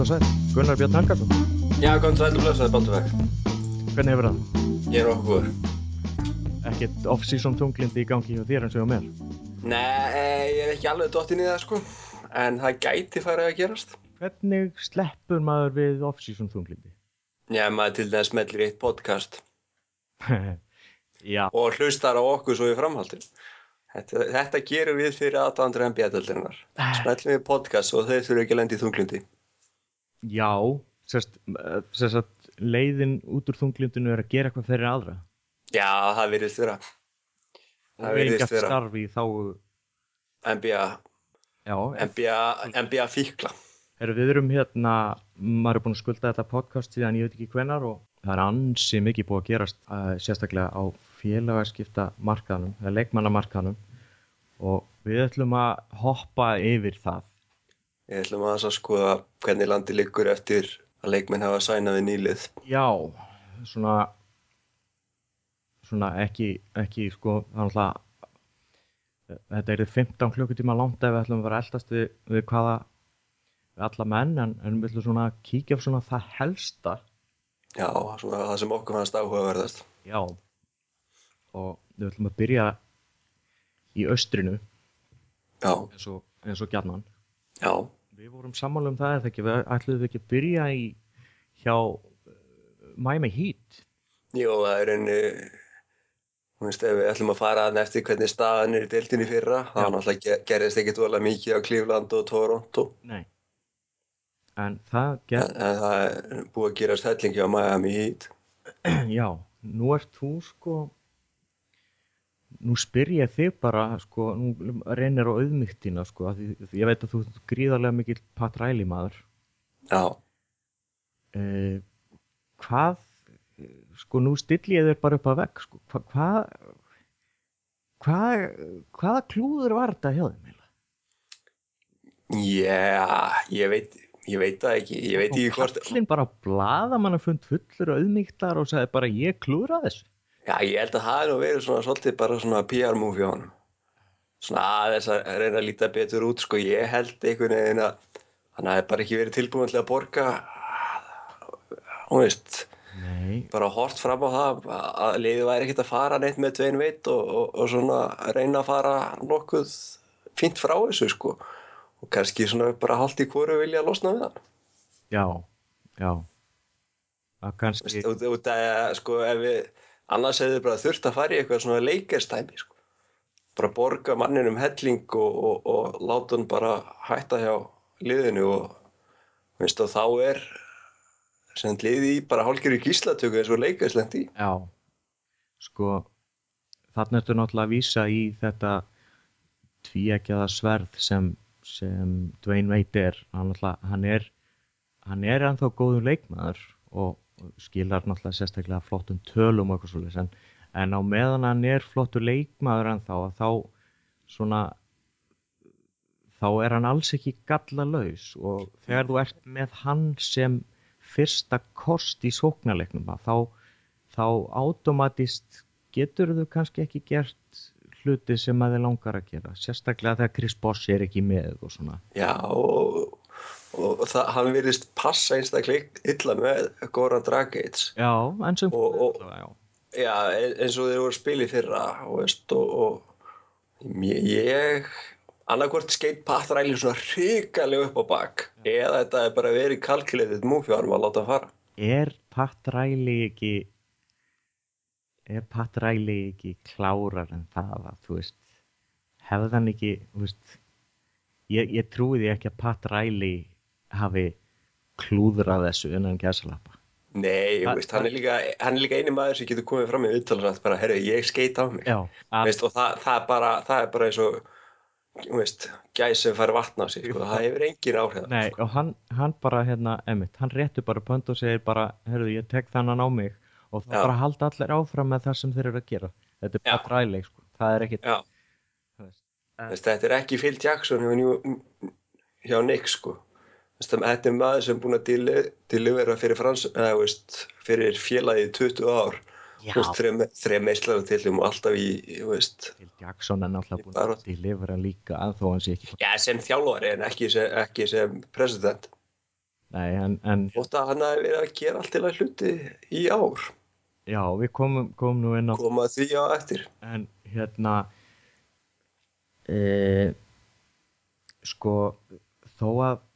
Heill og sæl, Gunnar Björn Helgarsson. Já, kom til að blösaði Baldurveg. Hvernig hefur það? Ég er okkur. Ekkert off-season tunglindi í gangi hjá þér eins og hjá mér. Nei, ég er ekki alveg dottin í það sko. En það gæti farið að gerast. Hvernig sleppur maður við off-season tunglindi? Já, maður til þess mellir eitt podcast Já, og hlustar á okkur svo í framhaldin. Þetta, þetta gerum við fyrir aðdándur NBA-döldirinnar. Smellum við podcast og þeir þurfu ekki að lenda í þunglindi. Já, sérst, eh, sérst leiðin út úr tunglindinu er að gera eitthvað fyrir aðra. Já, það virðist vera. Það virðist vera. starfi þá, NBA, já, NBA, NBA fíkla. Heru, við erum hérna, maður er búin að skulda þetta podcast síðan ég veit ekki hvenar og það er ansi mikið búið að gerast uh, sérstaklega á félagaskipta markaðanum, leikmannamarkaðanum og við ætlum að hoppa yfir það. Ég ætlum að þess að skoða hvernig landi liggur eftir að leikmenn hafa sænað við nýlið. Já, svona, svona ekki, ekki sko, þannig að þetta er 15 klukkutíma langt ef við ætlum að vera eldast við, við hvaða, við alla menn en, en við ætlum svona að kíkja á svona það helsta Já, svona það sem okkur fannst áhugaverðast. Já og við ætlum að byrja í austrinu Já, eins og, og gjarnan já, Við vorum sammála um það eða ekki, við ætlum við ekki að byrja í hjá uh, Miami Heat? Jú, það er einu, þú veist, ef við ætlum að fara að eftir hvernig staðan er í deildinni í fyrra, þá náttúrulega ge- gerðist ekkit vola mikið á Cleveland og Toronto, Nei. En það en, gerð, en það er búið að gerast hellingi á Miami Heat. já, nú ert þú sko nú spyr ég þig bara sko, nú reynir á auðmygtina sko, því, ég veit að þú ert gríðarlega mikill Pat Riley maður. Já, uh, hvað sko nú stilli ég þér bara upp að vegg sko, hvað hva, hva, hvaða klúður var þetta hjá þeim eiginlega? já, ég veit, ég veit það ekki, ég veit ekki hvort, kallinn bara bladamann að fund fullur auðmygtar og sagði bara ég klúðra þessu já, ég held að það hafi nú verið svona svolítið bara svona PR-move hjá honum. Svona aðeins að reyna að líta betur út, sko, ég held einhvern veginn að hann hafi bara ekki verið tilbúin til að borga, þú veist, nei, bara hort fram á það að liðið væri ekkert að fara neitt með tvein veit og, og, og svona reyna að fara nokkuð fínt frá þessu sko. Og kannski svona bara hálft í hvoru vilja að losna við það já, já. Að kannski Veist, út, að sko ef við annars hefði bara þurft að fara í eitthvað svona leikerstæmi sko. Bara borga manninum helling og, og, og láta hann bara hætta hjá liðinu og, veist, og þá er sem liði í bara hálfgerði gíslatöku eins og leikerslendi í. Já, sko þarna ertu náttúrulega að vísa í þetta tvíekjaða sverð sem, sem Dwayne Wade er. Hann, hann er hann er ennþá góður leikmaður og skilar náttúrulega sérstaklega flottum tölum og eitthvað svolítið en, en á meðan hann er flottur leikmaður ennþá að þá svona þá er hann alls ekki gallalaus. Og þegar þú ert með hann sem fyrsta kost í sóknarleiknum þá, þá automatist getur þú kannski ekki gert hluti sem að þið langar að gera. Sérstaklega þegar Chris Bosh er ekki með og svona. Já, og, og það, hann virðist passa einstaklega illa með Goran Dragic. já, en sem Og- og- já, Já, e- eins og þeir voru í fyrra, og veist, og, og ég, annarkvort skeitt pattræli svona hrikalega upp á bak, eða þetta er bara verið kalkuleitið múfjárum að láta fara. er Pat Riley ekki er Pat Riley ekki klárar en það að þú veist hefði hann ekki veist, ég, ég trúi því ekki að Pat Riley hafi klúðrað þessu innan gæsalappa Nei, Það- veist, hann, er líka, hann er líka eini maður sem getur komið fram í viðtal og sagt bara, herru, ég skeit á mig. já, Veist, og það, það, er bara, það er bara eins og, veist, gæs sem fær vatna á sig, sko. það hefur engin áhrif. nei, sko. og hann, hann bara hérna, emitt, hann réttur bara pönd og segir bara, herruðu, ég tek þannan á mig og það Já. bara halda allir áfram með það sem þeir eru að gera þetta er. Pat Riley, sko, það er ekkit þetta er ekki Phil Jackson hjá, hjá Nick sko. Þetta er maður sem er búin að delivera fyrir, frans, eða, veist, fyrir félagið í 20 ár meistlarum til og alltaf í, Phil Jackson er náttúrulega búin að delivera líka að þó hann sé ekki já, sem þjálfari en ekki sem, ekki sem president. Nei, en, en að hann hafi verið að gera allt til að hluti í ár. já, við komum, komum nú inn á Koma því á eftir. en hérna e, sko þó að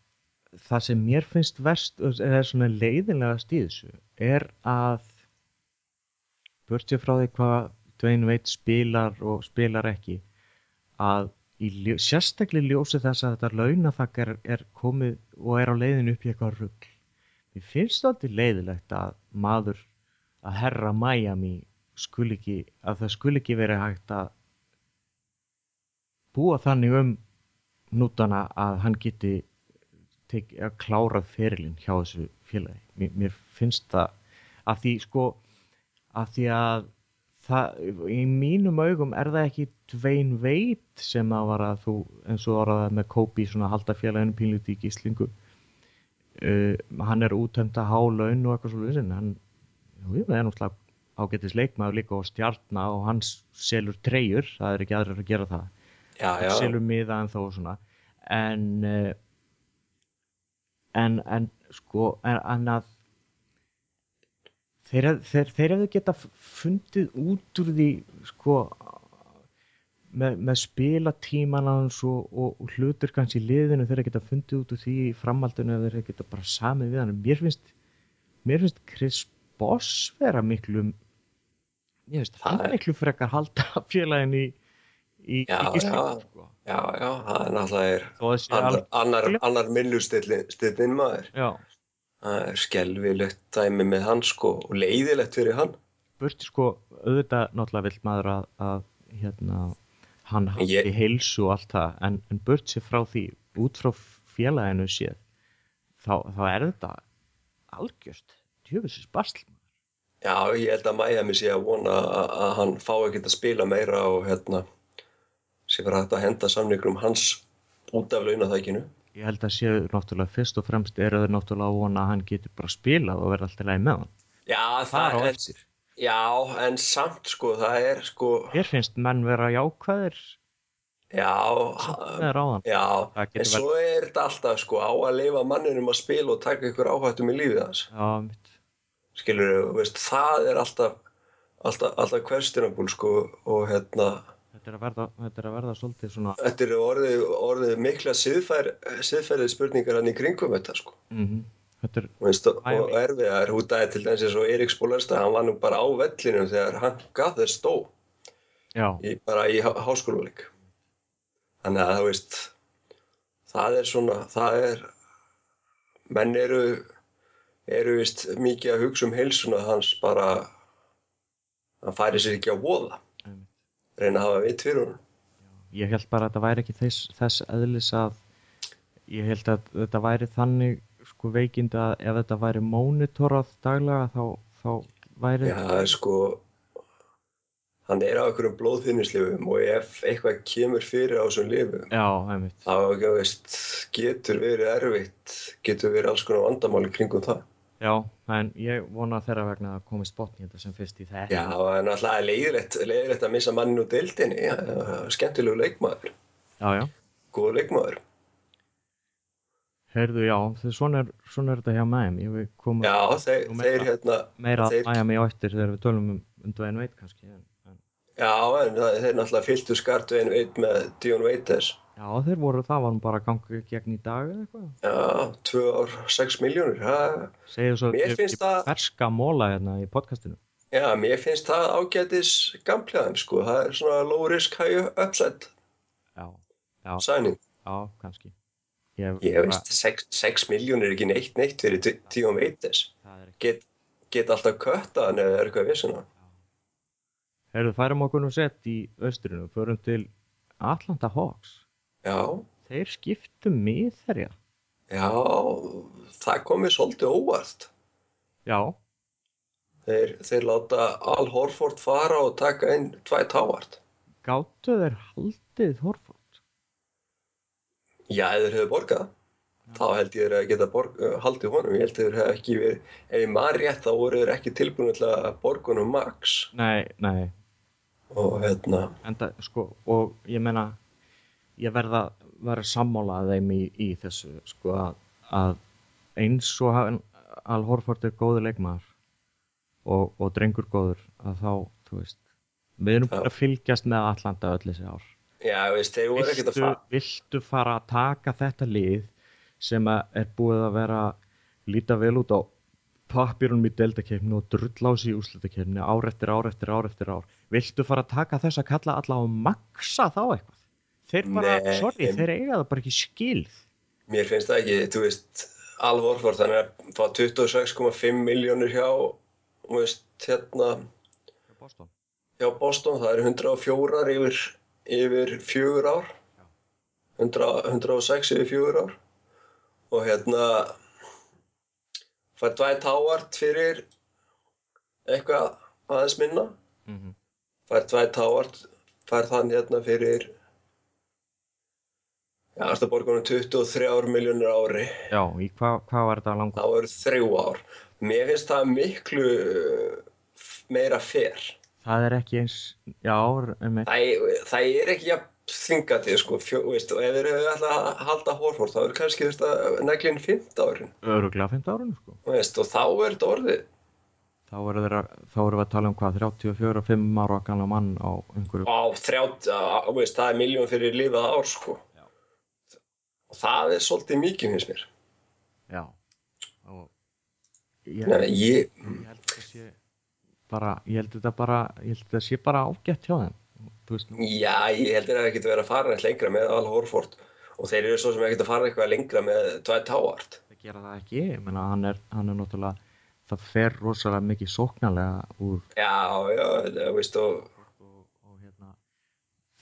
það sem mér finnst verst er svona leiðinlega stíðsu er að burtið frá því hvað Dwayne Wade spilar og spilar ekki að í ljó, sérstaklega í ljósi þess að þetta launafag er, er komið og er á leiðinu upp í eitthvað rugg mér finnst það alltaf leiðilegt að maður að herra Miami skul ekki, að það skul ekki verið hægt að búa þannig um nútana að hann geti tek, að klárað ferilinn hjá þessu félagi. Mér, mér finnst það að því sko að því að það, í mínum augum er það ekki Dwayne Wade sem að var að þú eins og orðað með Kobe svona halda félaginu pínluti í gíslingu uh, hann er útömta hálaun og eitthvað svolítið en hann það er náttúrulega ágættis leikmaður líka og stjarnar og hann selur treyjur, það er ekki aðrir að gera það Já, já. selur miða en þó og svona en uh, en, en sko en, að þeir, þeir, þeir hefðu geta fundið út úr því sko með, með spilatíman og, og, og hlutur kannski í liðinu þeir geta fundið út úr því í framhaldinu eða þeir geta bara samið við hann. Mér finnst, mér finnst Chris Boss vera miklu ég veist, hann miklu frekar halda félagin í í, Já, í gíslingu, já. sko. Já, já, það er náttúrulega annar, annar, annar millustillin maður. já, Það er skelvilegt dæmi með hann sko og leiðilegt fyrir hann. burti sko auðvitað náttúrulega vill maður að, að hérna hann hafi Ég- heilsu og allt það en, en burt sér frá því út frá félaginu séð þá, þá er þetta algjört djöfisins basl Já, ég held að Miami sé að vona að, hann fá ekki að spila meira og hérna sé bara hægt að henda samningrum hans út af launaþækinu. ég held að séu náttúrulega fyrst og fremst eru þeir náttúrulega að vona að hann getur bara spilað og verða alltaf leið með hann. Já, það er, eftir já, en samt sko, það er sko, mér finnst menn vera jákvæðir? Já, já, Það en svo er þetta alltaf sko á að leifa manninum að spila og taka ykkur áhættum í lífið hans. já, mitt skilur veist, það er alltaf alltaf, alltaf questionable sko og hérna þetta er að verða, þetta er að verða svolítið svona þetta eru orðið, orðið mikla siðfær, siðfærið spurningar hann í kringum þetta sko. Mm þetta er, veist, og erfiðar út af til dæmis eins og Eirík Spólarstad, hann var nú bara á vellinu þegar hann gaf þess stó já, í, bara í há- háskólavík þannig að það veist það er svona það er menn eru eru vist mikið að hugsa um heilsuna hans bara hann færi sér ekki á voða. Reyna að hafa vit fyrir hún ég held bara að þetta væri ekki þess, þess eðlis að ég held að þetta væri þannig sko veikind að ef þetta væri mónitorað daglega þá, þá væri Já, er sko hann er á einhverjum blóðþynnislifum og ef eitthvað kemur fyrir á þessum lifum já, þá veist getur verið erfitt getur verið alls konar vandamáli kringum það já, en ég vona þeirra vegna að komist botn í þetta sem fyrst í þetta. Já, það er náttúrulega leiðilegt, leiðilegt að missa mannin úr deildinni. Já, skemmtilegu leikmaður, já, já, góð leikmaður. Heyrðu, já, svona er, svona er þetta hjá Miami. Við komum Já, þeir, meira- þeir hérna meira að þeir- Miami á eftir þegar við tölum um, um Dwayne Wade kannski en, en, Já, en það- þeir náttúrulega fylgtu skartvegin veit með Dion Waiters já, þeir voru, það var nú bara að ganga gegn í dag eða eitthvað. Já, tvö ár, sex miljónur Já, segðu svo ég- finnst ég það- ferska móla hérna í podcastinu. Já, mér finnst það ágætis gamlegaðum, sko. Það er svona low risk, high upside. Já, já, sæning já, kannski. Ég, Ég veist, sex, sex miljónur er ekki neitt neitt fyrir það er ekki Get, get alltaf kötta hann eða eitthvað vissuna? Heyrðu, færum okkur nú sett í austrinu, förum til Atlanta Hawks. Já, Þeir skiptu miðherja. já, það komið svolítið óvart Já, Þeir, þeir láta Al Horford fara og taka inn Dwight Howard. gáttu þeir haldið Horford. Já, ef þeir hefðu borgað, þá held ég þeir að geta borg, uh, haldið honum. Ég held þeir hefðu ekki verið, ef maður rétt, þá voru þeir ekki tilbúin til að borga honum max. Nei, nei, Og hérna, enda, sko, og ég menna, ég verða, verða sammálað þeim í, í þessu, sko, að, að eins og Al Horford er góður leikmaður og, og drengur góður að þá, þú veist við erum bara að fylgjast með Atlanta öll þessi ár. Já, veist, þeir voru ekkert að fara viltu fara að taka þetta lið sem er búið að vera líta vel út á pappirunum í deltakefni og drull á sig í úrslutakefni ár eftir ár eftir ár eftir ár? Viltu fara að taka þess að kalla alla og maksa þá eitthvað þeir bara, Nei. sorry, þeir eiga það bara ekki skilð Mér finnst það ekki, þú veist Al Horford, hann er að fá 26,5 miljónur hjá þú veist, hérna Boston. hjá Boston, það eru 104 yfir, yfir fjögur ár. 100, 106 yfir fjögur ár. Og hérna fær Dwight Howard fyrir eitthvað aðeins minna. Mm -hmm. fær Dwight Howard fær þann hérna fyrir það borga honum 23 miljónur ári. Já, í hvað hva var þetta langur? Það voru þrjú ár. Mér finnst það miklu uh, meira fer. Það er ekki eins, já, um það, það er ekki jafn þingandi sko, fjó, veist, og ef þeir hefur alltaf að halda Horford þá er kannski að neglinn 15 árin. Öruglega 15 árinu sko. Veist, og þá er þetta orðið. Þá erum við, að- þá erum við að tala um hvað 34 og 5 ára gamla mann á einhverju á 30, á, veist, það er miljón fyrir lifað ár sko. Það er svolítið mikið finnst mér. Já. Og ég, Nei, ég, ég held þetta sé bara, ég held þetta bara ég held þetta sé bara ágætt hjá þeim. Já, ég heldur að það getur verið að fara neitt lengra með Al Horford. Og þeir eru svo sem ekkert að fara eitthvað lengra með Dwight Howard. Það gera það ekki. Ég meina hann er, hann er náttúrulega það fer rosalega mikið sóknarlega úr já, já, það, veist, og og, og hérna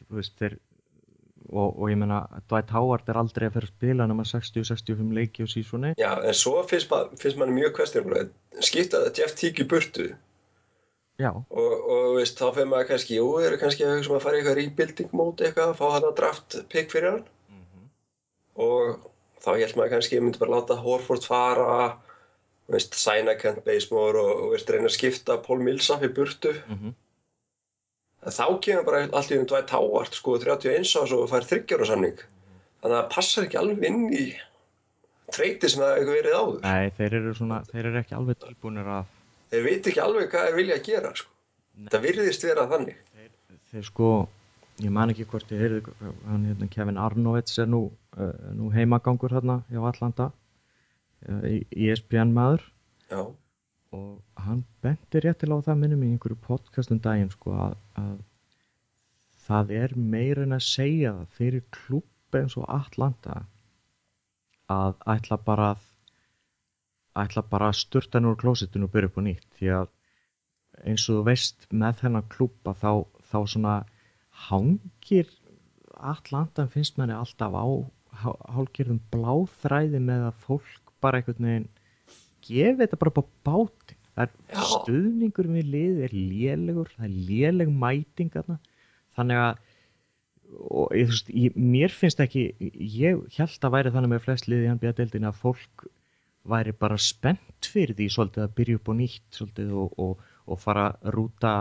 þú veist þeir og, og ég meina Dwight Howard er aldrei að fyrir að spila nema 60-65 leiki og sísoni Já, en svo finnst, ma finnst manni mjög questionable skipta þetta Jeff Teague í burtu? Já, og, og veist, þá fyrir maður kannski, jú, eru kannski að hugsa um að fara í eitthvað rebuilding móti eitthvað, fá hann að draft pick fyrir hann. Mm og þá held maður kannski að myndi bara láta Horford fara veist, sæna Kent Bazemore og, veist, reyna að skipta Paul Millsap í burtu. Mm en þá kemur bara allt í um Dwight Howard sko 31 ás og fær þryggjára samning þannig að það passar ekki alveg inn í treyti sem það hefur verið áður. Nei þeir eru svona þeir eru ekki alveg tilbúinir að þeir veit ekki alveg hvað þeir vilja að gera sko. Það virðist vera þannig. Þeir, þeir sko ég man ekki hvort ég heyrði hann hérna Kevin Arnovits er nú, uh, nú heimagangur hérna hjá Atlanta uh, í ESPN maður. Já, og hann benti réttilega á það minnum í einhverju podcastum daginn sko að, að það er meira en að segja það fyrir klúb eins og Atlanta að ætla bara að ætla bara að sturta nú úr klósitinu og byrja upp á nýtt. Því að eins og þú veist með þennan klúpa þá, þá svona hangir Atlanta finnst manni alltaf á hálfgerðum bláþræði með að fólk bara einhvern veginn gefi þetta bara upp stuðningur við lið er lélegur, það er léleg mæting þarna. Þannig að og ég, þú veist, ég, mér finnst ekki ég held að væri þannig með flest liði í NBA-deildinni að fólk væri bara spennt fyrir því svolítið að byrja upp á nýtt svolítið og, og, og fara að rúta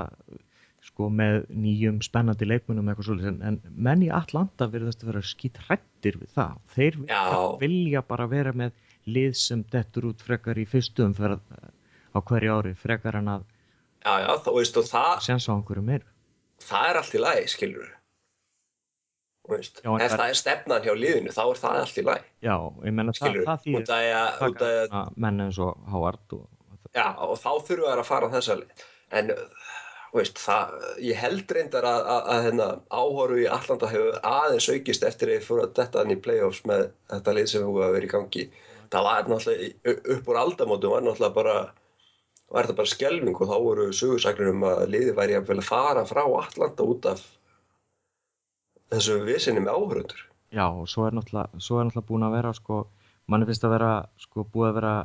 sko með nýjum spennandi leikmunum eitthvað svolítið. En, en menn í Atlanta verðast að vera skýt hrættir við það. Þeir vilja, bara vera með lið sem dettur út frekar í fyrstu umferð á hverju ári frekar en að já, já, þá veist og það, sensa á einhverju meir það er allt í lagi, skilur veist, Já, ef það- er stefnan hjá liðinu þá er það allt í lagi já, ég menna það, það þýðir taka menn eins og Howard og, Já, og þá þurfa þær að fara þessa leið. En, uh, veist, það, ég held reyndar að, að, að hérna, áhorfu í Allanda hefur aðeins aukist eftir að ég fór að detta hann í playoffs með þetta lið sem hefur vera í gangi. Það var náttúrulega, upp úr aldamótum var náttúrulega bara, var þetta bara skelving og þá voru sögursagnir um að liði væri að vel að fara frá Allanda út af þessu visinni með áhörundur. já, og svo er náttúrulega svo er náttúrulega búin að vera sko, manni finnst að vera sko búið að vera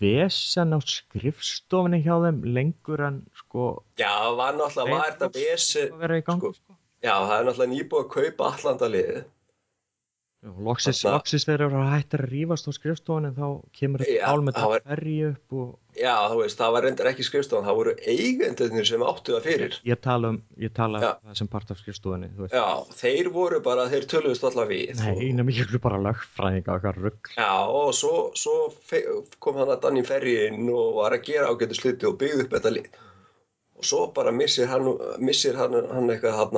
vesen á skrifstofinni hjá þeim lengur en sko Já, það var náttúrulega, var þetta gangi sko. sko. já, það er náttúrulega nýbúið að kaupa Allanda liðið. Loksis þeir eru hættir að rífast á skrifstofunni þá kemur þetta ál með það var- ferri upp og Já, þú veist, það var reyndar ekki skrifstofan, það voru eigendurnir sem áttu það fyrir. ég tala um, ég tala um það sem part af skrifstofunni, þú veist. Já, þeir voru bara, þeir töluðust alltaf við. Nei, nefnir ég bara lögfræðinga og eitthvað rugg. Já, og svo, svo kom hann að Danny Ferry inn og var að gera ágætu sluti og byggði upp þetta lið. Og svo bara missir hann, missir hann, hann eitthvað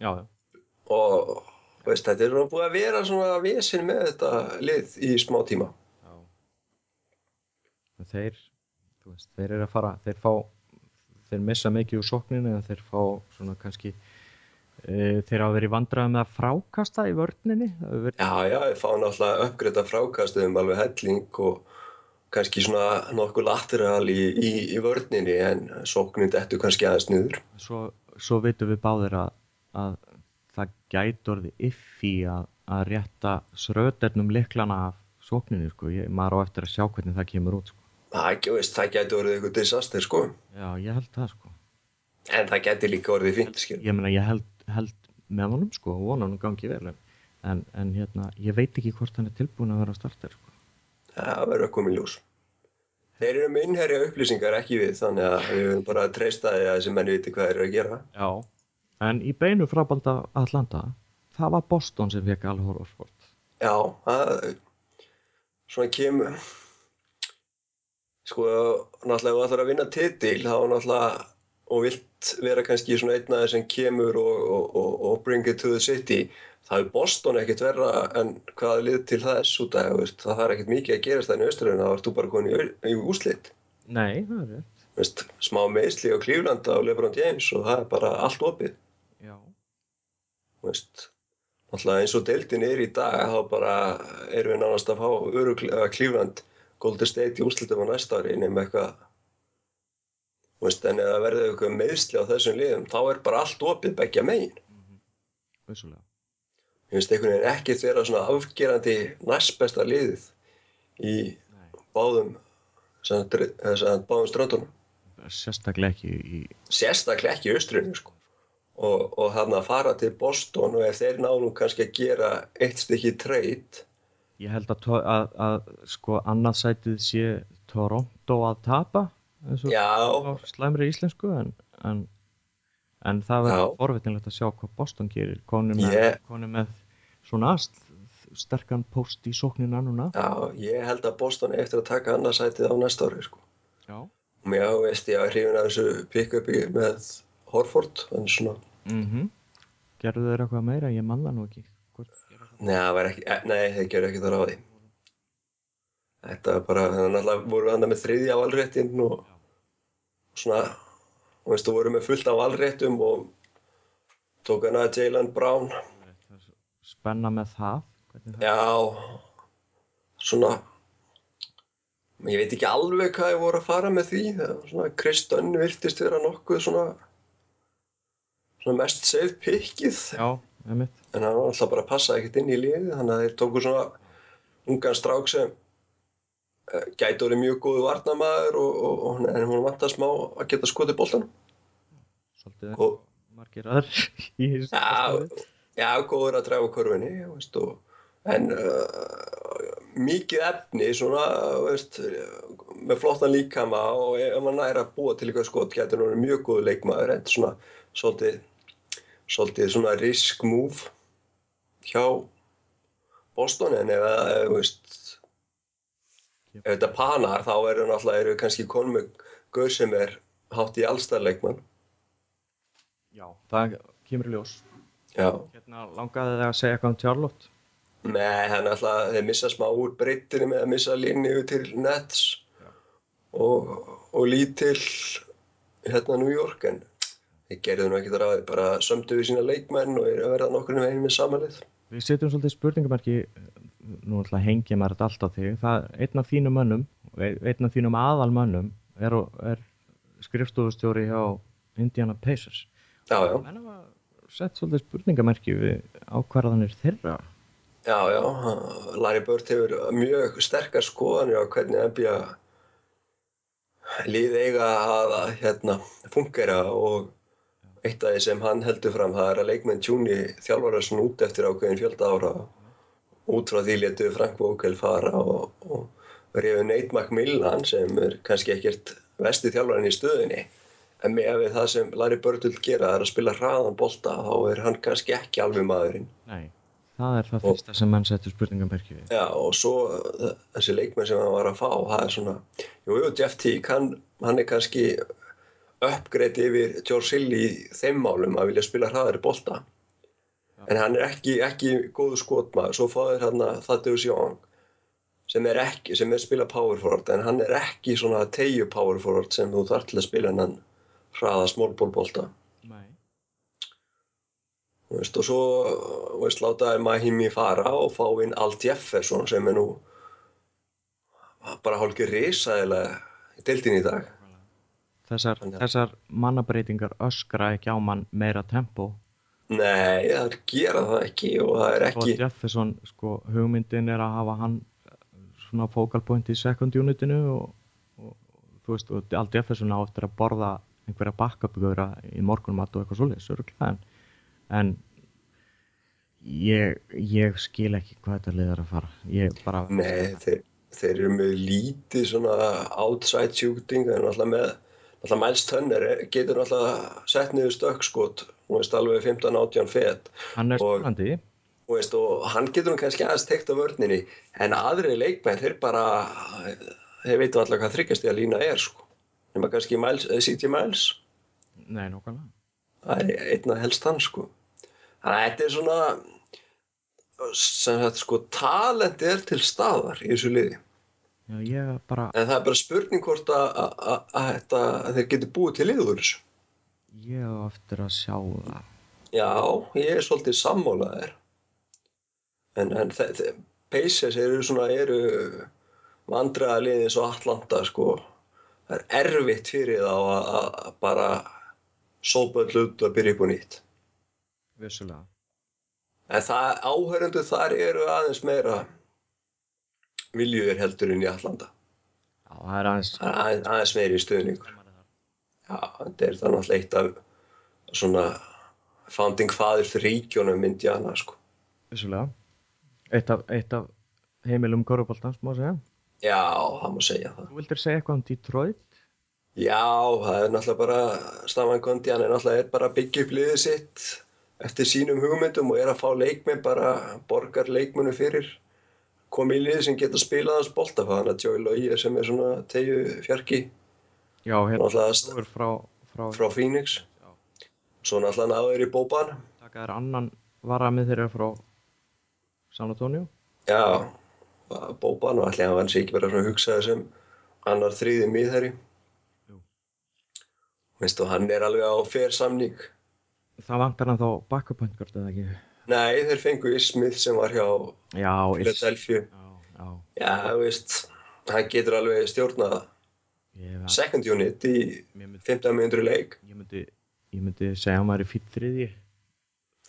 Já, já. og veist, þetta er búið að vera svona vesinn með þetta lið í smá tíma. já. Þeir, þú veist, þeir eru að fara, þeir fá, þeir missa mikið úr sókninu eða þeir fá svona kannski, e, þeir hafa verið vandraði með að frákasta í hefur verið, Já, já, ég fá náttúrulega uppgreita frákastuðum alveg helling og kannski svona nokkuð lateral í, í, í vörninni en sóknin dettu kannski aðeins niður. svo, svo vitum við báðir að, að það gæti orðið iffi að, að rétta sröðernum liklana af sókninni, sko. Ég, maður á eftir að sjá hvernig það kemur út, sko. Það, veist, það gæti orðið eitthvað disaster, sko. Já, ég held það, sko. En það gæti líka orðið fínt, skil. Ég meina, ég held, held með honum, sko, og vona hann gangi vel, en, en, hérna, ég veit ekki hvort hann er tilbúin að vera að starta, sko. Það verður að koma í ljós. Þeir eru með innherja upplýsingar ekki við, þannig að við höfum bara að treysta því að þessi menn viti hvað þeir eru að gera. Já. En í beinu frábalda Atlanta, það var Boston sem fekk Al Horford. Já, það, svona kemur, sko, náttúrulega ef þú ætlar að vinna titil, þá náttúrulega, og vilt vera kannski svona einn af þeir sem kemur og, og, og, og bring it to the city, það er Boston ekkert verra en hvaða lið til þess út af, það er ekkert mikið að gerast það í australinu, þá ert þú bara komin í, í úslit. Nei, það er rétt. Smá meðsli á Cleveland á LeBron James og það er bara allt opið. Já. Veist. Náttúrulega eins og deildin er í dag þá bara erum við nánast að fá öruglega Cleveland Golden State í úrslitum á næsta ári nema eitthvað veist, en það verður eitthvað meðsli á þessum liðum þá er bara allt opið beggja megin. Vissulega. Ég finnst einhvern veginn ekki þeirra svona afgerandi næstbesta liðið í Nei. báðum, eða sem sagt, báðum ströndunum. Sérstaklega ekki í, sérstaklega ekki í austrinu sko. Og, fara til Boston og ef þeir nánum kannski að gera eitt stykki treyt ég held að, að, að sko annað sætið sé Toronto að tapa eins og slæmri íslensku en, en, en það verður forvitinlegt að sjá hvað Boston gerir. Konu með, Ég- konu með svona st- sterkan post í sóknina núna. Já, ég held að Boston er eftir að taka annarsætið á næsta ári sko. já, og mér veist ég að hrifin af þessu pick-upi með Horford en svona, mhm. Gerðu þeir eitthvað meira, ég man það nú ekki. Var ekki eh, nei, þeir gerðu ekki það ráði þetta var bara, þannig að náttúrulega voru hann með þriðja valréttin og svona, og veist, þú voru með fullt af valréttum og tók hann að Jalen Brown. Það spenna með það? Hvernig það Já, svona, ég veit ekki alveg hvað ég voru að fara með því. Það var Svona Chris Dunn virtist vera nokkuð svona, svona mest safe pickið. já, einmitt En hann var alltaf bara að passa ekkert inn í liðið, þannig að þeir tóku svona ungan strák sem uh, gæti orðið mjög góðu varnamaður og, og, og en hún vantar smá að geta skotið boltanum. svolítið Og- margir aður í þessu Já, já, góður að draga kurvinni, veist, og, en uh, mikið efni svona, veist, með flottan líkama og ef maður næri að búa til eitthvað skot getur hann verið mjög góður leikmaður en svona svolítið, svolítið svona risk move hjá Boston en ef, ef, veist, ef þetta panar þá eru náttúrulega kannski konum með gaur sem er hátt í allstarleikmann. já, það kemur í ljós Já. hérna langaði þig að segja eitthvað um Charlotte Nei, það er náttúrulega, þeir missa smá úr breyttinni með að missa línu til Nets og, og lítil hérna New York en þeir gerðu nú ekki þar að bara sömdu við sína leikmenn og er að verða nokkur veginn með samanlið. Við setjum svolítið spurningamarki, nú ætla að hengja maður þetta allt á þig, það einn af þínum mönnum, einn af þínum aðalmönnum er, er skrifstofustjóri hjá Indiana Pacers. Já, já, það var sett svolítið spurningamarki við ákvarðanir þeirra. já, já, Larry Bird hefur mjög sterkar skoðanir á hvernig NBA lið eiga að, að hérna, fungera og eitt af því sem hann heldur fram það er að leikmenn tjúni þjálfara svona út eftir ákveðin fjölda ára út frá því letuðu Frank Vogel fara og, og reyðu Nate McMillan sem er kannski ekkert vesti þjálfarinn í stöðinni en með við það sem Larry Birdul gera er að spila hraðan bolta þá er hann kannski ekki alveg maðurinn. Nei, það er það fyrsta sem mann setur spurningamberki við. Já og svo þessi leikmenn sem hann var að fá það er svona, jú, jú, Jeff Teague hann, hann er kannski uppgreitt yfir George Hill í þeim málum að vilja spila hraðari bolta. En hann er ekki, ekki góðu skotmaður, svo fáður hann að Thaddeus Young sem er ekki, sem er spila power forward en hann er ekki svona tegju power forward sem þú þarf til að spila hann hraða smólbólbolta Nei. Veist, og svo veist, látaði Mahimi fara og fá inn Al Jefferson sem er nú bara hálfgeir risaðilega í deildin í dag Þessar, að- þessar mannabreitingar öskra ekki á mann meira tempo. Nei, það gera það ekki og það er og ekki Jefferson, sko, hugmyndin er að hafa hann svona focal point í second unitinu og, og þú veist, og Al Jefferson á eftir að borða einhverja backup-gauðra í morgunmat og eitthvað örgulega en, en ég, ég skil ekki hvað þetta lið er að fara. Ég bara Nei, þeir, þeir eru með lítið svona outside shooting en alltaf með alltaf Miles Turner er- getur alltaf sett niður stökkskot þú veist alveg 15-18 fet. Hann er og- þú veist, og hann getur nú kannski aðeins tekt á vörninni en aðri leikmenn þeir bara þeir veitum alltaf hvað þryggjast í að lína er sko. nema kannski Miles, eh, CJ Miles. Nei, nokkulega það er einna helst hann sko. þannig að þetta er svona sem þetta sko talent er til staðar í þessu liði já, ég bara, en það er bara spurning hvort að, þeir geti búið til úr þessu ég á eftir að sjá það Já, ég er svolítið sammálaðir. En, en Pacers eru svona, eru vandræða liðið eins og Atlanta, sko. Það er erfitt fyrir þá að, bara sópa öll út og byrja upp á nýtt. vissulega En það, áhörundu þar eru aðeins meira viljur heldur en í Atlanta. já, það er aðeins Það er aðeins, aðeins meiri stuðningur. Já, þetta er það náttúrulega eitt af svona founding fathers ríkjónum myndi hana, sko. vissulega eitt af, eitt af heimilum Köruboltans, má segja Já, það má segja það. þú vildir segja eitthvað um Detroit Já, það er náttúrulega bara Stafan Kondi, hann er náttúrulega er bara að byggja upp liðið sitt eftir sínum hugmyndum og er að fá leikmenn bara borgar leikmennu fyrir komið í liðið sem geta spilað hans bolta hann að Joey Loyer sem er svona tegju fjarki. Já, hérna frá, frá, frá Phoenix. Já. svo náttúrulega náður í Boban taka þér annan varamið þeirra frá San Antonio. Já, Boban og allir hann sé ekki bara svona að hugsa þessum annar þriði miðherri Jú. Veistu, hann er alveg á fer samning. Það vantar hann þá guard eða ekki Nei, þeir fengu Smith sem var hjá Philadelphia. Já, já. Já, þú veist, hann getur alveg stjórnað second unit í ég, myndi, 15 minnundri leik. ég myndi ég myndi segja að hann væri fýtt þriðji.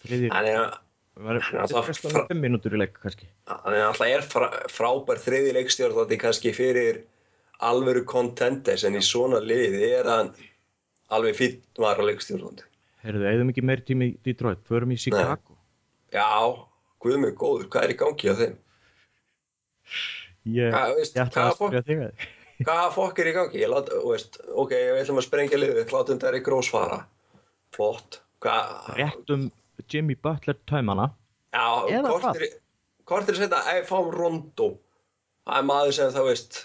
Þriðji. Hann er, hann er alltaf fyrst fra- með 5 mínútur í leik kannski. Hann er alltaf er frá, frábær þriði leikstjórnandi kannski fyrir alvöru contenders en í svona liði er hann alveg fýtt vara leikstjórnandi. heyrðu, eigðum ekki meiri tími í Detroit? Förum í Chicago Já, guð mig góður, hvað er í gangi á þeim? ég, Hvað, veist, ég ætla að spyrja þig að því hvaða fokk er í gangi? Ég lát, veist, ok, við ætlum að sprengja liðið, látum Derrick Rose fara. Flott. Hvað? réttum Jimmy Butler taumana Já, Eða kortir, kortir setja að fáum rondó það er maður sem það veist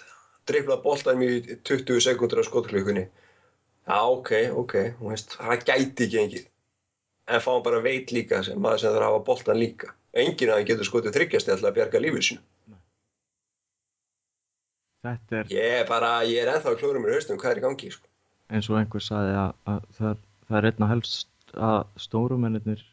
drifla boltanum í 20 sekundur á skotklökunni já, ok, ok, veist, það gæti ekki engin en fáum bara veit líka sem maður sem þarf að hafa boltan líka. Enginn að hann getur skotið þryggjast til að bjarga lífið sínu. Þetta er ég er bara, ég er ennþá mér í haustum hvað er í gangi, sko. Eins og einhver saði að, að það, það er einna helst að stórumennir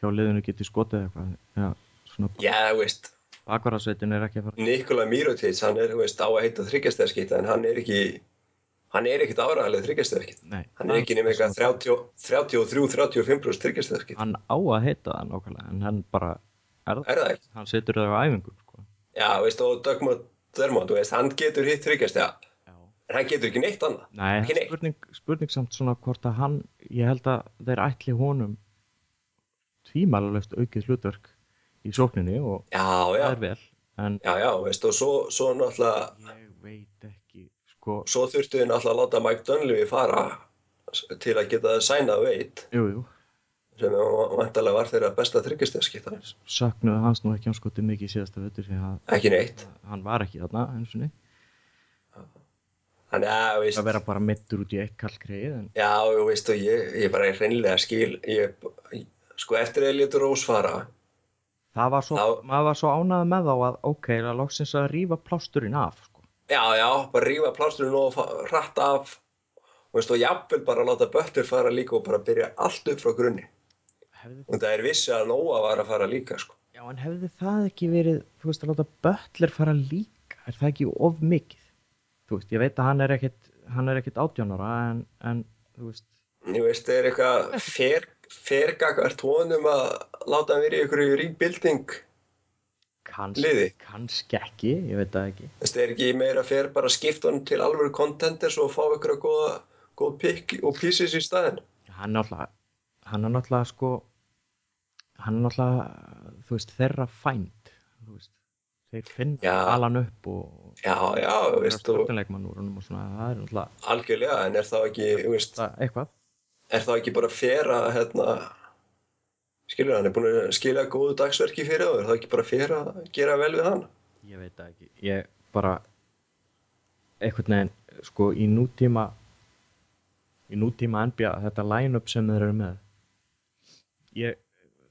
hjá liðinu geti skotið eitthvað. Já, svona já, veist, bakvarasveitin er ekki að fara Nikola Mirotic hann er, þú veist, á að heita þryggjastæðskitt en hann er ekki hann er ekkit áræðilega þryggjastæðskitt Nei, hann er ekki nema eitthvað 33-35% þryggjastæðskitt hann á að heita það nákvæmlega en hann bara er, það ekki? hann setur það á æfingu sko. Já, veist, og Dögmund veist, hann getur hitt þryggjast, já. já. en hann getur ekki neitt annað Nei, Ekki neitt. spurning, spurning samt svona hvort að hann, ég held að þeir ætli honum tvímælalöst aukið hlutverk í sókninni og já, já, það er vel, en já, já, veist og svo, svo náttúrulega ég veit ekki, svo þurftu við náttúrulega að láta Mike Dunleavy fara til að geta sæna veit jú, jú, sem vantarlega var þeirra besta þryggjastæðskiptar söknuðu hans nú ekki anskoti mikið síðasta að ekki neitt. Hann var ekki þarna eins og niður, þannig að, veist, að vera bara mittur út í eitt kallkreið, en já, þú veist og ég, ég bara er hreinlega skil ég, sko eftir að Elliot Rose fara það var svo, Já. maður var svo ánægð með þá að ok, að loksins að rífa plásturinn af, sko, já, já, bara rífa plásturinn og fa- hratt af. Og veist og jafnvel bara láta Butler fara líka og bara byrja allt upp frá grunni. Hefði og það er vissi að Nóa var að fara líka sko. Já, en hefði það ekki verið, þú veist, að láta Butler fara líka, er það ekki of mikið? Þú veist, ég veit að hann er ekkit, hann er ekkit átjánara, en, en, þú veist, ég veist, það er eitthvað fer, fergagvart honum að láta hann vera í ykkur rebuilding? kannski, Liði. kannski ekki, ég veit það ekki. Það er ekki meira fer bara að skipta honum til alvöru contenders og fá ykkur að góða góð pick og pieces í staðin Hann er náttúrulega, hann er náttúrulega, sko, hann er náttúrulega, þú veist, þeirra fænd, þú veist, þeir finna Já. alan upp og já, já, þú veist svona, það er náttúrulega, algjörlega, en er þá ekki þú veist, það, eitthvað. er þá ekki bara fer að hérna skilur hann er búin að skilja góðu dagsverki fyrir þá er það ekki bara fer að gera vel við hann Ég veit það ekki. Ég bara einhvern veginn, sko, í nútíma í nútíma NBA, þetta line-up sem þeir eru með ég,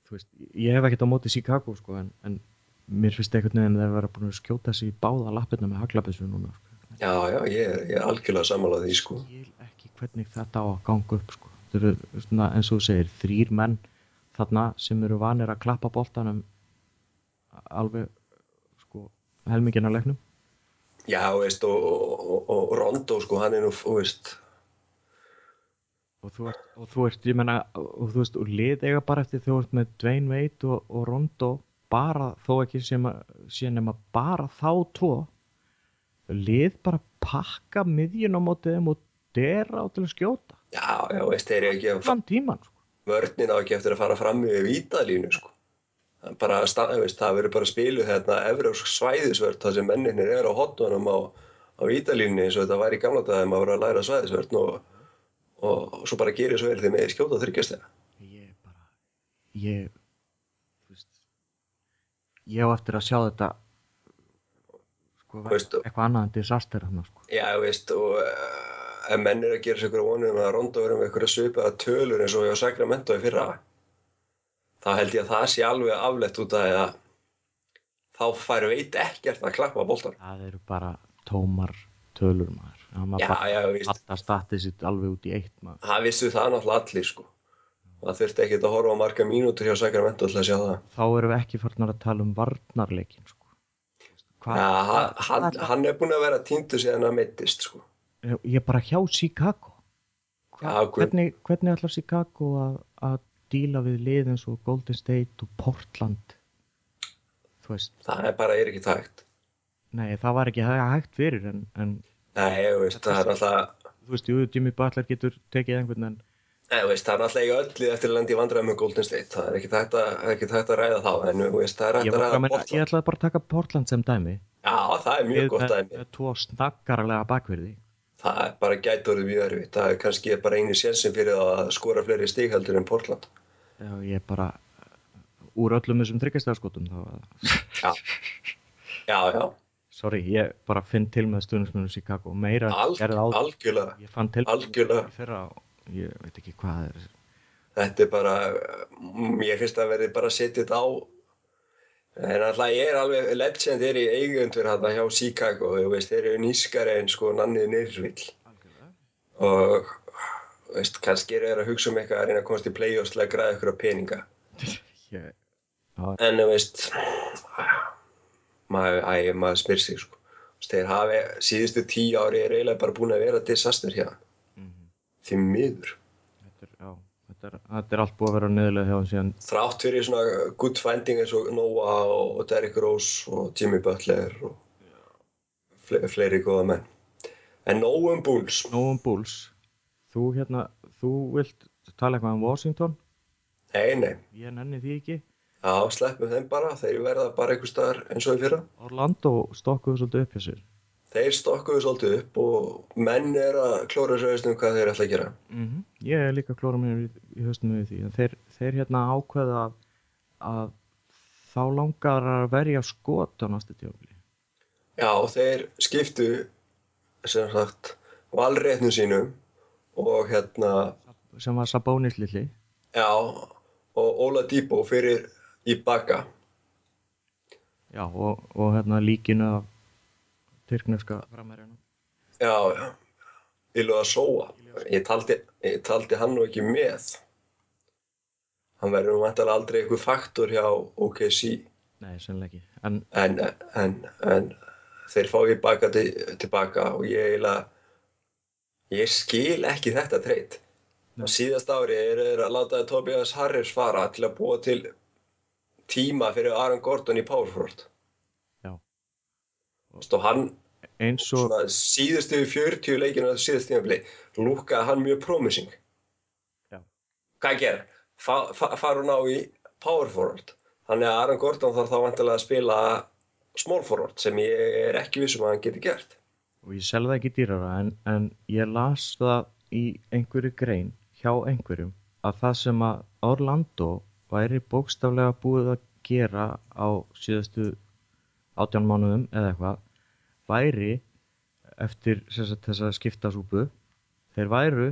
þú veist, ég hef ekkert á móti Chicago, sko, en, en mér finnst einhvern veginn þeir vera búin að skjóta sig í báða lappirna með haglabessu núna, sko. já, já, ég er, ég algjörlega sammálað því sko Ég skil ekki hvernig þetta á að ganga upp, sko. Þeir eru, svona, eins og þú segir, þrýr menn þarna sem eru vanir að klappa boltanum alveg, sko, helmingina leiknum. já, veist, og, og, og, og Rondo sko, hann er nú, veist og þú ert, og þú ert, ég menna og þú veist, og lið eiga bara eftir þú ert með Dwayne Wade og, Rondo bara, þó ekki sem að sé nema bara þá tvo lið bara pakka miðjun á mótið þeim og dera á til að skjóta já, já, veist, þeir eru ekki að fram tíman sko. Vörnin á ekki eftir að fara fram í vítalínu sko. Bara, veist, það verður bara spiluð hérna evrósk svæðisvörn þar sem menninir eru á hotnunum á, á vítalínu eins og þetta var í gamla dagum að vera að læra svæðisvörn og, og, og svo bara gerir svo vel þegar með skjóta þryggjastega ég bara ég veist ég á eftir að sjá þetta sko, Veistu- eitthvað annað en disaster hann sko. já, veist, og ef menn er að gera sér ykkur vonum að Rondo verður með að svipaða tölur eins og hjá Sacramento í fyrra þá held ég að það sé alveg aflett út af því að þá fær veit ekkert að klappa boltan það eru bara tómar tölur maður. Það víst. alltaf statið sitt alveg út í eitt maður. Það vissu það náttúrulega allir sko. Það þurfti ekkert að horfa á marga mínútur hjá Sacramento til að sjá það. Þá erum við ekki farnar að tala um varnarleikin sko. Hva, ja, hann, hann, er búin að vera týndu síðan að meittist sko ég er bara hjá Chicago. Hva, hvernig, hvernig ætlar Chicago að, að díla við lið eins og Golden State og Portland? Þú veist. Það er bara er ekki tægt nei það var ekki hægt fyrir en, en nei, veist, það er alltaf þú veist, jú, Jimmy Butler getur tekið einhvern en Nei, veist, það er alltaf ekki öll í vandræðum með Golden State, það er ekki að, ekki hægt að ræða þá, en veist, það er hægt að ræða meina, Portland. ég ætlaði bara að taka Portland sem dæmi. Já, það er mjög Við gott dæmi. með tvo snakkarlega bakverði Það er bara gæti orðið mjög erfitt, það er kannski bara eini sjensin fyrir það að skora fleiri stig heldur en Portland. Já, ég er bara úr öllum þessum þryggjastafskotum þá Já, já, já, sorry, ég bara finn til með stuðnismunum Chicago meira en Al, ég gerði áður algjörlega. ég fann til algjörlega. í fyrra ég veit ekki hvað er Þetta er bara, mm, ég finnst að verði bara þetta á, ég er alveg, legend í eigundur hérna hjá Chicago, þú veist, þeir eru nískari en sko nannið nýrvill. og veist, kannski eru þeir að hugsa um eitthvað að reyna að komast í play-offs til að græða ykkur peninga ég, en þú veist maður, æ, maður spyr sig sko. Þeir hafi síðustu tíu ári er eiginlega bara búin að vera disaster hérna Mhm. því miður þetta, er, allt búið að vera niðurlega hjá hann síðan þrátt fyrir svona good finding eins og Noah og Derrick Rose og Jimmy Butler og fle fleiri góða menn En nóg um Bulls. nóg um Bulls þú hérna, þú vilt tala eitthvað um Washington Nei, nei. ég nenni því ekki Já, sleppum þeim bara. Þeir verða bara einhver staðar eins og í fyrra. Orlando stokkuðu svolítið upp hjá sér Þeir stokkuðu svolítið upp og menn er að klóra sér veist um hvað þeir ætla að gera. mm ég er líka að klóra mér í, í höstum við því þeir, þeir hérna ákveða að, að þá langar að verja skot á næstu tímabili Já, þeir skiptu sem sagt valrétnum sínum og hérna, sem var Sabonis lilli já, og Óla Dýbó fyrir Ibaka. já, og, og hérna líkinu af tyrkneska framherjana Já, já. Ilu að sóa. Ég taldi, ég taldi hann nú ekki með. Hann verður nú vantilega aldrei einhver faktor hjá OKC. nei, sennilega ekki en En, en, en þeir fá ég baka til, tilbaka og ég eiginlega, ég skil ekki þetta treyt. Á síðast ári er þeir að láta Tobias Harris fara til að búa til tíma fyrir Aaron Gordon í Power Forward. Já. Þú veist, Og hann, eins og síðustu 40 leikinu á síðast tímafili, lúkaði hann mjög promising. Já. Hvað gerir? Fa, fa, fara hún á í Power Forward. Þannig að Aaron Gordon þarf þá vantilega að spila small forward sem ég er ekki vissum að hann geti gert. og ég selði það ekki dýrara en, en ég las það í einhverju grein hjá einhverjum að það sem að Orlando væri bókstaflega búið að gera á síðustu átján mánuðum eða eitthvað væri eftir sem sagt, þessa skiptasúpu þeir væru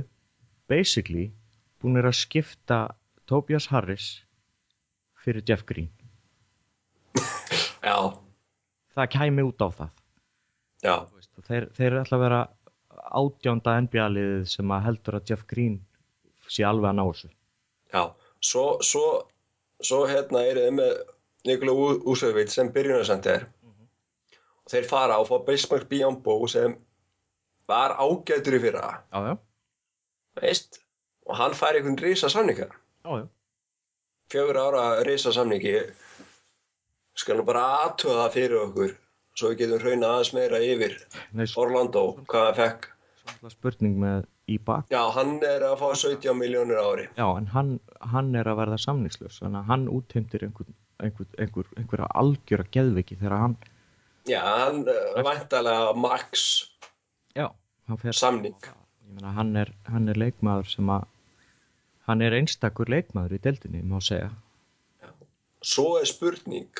basically búinir að skipta Tobias Harris fyrir Jeff Green Já, það kæmi út á það já, þeir, þeir ætla að vera átjánda NBA-liðið sem að heldur að Jeff Green sé alveg að ná þessu. já. Svo, svo, svo hérna er þið með Nikola Úsöfvít sem byrjunarsendir. Og þeir fara og fá Bismarck Biombo sem var ágætur í fyrra, Já, já. veist? Og hann fær einhvern risa samninga. Fjögur ára risa samningi. Skal nú bara aðtöða fyrir okkur svo við getum hrauna aðeins meira yfir Nei, svo Orlando, hvað það fekk. náttúrulega spurning með Ibaka. Já, hann er að fá 17 miljónir ári. Já, en hann, hann er að verða samningslaus, þannig að hann útheimtir einhver, einhver, einhver, einhverja algjöra geðviki þegar hann, Já, hann uh, væntalega max já, hann fer samning. Ég meina, hann er, hann er leikmaður sem að, hann er einstakur leikmaður í deildinni, má segja. Svo er spurning,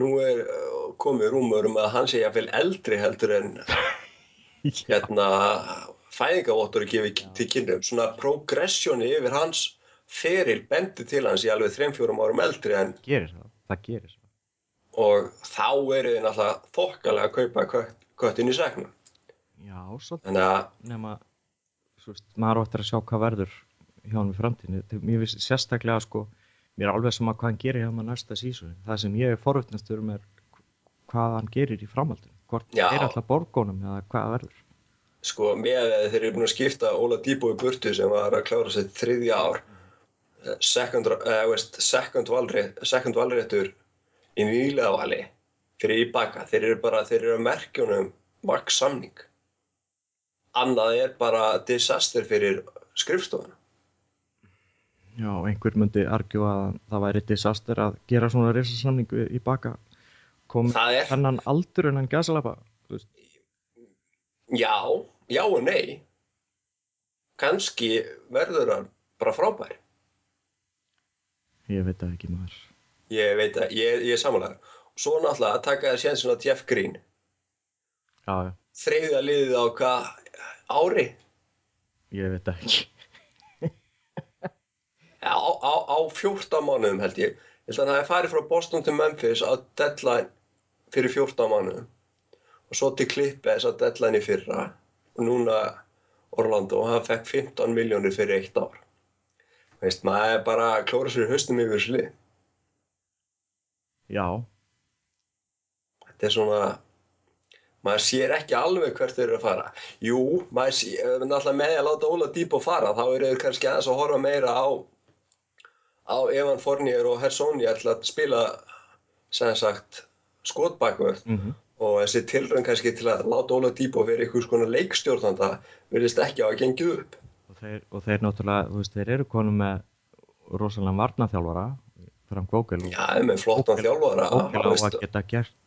nú er uh, komið rúmur um að hann sé jafnvel eldri heldur en hérna fæðingavottur að gefa til kynum. Svona progressjóni yfir hans feril bendi til hans í alveg 3-4 árum eldri en Gerir það, það gerir og þá eru þið náttúrulega þokkalega að kaupa kött, köttin í segna. Já, svolítið. Nema svo veist, maður á eftir að sjá hvað verður hjá hann í framtíðinu mér finnst sérstaklega sko mér er alveg sama hvað hann gerir hjá maður næsta sísun það sem ég er forutnastur um er hvað hann gerir í framhaldinu hvort Já. er alltaf borgónum eða hvað verður sko með þeir eru búin að skipta Óla Dýbo í burtu sem var að klára sér þriðja ár second, uh, second, valrétt, second valréttur í nýlega vali fyrir Ibaka, þeir eru bara þeir eru að merkjunum max samning. Annað er bara disaster fyrir skrifstofuna. Já, einhver myndi argjú að það væri disaster að gera svona risasamningu í baka. Kom er, hennan aldur en hann gasalapa já, já og nei. Kannski verður hann bara frábær ég veit það ekki maður. Ég veit að, ég, ég er samanlega svo náttúrulega að taka þér sénsinn á Jeff Green. Já, þreyða liðið á hvað ári? Ég veit það ekki. Á, á, á 14 mánuðum held ég. Ég held að hann hafi farið frá Boston til Memphis á deadline fyrir 14 mánuðum. Og svo til Clippers á deadline í fyrra. Og núna Orlando og hann fekk 15 miljónir fyrir eitt ár veist, maður er bara að klóra sér í haustum yfir þessu lið Já, þetta er svona maður sér ekki alveg hvert þeir eru að fara. Jú, maður sér, náttúrulega með að láta Óla Dýbo fara, þá eru þeir kannski aðeins að horfa meira á á Evan Fournier og Hersoni ætla að spila sem sagt skotbakvörð mm og þessi tilraun kannski til að láta Óla Dýbo vera einhvers konar leikstjórnanda verðist ekki á að gengið upp þeir, og þeir náttúrulega, þú veist, þeir eru konum með rosalega varnaþjálfara fram Gókel og Gókel á að geta gert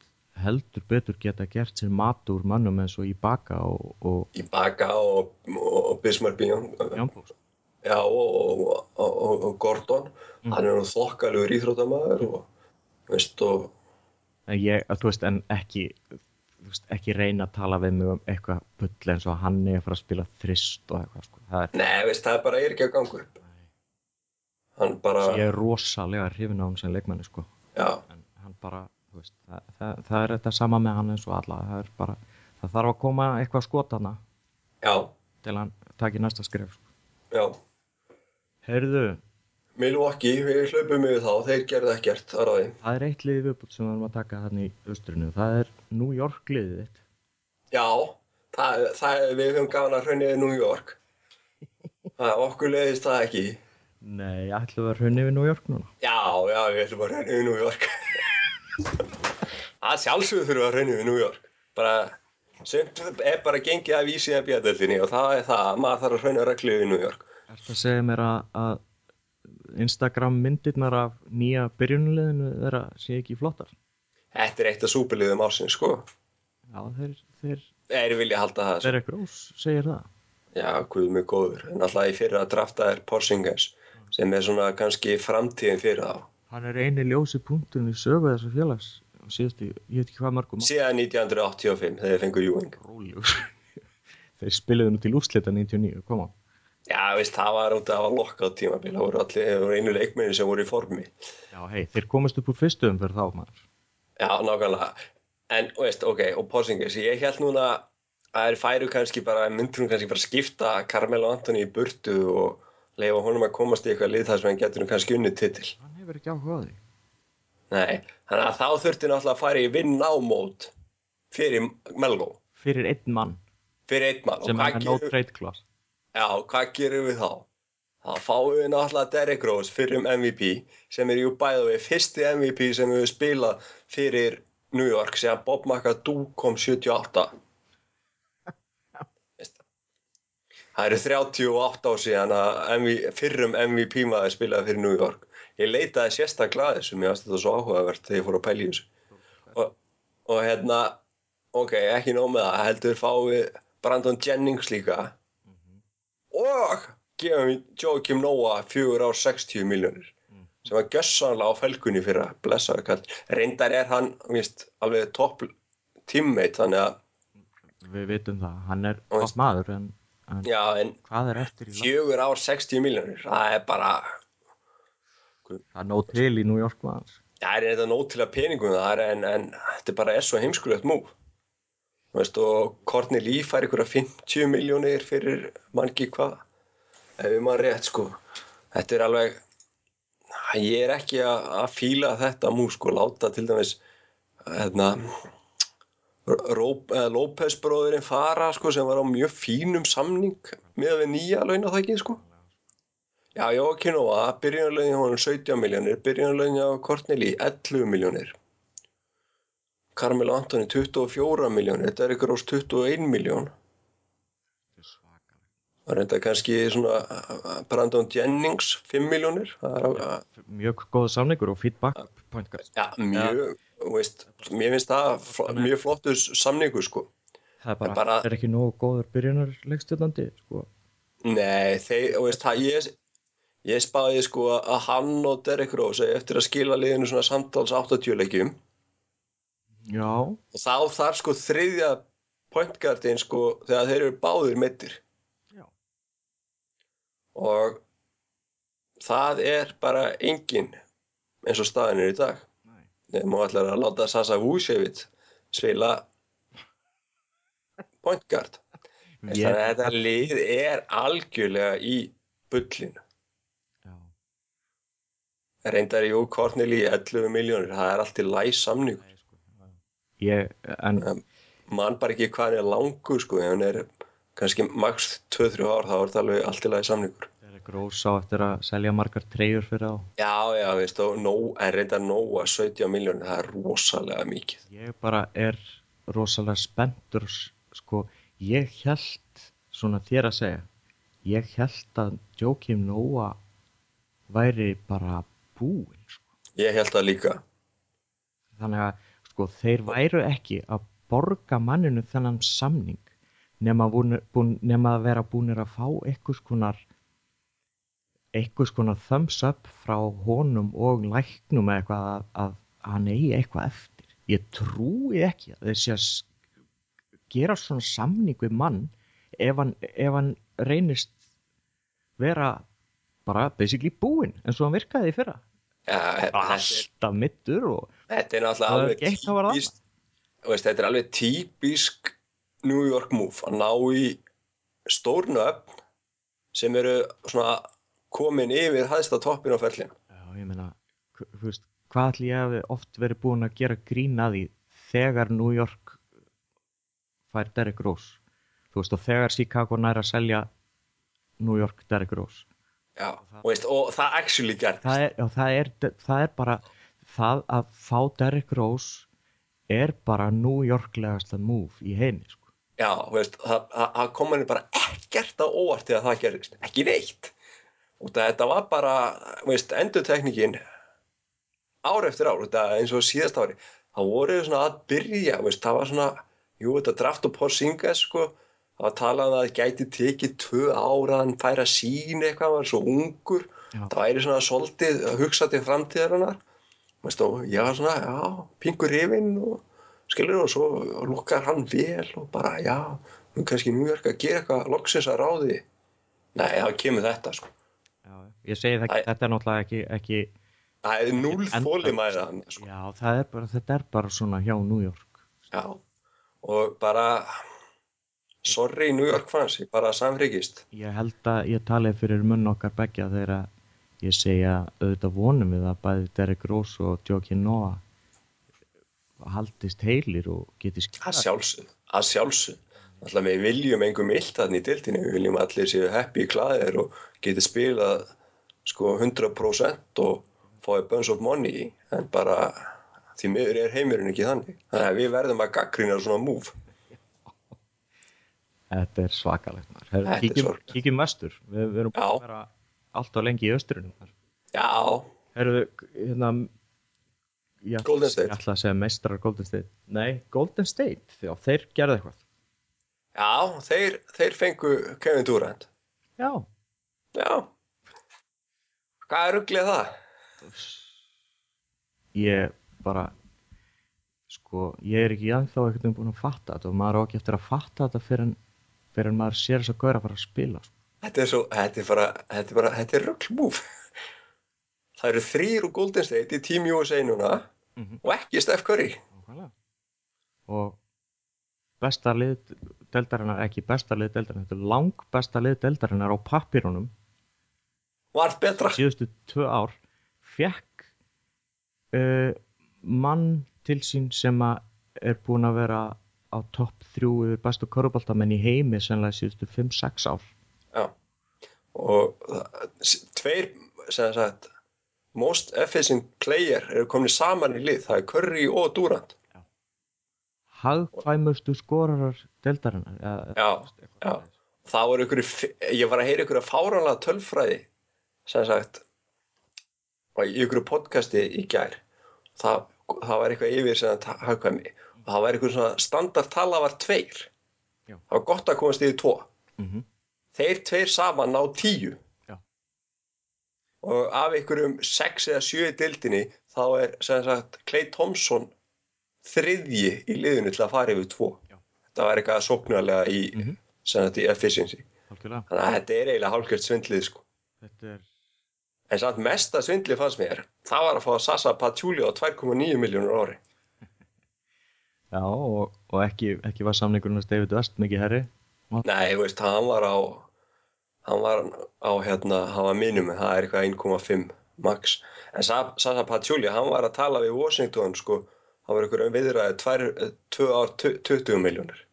heldur betur geta gert sér mat úr mönnum eins og í baka og, og í baka og, og, og Bismarck Já, og, og, og, og Gordon. Hann er nú þokkalugur íþrótamaður og, veist, og en ég, þú veist, en ekki veist, ekki reyna að tala við mig um eitthvað pull eins og hann er að fara að spila þrist og eitthvað, sko, það er Nei, veist, það bara er ekki að ganga upp. Hann bara, ég er rosalega hrifin á hann sem leikmanni, sko. Já, en hann bara, þú veist, það, það, það er þetta sama með hann eins og alla, það er bara það þarf að koma eitthvað skotana já, til að hann taki næsta skref, sko. já. Heyrðu, Milwaukee, við hlaupum yfir þá, þeir gerðu ekkert að ráði. það er eitt liðið viðbútt sem við erum að taka hann í austrinu, það er New York liðið þitt Já, það, það, við höfum gafan að hraunniði New York. Það, okkur leiðist það ekki. Nei, ætlum við að hrunni við New York núna Já, já, við ætlum að hraunniði New York. það sjálfsögðu þurfum við að hraunniði New York. Bara, sumt er bara gengið af ísið að björndeldinni og það er það, maður þarf að hraunniði regluði New York. Ertu að segja mér að, að Instagram myndirnar af nýja byrjunuleginu þeirra sé ekki flottar? Þetta er eitt af súpiliðum ásins, sko. Já, þeir, þeir, Þeir vilja halda það. þeir ekki rós, segir það. Já, guð mig góður. En alltaf í fyrra drafta er Porzingis sem er svona kannski framtíðin fyrir þá. Hann er eini ljósi punkturinn í sögu þessu félags og síðustu, ég veit ekki hvað mörgum Síðan 1985 þegar þeir fengur róljós. þeir spiluðu nú til úrslita 99, koma. Já, veist, það var út af að lokka á tímabil. Það voru allir, það voru einu leikmenni sem voru í formi. Já, hei, þeir komast upp úr fyrstu umferð þá, maður. Já, nákvæmlega. En, veist, ok, og Porzingis, ég held núna að þeir færu kannski bara, myndur hún kannski bara skipta Carmelo Anthony í burtu og leifa honum að komast í eitthvað lið þar sem hann getur nú kannski unnið titil. Hann hefur ekki áhuga á því. Nei, þannig að þá þurfti náttúrulega að fara í vinn á mót fyrir Melgo, Fyrir einn mann fyrir einn mann. Og sem er no trade class. Já, hvað gerum við þá? Þá fáum við náttúrulega Derrick Rose fyrir um MVP sem er jú bæða við fyrsti MVP sem við spilað fyrir New York sem Bob McAdoo kom 78. Veist það? Eru 38 ár síðan að MV, fyrrum MVP maður spilaði fyrir New York. Ég leitaði sérstaklega að þessu, mér finnst þetta svo áhugavert þegar ég fór að pæla í þessu. Og, og hérna, ok, ekki nóg með það, heldur fáum við Brandon Jennings líka og gefum Joakim Noah fjögur ár 60 miljónir sem var gössanlega á felgunni fyrir að blessa. Reyndar er hann, víst, alveg topp teammate, þannig að, Við vitum það, hann er gott maður en, en já, en hvað er eftir í fjögur ár 60 miljónir, það er bara, Það er nóg til í New York maður. það er þetta nóg til að peningum það en, en þetta bara er svo heimskulegt múf. Veist, og Courtney Lee fær ykkur 50 miljónir fyrir mangi hvað, ef við maður rétt, sko. Þetta er alveg, ég er ekki að, að fíla þetta múf, sko, láta til dæmis, hérna, López bróðurinn fara, sko, sem var á mjög fínum samning með við nýja launathækið, sko. Já, Jókin Nóa, byrjunarlögin honum 17 miljónir, byrjunarlögin á Kortnili 11 miljónir. Carmelo Antoni 24 miljónir, Derrick Rose 21 miljón. Það reynda kannski svona uh, Brandon Jennings 5 miljónir. Það er að, Mjög góð samningur og feedback ja, mjög, þú veist, mér finnst það mjög flottus samningu, sko. Það er bara, bara- er ekki nógu góður byrjunarleikstjórnandi, sko. Nei, þeir, veist, það, ég, ég spáði sko að hann og Derrick Rose eftir að skila liðinu svona samtals 80 leikjum. Já, og þá þarf sko þriðja pointgardin sko þegar þeir eru báðir meittir Já. og það er bara engin eins og staðin er í dag Nei. nema allar að láta Sasa Vucevic spila pointgard þannig að þetta lið er algjörlega í bullinu Já. reyndar jú Korneli í 11 miljónir það er allt í læs samning Nei, já. Ég, en mann bara ekki hvað hann er langur sko, ef hann er kannski max 2-3 ár þá er þetta alveg allt í lagi samningur. þeir er grós á eftir að selja margar treyjur fyrir á. Já, já, veist, nó, en reyndar nóa 17 miljónir, það er rosalega mikið. Ég bara er rosalega spenntur sko, ég held svona þér að segja ég held að Joakim Noah væri bara búinn sko. Ég held það líka þannig að sko, þeir væru ekki að borga manninu þennan samning nema, búin, búin, nema að vera búinir að fá einhvers konar einhvers konar thumbs up frá honum og læknum eitthvað að, að hann eigi eitthvað eftir. Ég trúi ekki að þessi að gera svona samning við mann ef hann, ef hann reynist vera bara basically búinn eins og hann virkaði í fyrra alltaf mittur og þetta er náttúrulega alveg veist, þetta er alveg típisk New York move að ná í stórnu öfn sem eru svona komin yfir hæðsta toppin á ferlin Já, ég meina, þú veist hvað ætli ég hef oft verið búin að gera grín að því þegar New York fær Derrick Rose? Þú veist og þegar Chicago næra að selja New York Derrick Rose Já, og, veist, og það actually gerðist. Það er, já, það, er, það er bara það að fá Derrick Rose er bara New Yorklegasta move í heimi sko. Já, veist, það, það kom henni bara ekkert á óvart þegar það gerðist, ekki neitt. Og þetta var bara endurtekningin ár eftir ár, þetta eins og síðast ári. Þá voru svona að byrja veist, það var svona, jú þetta draft og Porzingis sko, það var talað um að það gæti tekið tvö ára hann færa sín eitthvað, hann var svo ungur. Já. það væri svona svolítið að hugsa til framtíðarinnar. Og ég var svona, já, pingur rifinn og skilur og svo lukkar hann vel og bara, já, nú kannski New York að gera eitthvað loksins að ráði. Nei, það kemur þetta sko. Já, ég segi það, Æ, þetta er náttúrulega ekki, ekki Það er núl þólimæða sko. Já, er bara, þetta er bara svona hjá New York. Já, og bara sorry New York fans, ég bara samfrikist Ég held að ég tali fyrir munn okkar begja þegar ég segja auðvitað vonum við að bæði Derek Rose og Joakim Noah haldist heilir og geti skilja Að sjálfsög, að sjálfsög Alltaf við viljum engum illt þannig í dildinu, við viljum allir séu happy klæðir og geti spilað sko 100% og fáið bunch of money en bara því miður er heimurinn ekki þannig. Þannig að við verðum að gaggrina svona move. Þetta er svakalegt. Her, kíkjum, kíkjum vestur. Við, við erum bara að vera alltaf lengi í östrunum. Já. Herruðu, hérna, já, Golden State. Ég ætla að segja meistrar Golden State. Nei, Golden State, já, þeir gerði eitthvað. Já, þeir, þeir fengu Kevin Durant. Já. Já. Hvað er rugglið það? Ég bara, sko, ég er ekki ennþá ekkert um búin að fatta þetta og maður er ekki eftir að fatta þetta fyrir en, fyrir en maður sér þess að góðra bara að spila. Sko. Þetta er svo, þetta er bara, þetta er bara, þetta er rugglmúf. Það eru þrýr úr Golden State í Team USA núna mm -hmm. og ekki Steph Curry. Og besta lið deldarinnar, ekki besta lið deldarinnar, þetta er lang besta lið deldarinnar á pappirunum Vart betra síðustu tvö ár fekk uh, mann til sín sem er búin að vera á topp þrjú yfir bestu korfbóltamenn í heimi senlega síðustu 5-6 ár. Já. Og tveir sem sagt most efficient player eru komin saman í lið, það er Curry og Durant. Hagkvæmustu skorarar deldarinnar já, já, það voru ykkur ég var að heyra ykkur að fáranlega tölfræði sem sagt í ykkur podcasti í gær. Það, það var eitthvað yfir sem hagkvæmi. og það var ykkur svona standardtala var tveir já. það var gott að komast yfir tvo mm -hmm. þeir tveir saman ná tíu já. og af ykkurum sex eða sjö dildinni þá er sem sagt Clay Thompson þriðji í liðinu til að fara yfir tvo Já. þetta var eitthvað sóknarlega í, mm -hmm. sagt, í efficiency Alkjörlega. þannig að þetta er eiginlega hálfgjört svindlið sko. er... en samt mesta svindlið fannst mér það var að fá Sasa Paciuli á 2,9 miljónur ári Já og, og ekki, ekki var samningurinn að David West mikið herri Nei, veist, hann var á hann var á hérna, hann var mínum það er eitthvað 1,5 max. En Sasa Paciuli, hann var að tala við Washington sko. Það var einhverjum viðræði 2 ár 20 miljónir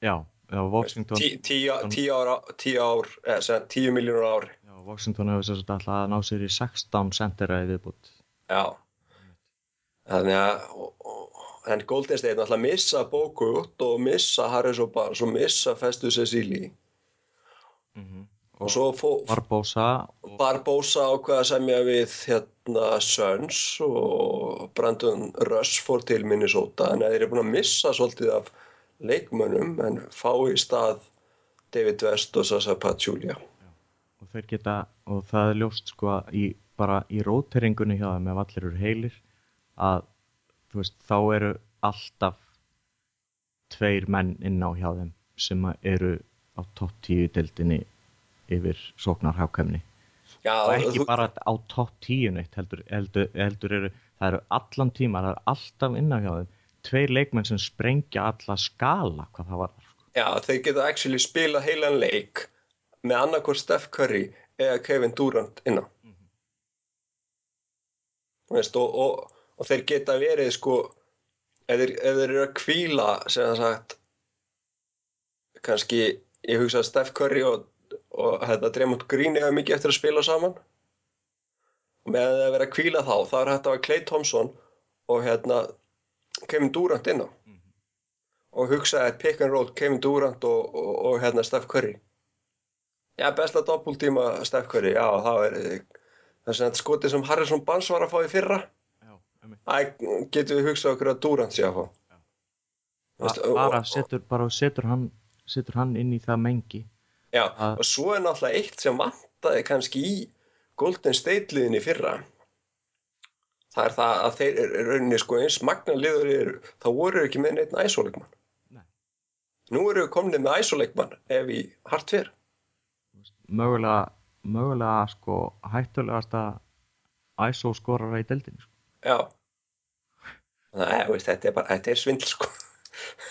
já, já, Washington 10 ár 10 miljónur ári. Já, Washington hefur sérstaklega alltaf að ná sér í 16 centera í viðbútt já. Þannig að og, en Golden State náttúrulega missa Bogut og missa Harrison Barnes og missa Festus Cecily. Mm -hmm. og, og svo fó, Barbosa og... Barbosa ákveða semja við hérna Suns og Brandon Russ fór til Minnesota. En þeir eru búin að missa svolítið af leikmönnum en fá í stað David West og Sasa Pachulia. Og þeir geta og það er ljóst sko í, bara í róteringunni hjá þeim ef allir eru heilir að veist þá eru alltaf tveir menn inn á hjá þeim sem eru á topp tíu deildinni yfir sóknarhákæmni og ekki þú... bara á topp tíu neitt heldur, heldur, heldur eru það eru allan tíma, það eru alltaf inn á hjá þeim tveir leikmenn sem sprengja alla skala hvað það var sko. Já, þeir geta actually spila heilan leik með annarkor Steph Curry eða Kevin Durant inná mm -hmm. Og, og, og þeir geta verið sko ef þeir, ef þeir eru að kvíla sem það sagt kannski, ég hugsa að Steph Curry og, og hérna Dremont Green hefur mikið eftir að spila saman. Og með að vera að kvíla þá þá er hægt að Clay Thompson og hérna Kevin Durant inná. Mm -hmm. og hugsaði pick and roll Kevin Durant og, og, og hérna Steph Curry. Já besta doppultíma Steph Curry já það er þess að skoti sem Harrison Barnes var að fá í fyrra það getur við hugsað okkur að Durant sé að fá? Bara setur, bara setur hann setur hann inn í það mengi. Já að... og svo er náttúrulega eitt sem vantaði kannski í Golden State liðinni fyrra. Það er það að þeir eru rauninni sko eins magnanliður eru, þá voru ekki með neitt æsóleikmann Nei. nú eru við komnið með æsóleikmann ef í hart fyrr mögulega mögulega sko hættulegasta æsó skorara í deldinu sko. já Nei, veist, þetta er bara, þetta er svindl sko.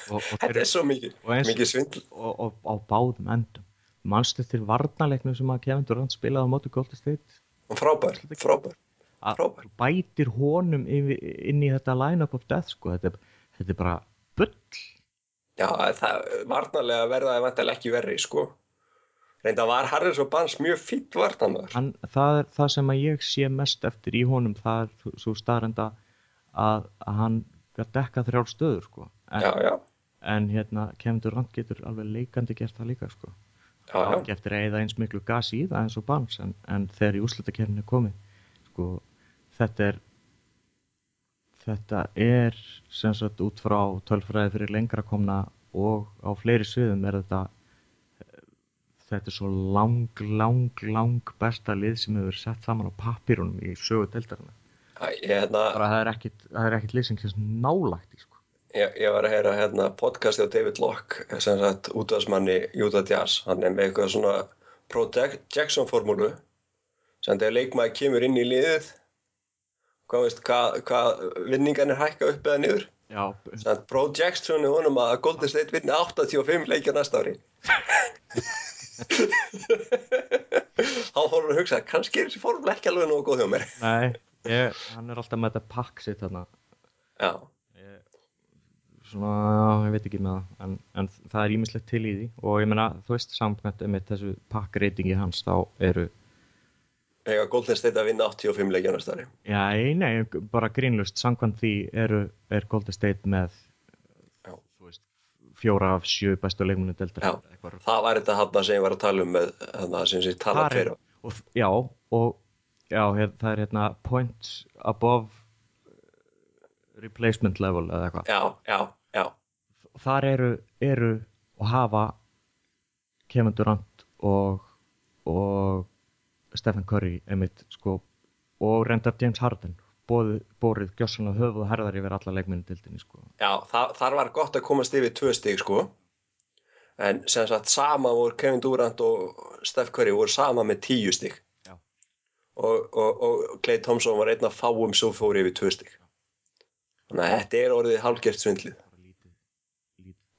Og, og þetta er svo mikið, mikið svindl. Og, og, og á báðum endum. Mannstu til varnalegnum sem að Kevin Durant spilaði á mótu Golden State? Frábær, frábær að bætir honum inn í þetta line-up of death sko, þetta, þetta er bara bull. Já, það varnalega verðaði vantilega ekki verri sko. Reynda var Harris og Barnes mjög fýtt vartanvar það er það sem að ég sé mest eftir í honum það er svo starrenda að, að hann gæti dekka þrjár stöður sko en, já, já. en hérna Kevin Durant getur alveg leikandi gert það líka sko já, já. ekki eftir að eða eins miklu gas í það eins og Barnes en, en þegar í úslutakefni komið sko þetta er þetta er sem sagt út frá tölfræði fyrir lengra komna og á fleiri sviðum er þetta þetta er svo lang, lang, lang besta lið sem hefur sett saman á papírunum í sögu deltarina hérna, það er ekkit, ekkit lið sem nálagt í sko. ég, ég var að heyra hérna, podcasti á David Locke sem sagt útvarsmanni Utah Jazz. Hann er með eitthvað svona Pro-Jackson formúlu sem þegar leikmaði kemur inn í liðið hvað veist, hvað, hvað vinningan er hækka upp eða niður? Já. Projection er honum að Golden State vinna 85 leikja næsta ári. Þá fórum við að hugsa kannski er þessi formule ekki alveg nógu góð hjá mér. Nei, ég, hann er alltaf með þetta pakk sitt þarna. Já. Ég, Svona, ég veit ekki með það en, en það er ímislegt til í því. Og ég menna, þú veist, samkvæmt með þessu pakkreitingi hans þá eru Ega Golden State að vinna 85 leikja næsta ári? Já, nei, bara grínlust samkvæmt því eru, er Golden State með Já. veist, fjóra af sjö bestu leikmunni delta Já, það var þetta hann sem ég var að tala um með það sem ég talaði fyrir og, Já, og já, það er hérna points above replacement level eða eitthvað. Já, já, já. Þar eru, eru og hafa Kevin Durant og og Stephen Curry einmitt sko og reyndar James Harden bórið, bórið gjössan og höfuð herðar yfir alla leikminni dildinni sko. Já, það, þar var gott að komast yfir tvö stík sko. En sem sagt sama voru Kevin Durant og Steph Curry voru sama með tíu stík og, og, og Clay Thompson var einn af fáum sem fór yfir tvö stík þannig að þetta er orðið halgjört svindlið.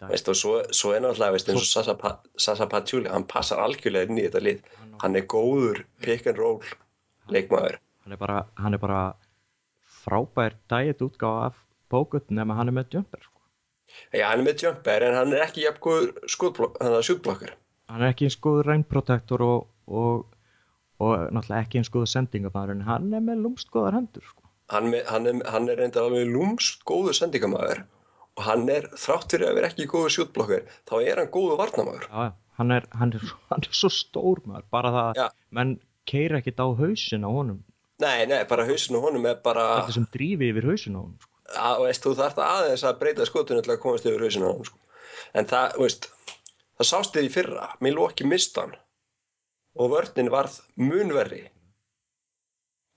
Veist, og svo, svo er náttúrulega veist, eins og Sasa, pa, Sasa Pachulia hann passar algjörlega inn í þetta lið. Hann er góður pick and roll leikmaður. Hann er bara, hann er bara frábær dæet útgáð af bókut nema hann er með jumper sko. já hann er með jumper en hann er ekki jafn góður skjútblokkar hann er ekki eins góður reynprotektor og, og, og náttúrulega ekki eins góður sendingabæður en hann er með lúmst góðar hendur sko. hann, hann, er, hann er reyndar alveg lúmst góður sendingamæður og hann er, þrátt fyrir að vera ekki góður sjútblokkar, þá er hann góður varnamæður. já, hann er, hann er, er svo stór maður bara það að menn keira ekkit á hausin á honum Nei, nei, bara hausinu honum er bara, þetta sem drífi yfir hausin á honum sko. að, veist, þú þarft aðeins að breyta skotinu til að komast yfir hausinu honum, sko. En það, veist, það sást þér í fyrra, Milwaukee mistan og vörnin varð munverri.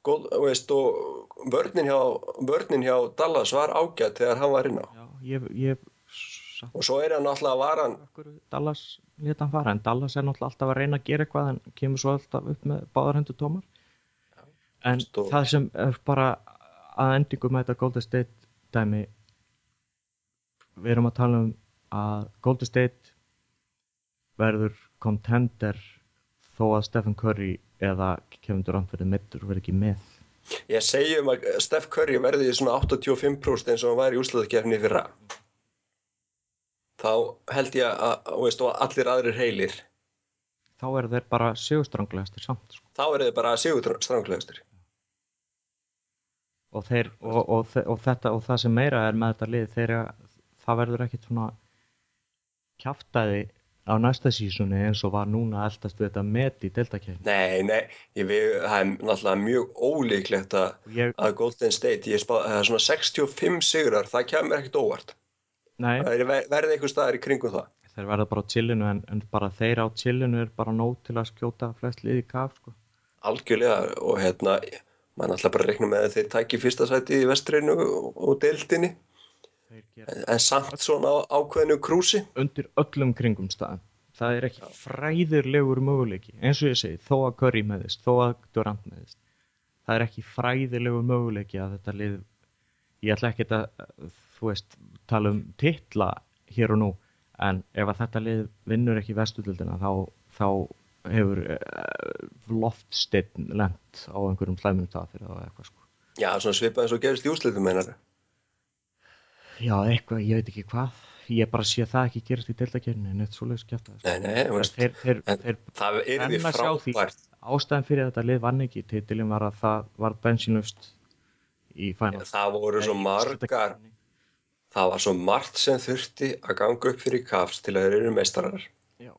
Góð, þú veist, og vörnin hjá, vörnin hjá Dallas var ágætt þegar hann var inn á. já, ég, ég Og svo er hann náttúrulega varan, okkur Dallas leta hann fara en Dallas er alltaf að reyna að gera eitthvað en kemur svo alltaf upp með báðar hendur tómar en Stór. það sem er bara að endingu með þetta Golden State dæmi við erum að tala um að Golden State verður contender þó að Stephen Curry eða Kevin Durant verður mittur og verður ekki með ég segi um að Steph Curry verði svona 85% eins og hann var í úrslöðukefni fyrra. Þá held ég að, veist, allir aðrir heilir, þá eru þeir bara sigurstranglegastir samt sko. þá eru þið bara sigur stranglegastur. og, þeir, og, og, og þetta og það sem meira er með þetta lið þeir, það verður ekkit svona kjaftaði á næsta sísunni eins og var núna að eldast við þetta met í deltakefni Nei, nei, ég, við, það er náttúrulega mjög ólíklegt að, ég, að Golden State, ég spá, það er svona 65 sigrar, það kemur ekkert óvart. nei, Það er ver- verði einhver staðar í kringum það. þeir verða bara á chillinu en, en bara þeir á chillinu er bara nóg til að skjóta flest lið í kaf sko. Algjörlega og hérna, maður náttúrulega bara reikna með að þeir tæki fyrsta sæti í vestreinu og, og gera en samt svona ákveðinu krúsi. undir öllum kringum staðan það er ekki fræðirlegur möguleiki eins og ég segi, þó að Curry meðist þó að Durant meðist það er ekki fræðilegur möguleiki að þetta lið ég ætla ekki að þú veist, tala um titla hér og nú, en ef að þetta lið vinnur ekki vestudildina þá, þá hefur uh, loftsteinn lent á einhverjum slæmum stað fyrir það eitthvað sko Já, svona svipað eins og gerist í úrslitum meinar. Já, eitthvað, ég veit ekki hvað ég bara sé það ekki gerast í en eitt kjæft sko. Nei, nei, þú veist, þeir, þeir, en þeir það er því frábært. ástæðan fyrir að þetta lið vann ekki titilin var að það var bensínust í final Það voru svo margar, það var svo margt sem þurfti að ganga upp fyrir kafs til að þeir eru meistarar. Já.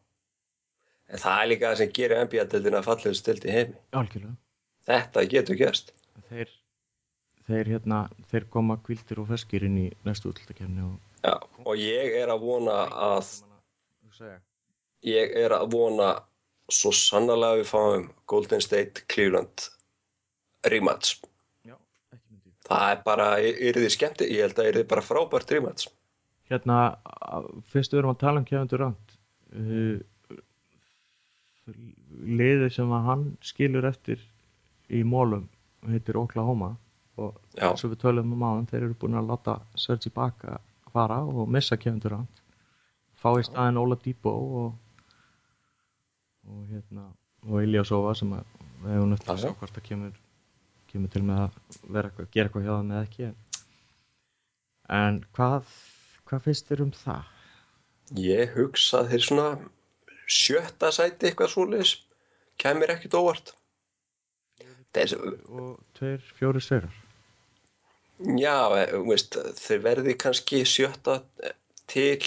En það er líka það sem gerir NBA-deildina fallegust stilt í heimi. algjörlega Þetta getur gerst. þeir, þeir, hérna, þeir koma kvildir og feskir inn í næstu útlutakefni og Já, og ég er að vona að, ég er að vona svo sannlega við fáum Golden State Cleveland rematch. Já. Það er bara, er þið skemmti, ég held að er þið bara frábært rematch. Hérna, fyrst við erum að tala um Kevin Durant uh, liðið sem að hann skilur eftir í mólum heitir Oklahoma og Já, eins og við tölum um áðan, þeir eru búin að láta Sergi Baka fara og missa Kevin Durant fá í staðin Ola Depot og og hérna og Ilyasova sem að við hefum eftir að Já, sjá já. hvort það kemur kemur til með að vera eitthvað, gera eitthvað hjá það með ekki en, hvað hvað finnst þér um það? ég hugsa þeir svona sjötta sæti eitthvað svoleiðis kemur ekkert óvart. Þeir, og tveir, fjóri sverar Já, eh, þú veist, þeir verði kannski sjötta til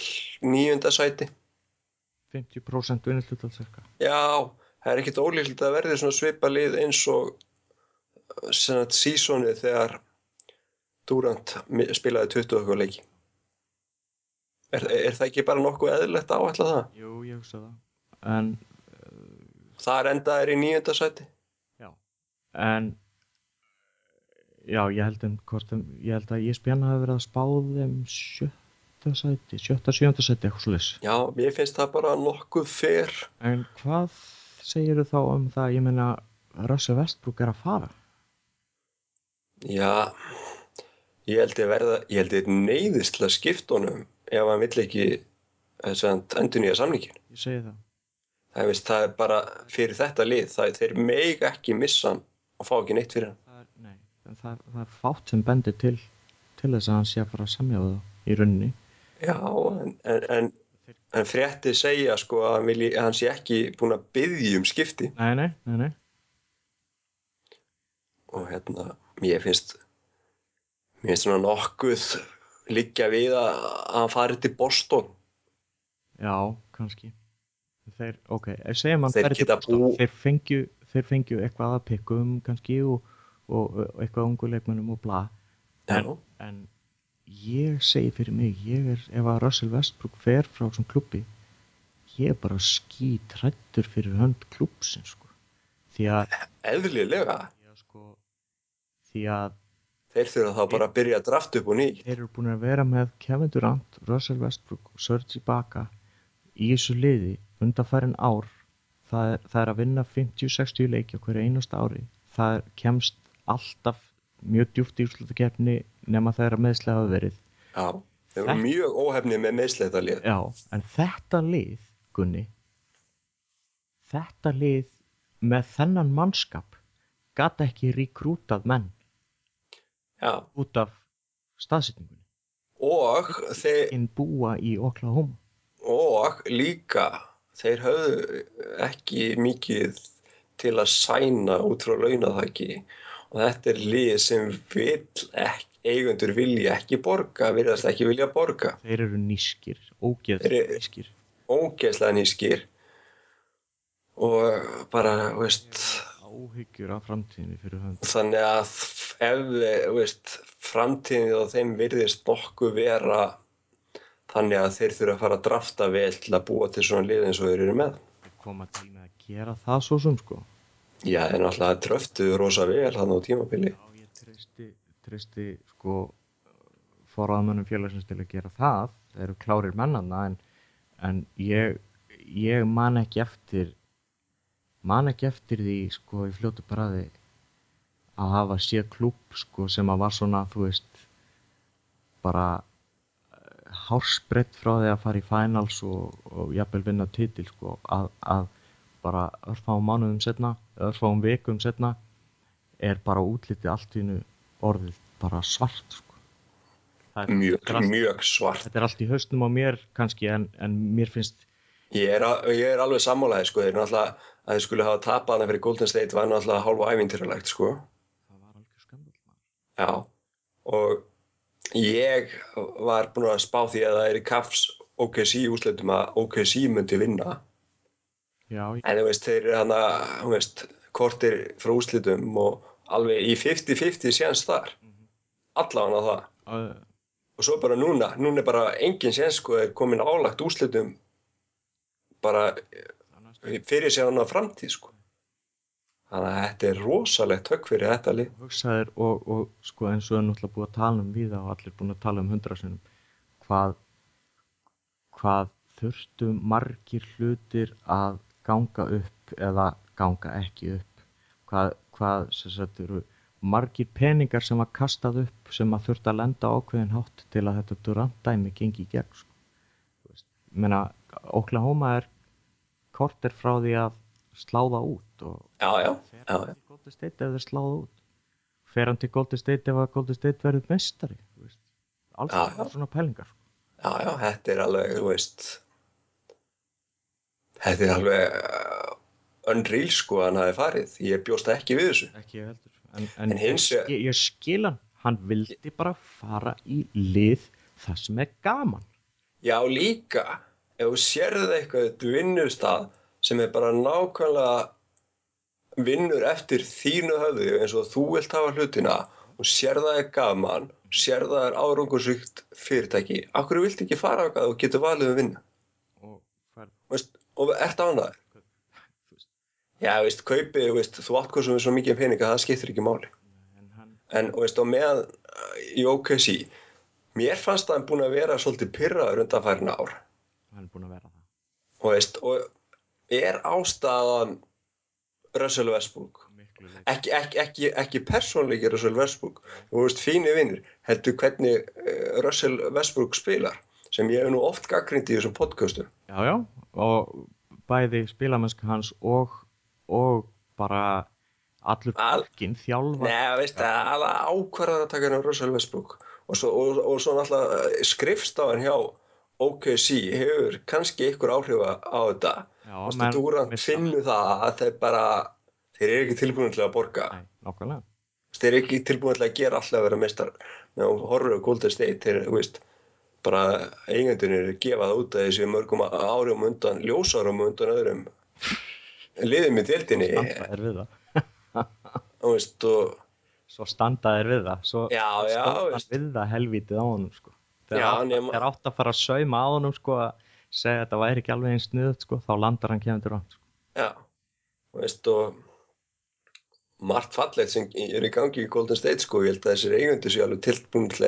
níunda sæti. 50% vinnilhlutal cirka Já, það er ekkit ólíklegt að verði svona svipa lið eins og sísonið þegar Durant spilaði 20 og eitthvað leiki. Er, er það ekki bara nokkuð eðlilegt að áætla það? Jú, ég hugsa það en, Þar enda er í níunda sæti. já en já, ég held hvort þeim, ég held að ég spjana hafi verið að spá þeim sjötta sæti, sjötta, sjötta sæti eitthvað slis Já, mér finnst það bara nokkuð fer. en hvað segir þá um það, ég meina Russell Westbrook er að fara Já, ég held ég verða, ég held ég neyðist til að skipta honum ef hann vill ekki endur nýja samningin. ég segi það Það er, veist, það er bara fyrir þetta lið, það er þeir meg ekki missa hann og fá ekki neitt fyrir hann. Það það, er fátt sem bendir til til þess að hann sé að fara að við það í rauninni. Já, en, en, en, en frétti segja sko að hann, vilji, hann sé ekki búin að byggja um skipti. Nei, nei, nei, nei. Og hérna, mér finnst Mér finnst svona nokkuð liggja við að hann fari til Boston. Já, kannski. Þeir, ok, segjum hann Þeir geta bú- þeir fengju, þeir fengju eitthvað að pikkum kannski og, og, og eitthvað ungu leikmennum og bla en, en ég segi fyrir mig ég er, ef að Russell Westbrook fer frá þessum klubbi ég er bara skít hrættur fyrir hönd klubsins sko. því að, Eðlilega. sko, því að Þeir þurfa þá bara að byrja að drafta upp og ný. þeir eru búin að vera með Kevin Durant, Russell Westbrook og Serge Ibaka í þessu liði undanfærin ár það er, það er að vinna 50-60 leiki á hverju einasta ári það er, kemst alltaf mjög djúft í úrslutakefni nema þegar að meðslega hafa verið Já. Þeir eru Þetta- mjög óhefnið með meðsleita lið. já, en þetta lið Gunni þetta lið með þennan mannskap gata ekki rekrútað menn Já. út af staðsetningunni Og þeir, búa í Oklahoma og líka þeir höfðu ekki mikið til að sæna út frá launathaki og þetta er lið sem vill ekki, eigundur vilja ekki borga, virðast ekki vilja borga. Þeir eru nískir, ógeð Þeir eru- nískir ógeðslega nýskir. Og bara, veist áhyggjur af framtíðinni fyrir hönd. þannig að ef veist, framtíðin á þeim virðist nokkuð vera þannig að þeir þurfa að fara að drafta vel til að búa til svona lið eins og þeir eru með. Þeir koma til með að gera það svo sem sko Já, en alltaf dröftuðu rosa vel hann á tímabili. já ég treysti, treysti sko forraðmönnum félagsins til að gera það þeir eru klárir mennana en, en ég, ég man ekki eftir man ekki eftir því sko í fljótu bræði að hafa séð klúb sko sem að var svona þú veist bara hársbreytt frá því að fara í finals og, og jafnvel vinna titil sko að, að bara örfáum mánuðum setna örfáum vikum setna er bara útlitið allt í hennu orðið bara svart sko. Það er, Mjög, allt, mjög svart. þetta er allt í haustum á mér kannski en, en mér finnst Ég er, a- ég er alveg sammálaði, sko. Þeir eru náttúrulega að þeir skulle hafa tapað hana fyrir Golden State var náttúrulega hálfa ævintýralegt, sko. það var algjör skandal. Já. Og ég var búin að spá því að það er í Cavs OKC úsleitum að OKC myndi vinna. Já, En þú veist, þeir eru þú veist, kortir frá úslitum og alveg í 50-50 séns þar. Allavega það. uh, Og svo bara núna, núna er bara engin séns sko, er komin álagt úslitum bara fyrir sér hann á framtíð sko. Þannig að þetta er rosalegt högg fyrir þetta lið. hugsaðir og, og sko eins og er náttúrulega búið að tala um við og allir búin að tala um hundrasunum hvað hvað þurftu margir hlutir að ganga upp eða ganga ekki upp. Hvað, hvað sagt eru margir peningar sem var kastað upp sem að þurftu að lenda ákveðin hátt til að þetta durandæmi gengi í gegn sko. Þú veist, ég meina Oklahoma er korter frá því að slá það út og Já, já, fer hann já. til Golden State ef þeir sláðu út. Fer hann til Golden State ef að Golden State verður mestari alls svona pælingar Já, já, þetta er alveg, þú veist, þetta er alveg uh, unreal sko að hann hafi farið. Ég bjóst ekki við þessu. ekki heldur. En, en, En hins ég, ég skil hann. Hann vildi bara fara í lið það sem er gaman. Já, líka, ef þú sérðu eitthvað vinnustad sem er bara nákvæmlega vinnur eftir þínu höfðu eins og þú vilt hafa hlutina og sérðu það er gaman, sérðu það er árangursvíkt fyrirtæki, akkur vilt ekki fara á eitthvað og getur valið um vinna. Og fær, veist, og ert veist, Já, veist, kaupið, veist, þú átt sem er svo mikið peninga, það skiptir ekki máli. en veist, og uh, í OKC, mér fannst það búin að vera svolítið pyrraður undanfærin ár. hann er búin að vera það. Og veist, og er ástæðan Russell Westbrook? Ekki, ekki, ekki, ekki persónleiki Russell Westbrook. Þú veist, fínir vinnir heldur hvernig uh, Russell Westbrook spilar sem ég hef nú oft gaggrind í þessum podcastum. Já já og bæði spilamennska hans og og bara allur Al- fólkin þjálfa Nei, veist, alveg ákvarðan að taka hennar Russell Westbrook. Og svo, og, og svo náttúrulega skrifstafan hjá OKC hefur kannski ykkur áhrif á þetta. Já, og með- finnur það að þeir bara þeir eru ekki tilbúin til að borga. Nei, nákvæmlega. Þeir eru ekki tilbúin til að gera alltaf að vera meistar. Með horfur og Golden State þeir, þú veist, bara eigendunir gefa það út að þessi mörgum árum undan, ljósárum undan öðrum liðum í dildinni standa er við það þú veist, og svo standa er við það svo Já, já, hann veist. við það helvítið á honum sko. þegar nema- átt að fara að sauma á honum sko, að segja að þetta væri ekki alveg eins snuðt sko, þá landar hann kemur til rátt sko. Já, þú veist og margt fallegt sem er í gangi í Golden State sko, ég held að þessir eigendur séu alveg tilbúin til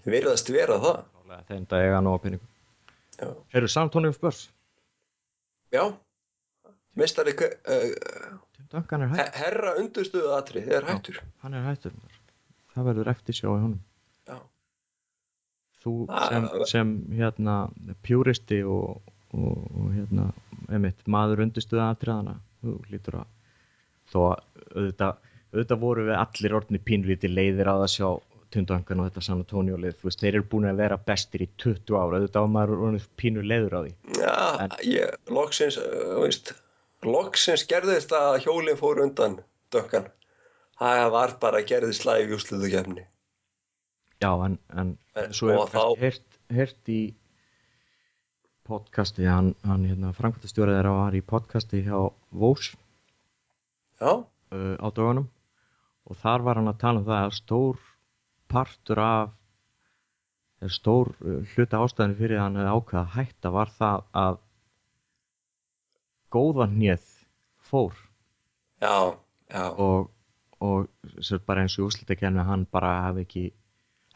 að verðast vera það. Þeim þetta eiga nóg peningum Já, Eru San Antonio Spurs Já. mestari uh, er hætt, herra undurstöðu atrið, þeir hættur. hann er hættur það verður eftir sjá í honum Já. þú Ah, sem, sem hérna pjúristi og, og, og hérna einmitt, maður undirstuða atriðana þú lítur að þó að auðvitað, auðvitað voru við allir orðni pínlíti leiðir á það að sjá Tundöngan og þetta San Antonio lið þú veist, þeir eru búin að vera bestir í 20 ára auðvitað var maður orðin pínu leiður á því Já, En- ég, loksins, uh, þú veist, loksins gerðist að hjólinn fór undan dökkan. Það var bara gerði slæfi úsluðu kemni. Já, en, en En- svo og þá- kannski heyrt, heyrt í podcasti, hann, hann hérna, framkvæmtastjórið þeirra var í podcasti hjá Vós uh, á dögunum og þar var hann að tala um það að stór partur af stór uh, hluta ástæðinu fyrir að hann hefði ákveða að hætta var það að góðan hnið fór. Já, já, og, og sér bara eins og úrslitakefni hann bara hafi ekki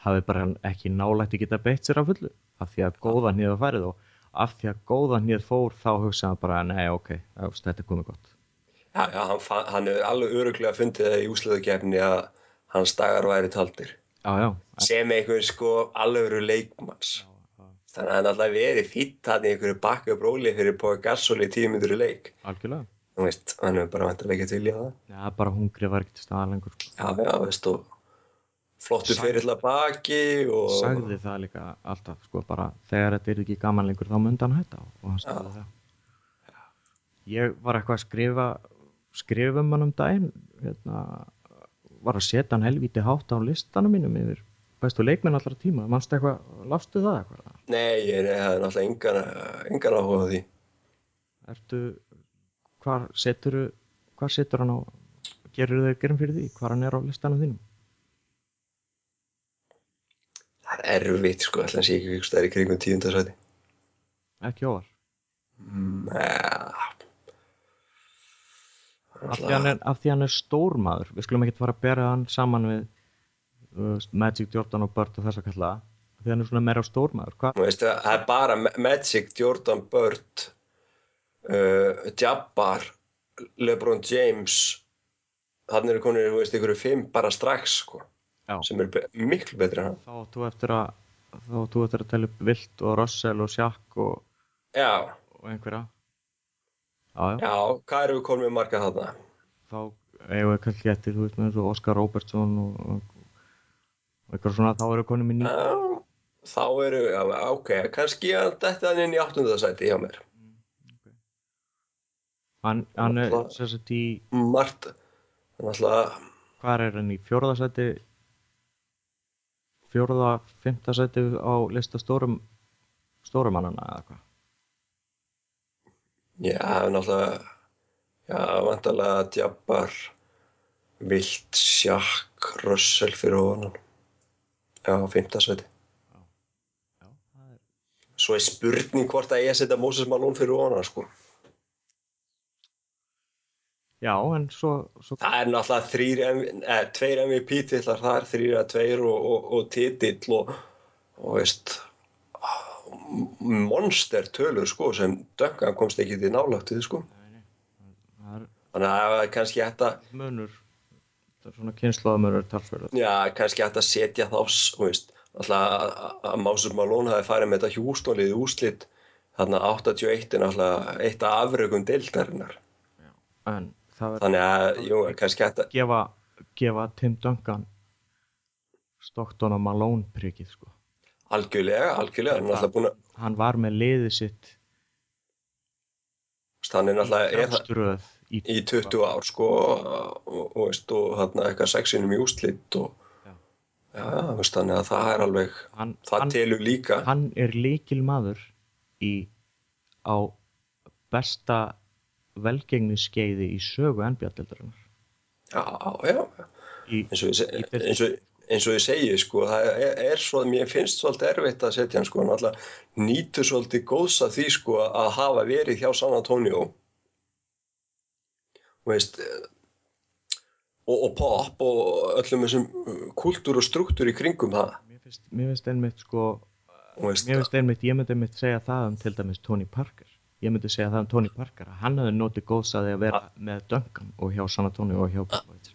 hafi bara ekki nálægt að geta beitt sér af fullu. Af því að góða hnið var færið og af því að góða hnið fór þá hugsaði hann bara nei ok, þetta er komið gott. Já, já hann, fann, hann hefur alveg öruglega fundið það í úsluðu kemni að hans dagar væri taldir. Já, Sem einhver sko alvöru leikmanns. Þannig að hann alltaf verið fýtt hann í einhverju bakka bróli fyrir Gasol í tíu myndur í leik. algjörlega Þú veist, hann hefur bara vantilega ekki til í það. já, bara hungri var ekki til staðar lengur sko. Já, já, veist, og flottu Sagði- fyrir að baki og... sagði það líka alltaf sko bara þegar þetta er ekki gaman lengur þá myndi hann hætta og hann sagði það ég var eitthvað að skrifa skrifa um hann um daginn hérna, var að setja hann helvíti hátt á listanum mínum yfir bestu leikmenn allra tíma, mannstu eitthvað lástu það eitthvað, Nei, ég nei, það er náttúrulega engan, engan áhuga á því. ertu hvar setur hvar setur hann á gerur þau gerum fyrir því, hvar hann er á listanum þínum Það er erfitt, sko, hann sé ekki ykkur stær í kringum tíundasæti. ekki óvar, Mm, ja. Af því, hann er, af því hann er stór maður við skulum ekki fara að bera hann saman við uh, Magic Jordan og Bird og þess að kalla því hann er svona meira stór maður Hva? Þú veist, það er bara Ma- Magic, Jordan, Bird, uh, Jabbar, LeBron James, þannig eru konur, þú veist, ykkur fimm bara strax, sko, Já. sem eru be miklu betri en hann. þá áttu eftir að þá áttu eftir að tella upp Vilt og Russell og Shaq og, Já, og einhverja já, já, já, hvað eru við konum með marga þarna? þá eigum við kannski eftir, þú veist með Oscar Robertson og, og, og eitthvað svona, þá eru konum í ný Já, þá eru, já, ok, kannski að þetta hann inn í áttundasæti hjá mér. hann, hann er sagt í Margt, þannig að, hvað er hann í fjórðasæti fjórða, fymtasæti á lista stórum stórumannana eða hvað já, náttúrulega, já, vantarlega Jabbar, Vilt, Sjakk, Russell fyrir. Já, fimmtasæti. já, er Svo er spurning hvort að ég setja Moses Malone fyrir honum, sko. já, en svo, svo Það er náttúrulega þrýr, eh, tveir MVP-titlar þar, þrýr að tveir og, og, og titill og, og veist, monster tölur, sko, sem Duncan komst ekki til nálægt við, sko. Þannig að það er kannski hægt að, munur það er svona kynnslóðamörur talsverður já, kannski hægt að setja þá, þú veist, alltaf að, Moses Malone hafi farið með þetta hjústónlið úslit, þarna 81 er náttúrulega eitt af afrögum deildarinnar. en það verður Þannig að, jú, kannski hægt að, gefa, gefa Tim Duncan Stockton og Malone prikið sko. Algjörlega, algjörlega, hann er búin að, hann var með liðið sitt hann er náttúrulega, er í, í 20 ár sko og, og, veist, og þarna eitthvað sexinum í úslitt og Já. já, já, veist, þannig að það er alveg hann, það hann, telur líka. hann er líkil maður í á besta velgengniskeiði í sögu NBA-dildarinnar já, já, í, eins og eins og, eins og ég segi sko, það er, er svo, mér finnst svolítið erfitt að setja hann sko, hann alltaf nýtur svolítið góðs að því sko að hafa verið hjá San Antonio. Veist og, og pop og öllum þessum kultúr og struktúr í kringum það. Mér finnst, mér finnst einmitt sko veist, mér finnst einmitt, ég myndi einmitt segja það um til dæmis Tony Parker. Ég myndi segja það um Tony Parker að hann hefði notið góðs að því að vera með Duncan og hjá San Antonio og hjá al-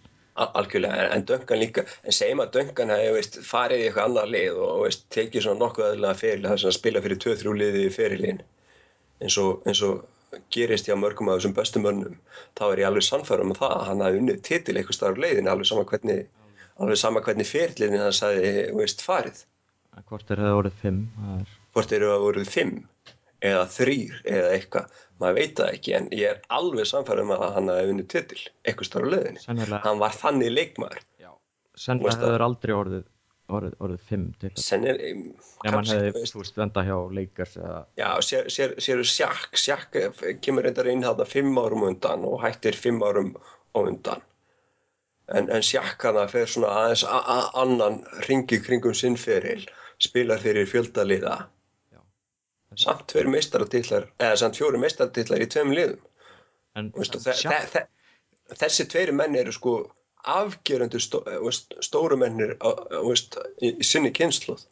algjörlega, en, Duncan líka en segjum að Duncan hefði veist, farið í eitthvað annað lið og veist, tekið svona nokkuð aðlega feril, það er svona að spila fyrir 2-3 liði í ferilin eins og, eins og gerist hjá mörgum af þessum bestu mönnum þá er ég alveg sannfærum um það að hann hafi unnið titil eitthvað staðar á leiðinu, alveg sama hvernig alveg sama hvernig ferilin hans hafi veist, farið, að hvort er það það er, hvort eru að voruð fimm eða þrýr eða eitthvað. Maður veit það ekki, en ég er alveg sannfærum að hann hafi unnið titil eitthvað staðar á leiðinu, sennilega, hann var þannig leikmaður. Sennilega Veist það. hefur aldrei orðið orðið, orðið fimm til. Að senn er ef hann hefði, veist, þú veist, venda hjá Lakers eða, Já, sér, sér, sér sjakk, sjakk kemur reyndar inn þarna fimm árum á undan og hættir fimm árum á undan. En, en sjakk hana fer svona aðeins a- a- annan ringi kringum sinn feril, spilar fyrir fjöldaliða. Samt tveir meistaratitlar, eða samt fjóri meistaratitlar í tveim liðum. en Veistu, þe Shaq- þe þe þessi tveiri menn eru sko afgeröndu stó, veist, stóru mennir veist, í, í sinni kynsluð.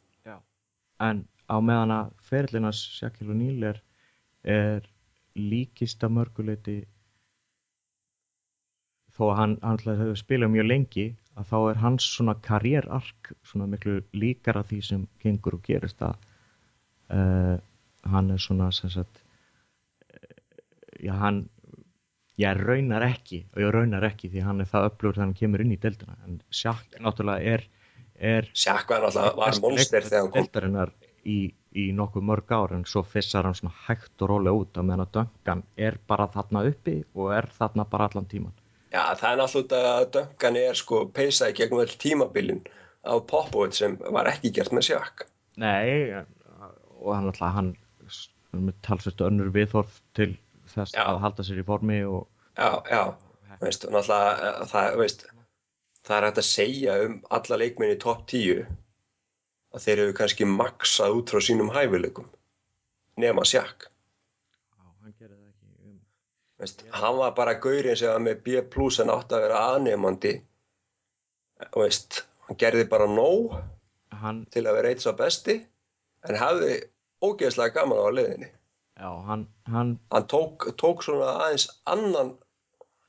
en á meðan að ferillina Shaquille O'Neal er, er líkist að mörguleiti þó að hann, hann hefur spilað mjög lengi að þá er hans svona karrierark svona miklu líkara því sem gengur og gerist að uh, hann er svona sem sagt uh, já hann ég raunar ekki og ég raunar ekki því hann er það öflugur þegar hann kemur inn í deildina en Shaq náttúrulega er, er Sjakk var náttúrulega var monster þegar hann kom. deildarinnar í, í nokkuð mörg ár en svo fissar hann svona hægt og rólega út á meðan að Duncan er bara þarna uppi og er þarna bara allan tíman Já, það er náttúrulega að Duncan er sko peysaði gegnum öll tímabilin á Popovich sem var ekki gert með sjakk. Nei, og hann alltaf hann talsvist önnur viðhorf til þess Já. að halda sér í formi og Já, já, veist, náttúrulega eh, það, veist, það er hægt að segja um alla leikmenn í topp 10 að þeir eru kannski maksað út frá sínum hæfileikum nema sjakk. Já, hann gerir það ekki um, Veist, hann var bara gaurinn sem var með B plus en átti að vera aðnemandi veist, hann gerði bara nóg hann, til að vera eitt svo besti en hafði ógeðslega gaman á liðinni já, hann, hann hann tók, tók svona aðeins annan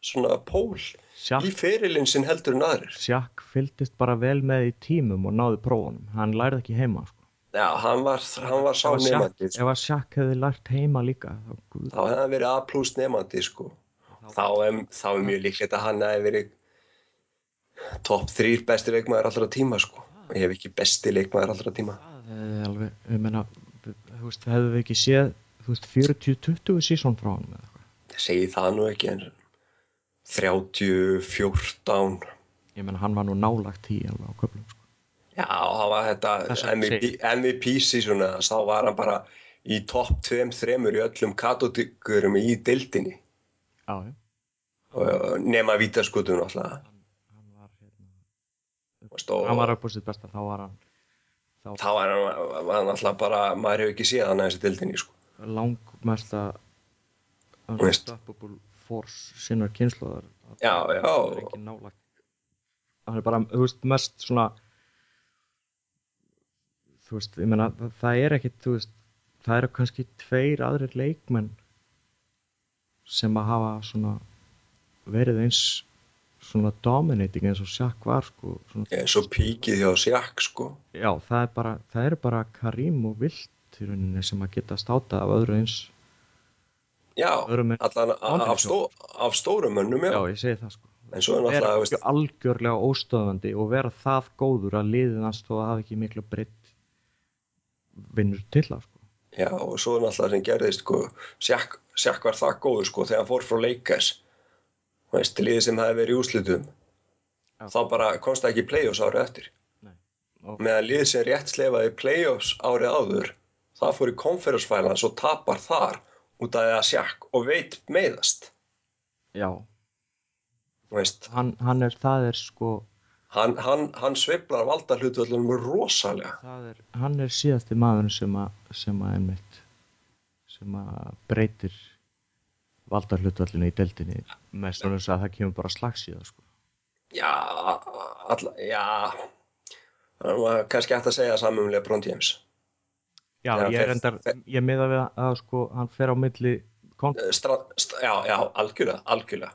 svona pól í Shaq, ferilinn sinn heldur en aðrir Shaq fylgdist bara vel með í tímum og náði prófunum, hann lærði ekki heima sko. já, hann var, hann var sá Shaq- nefandi sko. ef að Shaq hefði lært heima líka þá, þá hefði hann verið A plus nefandi sko. þá, er, þá er mjög líklegt að hann hefði verið topp þrýr besti leikmaður allra tíma sko. ég hef ekki besti leikmaður allra tíma það hefði alveg, ég meina þú veist, hefðu við ekki séð þú veist, 40-20 sísón frá hann eða eitthvað. ég segi það nú ekki en 30, 14 ég meina hann var nú nálagt því alveg á köflum sko. Já, það var þetta MVP, MVP sísona, þá var hann bara í topp 2-3 í öllum katotikurum í dildinni já, já, og nema vítaskutum alltaf hann, hann var hérna, hann var upp á sitt besta þá var hann þá var hann, alltaf bara maður hefur ekki séð hann að þessi dildinni sko. langmesta unstoppable force sinnar kynnslóðar Já, já. það er ekki nálagt hann er bara, þú veist, mest svona þú veist, ég meina það, það er ekkit, þú veist það eru kannski tveir aðrir leikmenn sem að hafa svona verið eins svona dominating eins og Shaq var sko, svona, eins og píkið hjá Sjakk sko. já, það er bara það eru bara Karim og Vilt í rauninni sem að geta státa af öðru eins Já, eins allan af, stó, af stórum mönnum já. já, ég segi það sko en svo er náttúrulega algjörlega óstöðandi og vera það góður að þó að hafa ekki miklu breytt vinnur til það sko. Já, og svo er náttúrulega sem gerðist sko, Sjakk, Sjakk var það góður sko, þegar hann fór frá Lakers veist, liðið sem hefði verið í úslitum Já. þá bara komst það ekki í play-offs árið eftir. Og meðan liðið sem rétt slefaði í play-offs árið áður það fór í conference-finals og tapar þar út af því að sjakk og veit meiðast. Já, veist. hann, hann er, það er sko Hann, hann, hann sviplar valda hlutvöldunum rosalega. Það er, hann er síðasti maður sem að, sem að einmitt sem að breytir valda hlutvallinu í deildinni. Með svona þess að það kemur bara slags í það sko. já, alla, já. Það var kannski hægt að segja saman um Lebron James. Já, Já, ég er endar, ég miða við að sko, hann fer á milli kon, Stra, st já, já, algjörlega, algjörlega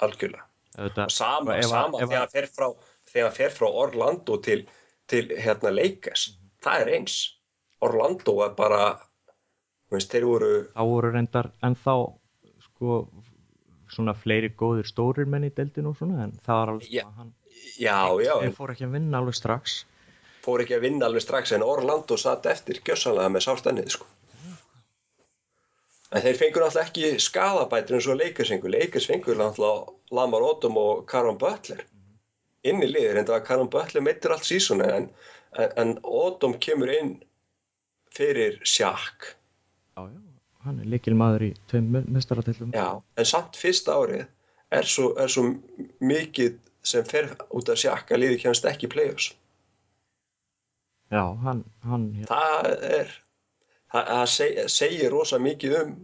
algjörlega. Þetta, og sama, ef að- sama ef að- þegar hann fer frá þegar hann fer frá Orlando til, til hérna Lakers. Það er eins. Orlando er bara þú veist, þeir voru þá voru reyndar ennþá sko svona fleiri góðir stórir menn í deildinu og svona en það var alveg svona hann já, já, en fór ekki að vinna alveg strax. Fór ekki að vinna alveg strax en Orlando satt eftir gjössanlega með sárt ennið sko. en þeir fengur náttúrulega ekki skadabætur eins og Lakers fengur Lakers fengur náttúrulega Lamar Odom og Karon Butler inn í liðir en það var Karon Butler meittir allt sísoni en, en, en Odom kemur inn fyrir sjakk já, já, hann er likil maður í tveim mestaratillum Já, en samt fyrsta árið er svo, er svo mikið sem fer út að liði kemst ekki play-offs. já, hann, hann Það er, það, það seg, segir rosa mikið um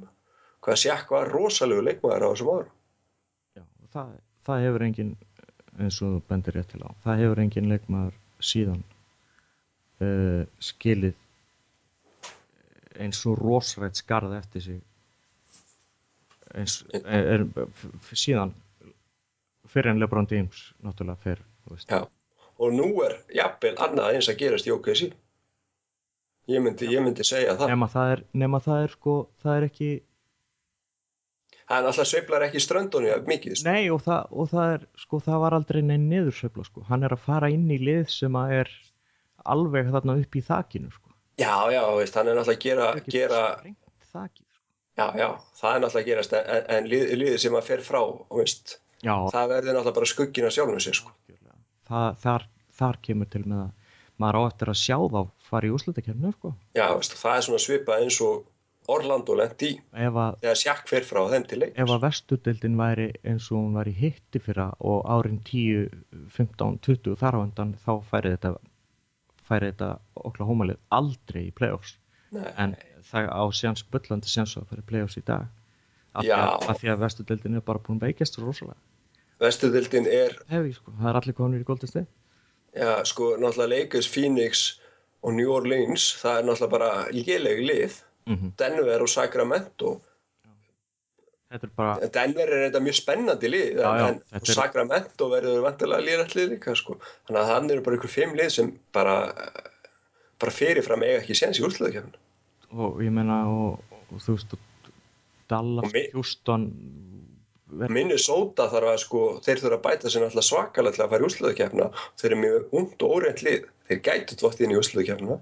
hvað sjakk var rosalegu leikmaður á þessum árum. Já, það, það hefur engin eins og bendir rétt til á það hefur engin leikmaður síðan uh, skilið eins og rosarætt skarð eftir sig eins er, síðan fyrir en Lebron James náttúrulega veist. Já, og nú er jafnvel annað eins að gerast í OKC. Ég myndi, ég myndi segja það. nema það er, nema það er sko það er ekki, Það er alltaf sveiflar ekki ströndunni mikið. sko. nei og það, og það er sko það var aldrei neinn niðursveifla sko hann er að fara inn í lið sem að er alveg þarna upp í þakinu sko Já, já, veist, hann er náttúrulega að gera, er gera sko. já, já, það er náttúrulega að gerast en, en lið, liðið sem að fer frá, veist, já, það verður náttúrulega bara skuggina sjálfum sér sko. Það, þar, þar kemur til með að maður á eftir að sjá þá fara í úrslutakefnu sko. Já, veist, það er svona svipað eins og Orlando lendi þegar sjakk fer frá þeim til leik ef að vestudeldin væri eins og hún var í hitti fyrra og árin 10, 15, 20 þar á undan þá færi þetta færi þetta okla hómalið aldrei í playoffs. Nei. en það á sjans bullandi sjans að í playoffs í dag. Af því að, því að vestudeldin er bara búin að veikjast rosalega. Vestuðildin er, hefi sko, það er allir konur í Golden State. Já, sko, náttúrulega Lakers, Phoenix og New Orleans það er náttúrulega bara léleg lið. Mm Denver og Sacramento þetta er bara Denver er þetta mjög spennandi lið Já, já, en, er- Sacramento verður vantilega liðrætt lið líka sko. þannig að þannig eru bara ykkur fimm lið sem bara bara fyrirfram eiga ekki séns í úrsluðakefn og ég meina og, og þú veist Dallas, Houston Minnesota þarf að sko þeir þurfa að bæta sér náttúrulega svakalega til að fara í úrsluðakefna þeir eru mjög ungt og óreint lið. Þeir gætu tvott inn í úrsluðakefna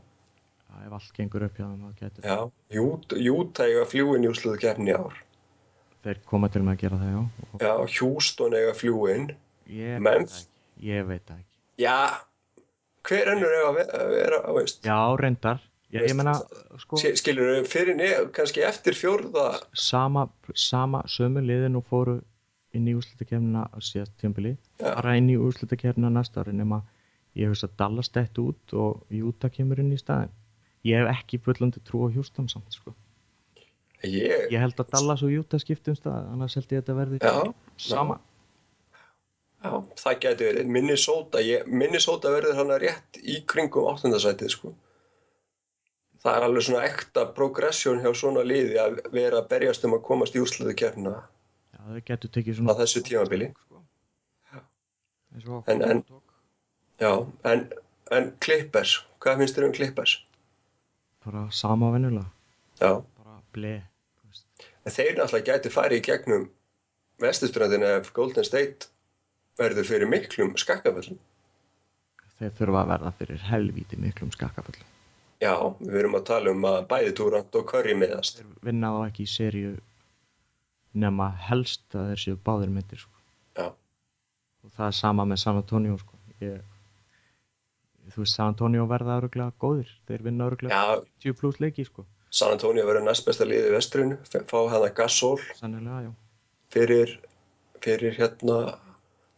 Já, ef allt gengur upp hjá Jút- Júta eiga að fljúin í úrsluðakefni í ár þeir koma til með að gera það já. Og já, Houston eiga fljúin ég veit Memphis. það ekki. Ég veit það ekki. Já, hver önnur eiga að ve- að vera, veist? Já reyndar. Ég, ég meina sko skilur þau fyrir neð, kannski eftir fjórða sama, sama sömu liðin og fóru inn í úrslutakefnina á síðast tjömbili Já. fara inn í úrslutakefnina næsta ári nema ég hugsa að Dallas dett út og Utah kemur inn í staðin ég hef ekki fullandi trú á Houston samt sko. Ég, ég held að Dallas og Utah skiptum stað annars held ég að þetta verði já, sama. Já, það gæti verið. Minnesota, ég, Minnesota verður hann rétt í kringum áttundasætið sko. Það er alveg svona ekta progression hjá svona liði að vera að berjast um að komast í úrsluðu getur tekið á þessu tímabili. sko. En- en- já, en, en Clippers, hvað finnst þér um Clippers? bara sama venjulega. Já, bara ble. þú veist. En þeir náttúrulega gæti farið í gegnum vesturströndin ef Golden State verður fyrir miklum skakkaföllum þeir þurfa að verða fyrir helvíti miklum skakkaföll Já, við erum að tala um að bæði Durant og Curry miðast. þeir vinna þá ekki í seríu nema helst að þeir séu báðir myndir sko. Já. og það er sama með San Antonio sko. ég, þú veist San Antonio verða öruglega góðir þeir vinna öruglega Já, 10 pluss leiki sko. San Antonio verður næst besta liði í vestrinu, fá hana Gasol sannilega, já fyrir, fyrir hérna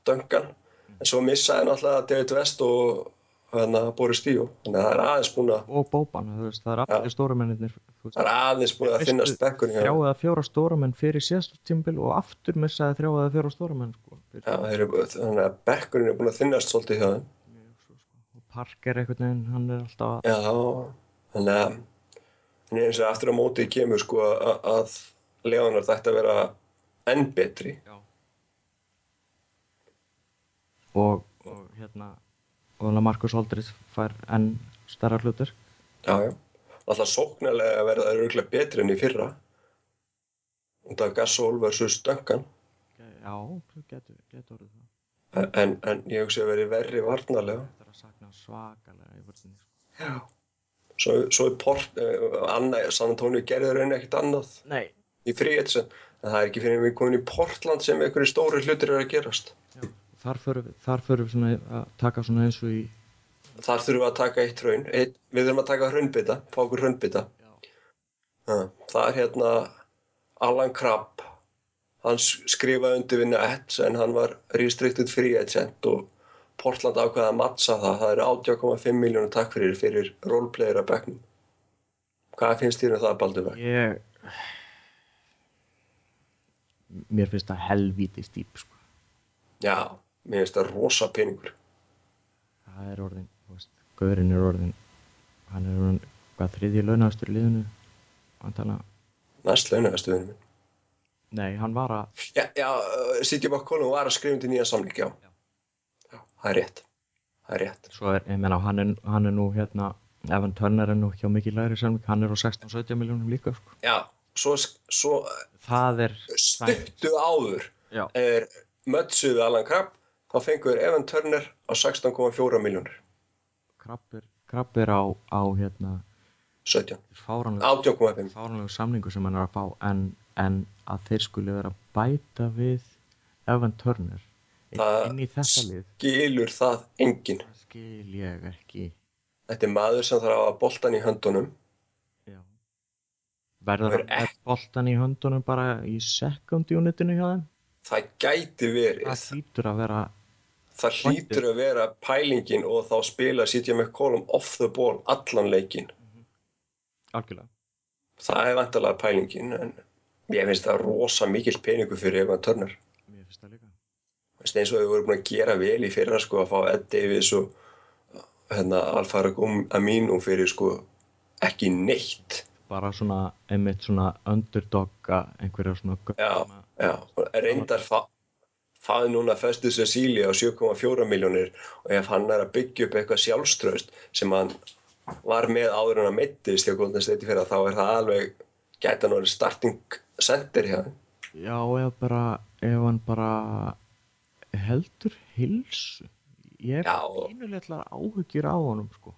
Duncan. En svo missaði náttúrulega David West og hérna Boris Dio. Þannig að það er aðeins búin að, og Bóban, veist, það er allir stórumennir það er aðeins búin að finna spekkurinn hjá. þrjá eða fjóra stóramenn fyrir síðast tímbil og aftur missaði þrjá eða fjóra stóramenn sko. þannig að bekkurinn er búin að þinnast svolítið hjá þeim. og Parker einhvern veginn, hann er alltaf að Já, þannig að eins og aftur á móti kemur sko að, Leonard ætti að vera enn betri. og, og hérna og Markus Aldrich fær enn stærra hlutur Já, já. Alltaf sóknarlega verða það örgulega betri enn í fyrra. Og það Gasol versus Duncan. já, það getur, getur orðið það En, en, ég hugsi að veri verri varnarlega. þetta er að sakna svakalega í vörðinni sko. Já. Svo, svo er Port, uh, Anna, San Antonio gerði raun ekkert annað nei, í fríhetsen. En það er ekki fyrir við komin í Portland sem einhverju stóri hlutir eru að gerast. já, þar förum við, þar förum við svona að taka svona eins og í Þar þurfum við að taka eitt raun. Eitt, við þurfum að taka hraunbita, fá okkur hraunbita. já, Það er hérna Alan Crabb. Hann skrifaði undir við Nets en hann var restricted free agent og Portland ákveða að mattsa það. Það eru 80,5 miljónur takk fyrir fyrir roleplayer að bekknum. Hvað finnst þér um það, Baldur? ég mér finnst það helvíti stýp sko. Já, mér finnst það rosa peningur. það er orðin, Gaurinn er orðin hann er orðin, hvað þriðji launastur liðinu antalega, Næst launaðastuðinu minn. nei, hann var að Já, já, City McCollum var að skrifa undir nýja samling, já. Já, það er rétt. Það er rétt. svo er, ég menna, hann er, hann er nú hérna, Evan Turner er nú hjá mikið læri samling, hann er á 16-17 miljónum líka sko. Já, svo, svo það er stuttu áður já, er mötsuð við Alan Crabb þá fengur Evan Turner á 16,4 miljónir krabbir, krabbir á, á hérna 17, fáranlega 18,5 fáranlegu samningu sem hann er að fá en, en að þeir skuli vera bæta við Evan Turner Það- inn í þetta lið. skilur það enginn. Það skil ég ekki. Þetta er maður sem þarf að hafa boltan í höndunum. Já. verður Það með boltan í höndunum bara í second unitinu hjá þeim? Það gæti verið. Það hlýtur að vera það hlýtur að vera pælingin og þá spila CJ McCollum off the ball allan leikin algjörlega. Það er vantalega pælingin en ég finnst það rosa mikill peningu fyrir Evan Turner. Mér finnst það líka Veist, eins og við vorum búin að gera vel í fyrra sko, að fá Ed Davis og hérna, Alfarag Amin og fyrir sko, ekki neitt bara svona einmitt svona underdogga einhverja svona Já. Já, reyndar fa faði núna Festu Cecilia á 7,4 miljónir og ef hann er að byggja upp eitthvað sjálfströst sem hann var með áður en að meittist hjá Golden State í fyrra þá er það alveg hann orðið starting center hjá þeim. já ef bara ef hann bara heldur hilsu ég Já. er pínuleglar áhyggjur á honum sko.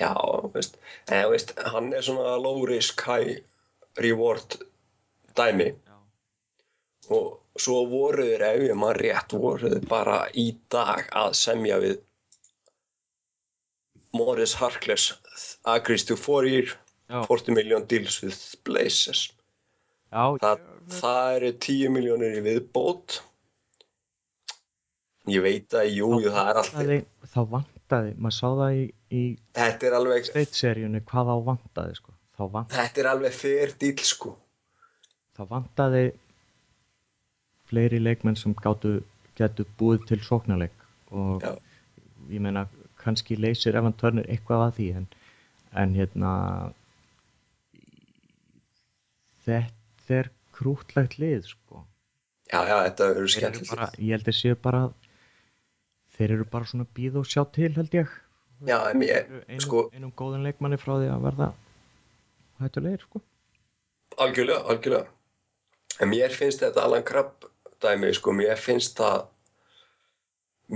Já, veist, en, veist, hann er svona low risk high reward dæmi. Já, og svo voru þeir ef ég maður rétt voru þeir bara í dag að semja við Morris Harkless agrees to four year já, 40 million deals with Blazers. Já það, ég, það eru 10 miljónir í viðbót ég veit að jú, jú það er allt vantaði, þá vantaði, maður sá það í, í þetta er alveg, State-seríunni hvað þá vantaði sko. Þá, vant, þetta er alveg fair deal sko. Þá vantaði fleiri leikmenn sem gátu getu búið til sóknarleik og Já. ég meina kannski leysir Evan Turner eitthvað að því en, en hérna þetta er krútlegt lið sko. Já, já, þetta verður bara, ég held að séu bara þeir eru bara svona býð og sjá til held ég. Já, en ég, einum, sko, einum góðum leikmanni frá því að verða hættulegir sko. Algjörlega, algjörlega. En mér finnst þetta Alan Crabb dæmi, sko, mér finnst það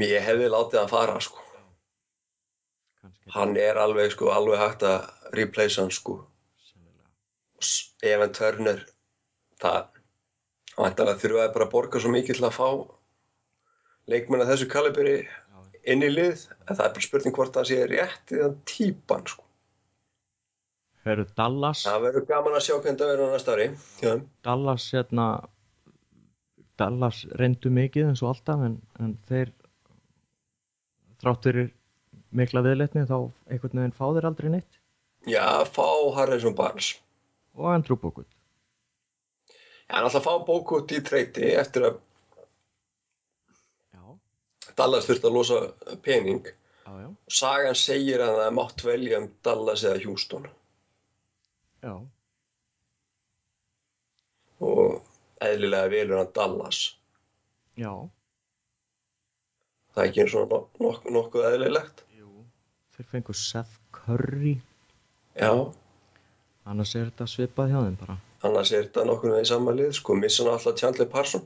mér hefði látið hann fara, sko. Kannski. Hann er alveg, sko, alveg hægt að replace hann, sko. Evan Turner það væntanlega þurfaði bara að borga svo mikið til að fá leikmenn að þessu kalibri inn í lið en það er bara spurning hvort það sé rétt eða típan sko. Herru Dallas. Það verður gaman að sjá hvernig það verður á næsta ári. Já. Dallas hérna Dallas reyndu mikið eins og alltaf en, en þeir þrátturir mikla viðleitni þá einhvern veginn fá þeir aldrei neitt. Já, fá Harrison Barnes. Og Andrew Bogut. Já, ætla að fá Bogut í treyti eftir að Dallas þurfti að losa pening. Já, já, og sagan segir að það mátt velja um Dallas eða Houston. Já. og eðlilega velur hann Dallas. Já, það er ekki eins og nok nok nokkuð eðlilegt. Jú. Þeir fengu Seth Curry. Já, annars er þetta svipað hjá þeim bara. Annars er þetta nokkuð með í sama lið sko, missa hann alltaf Chandler Parson.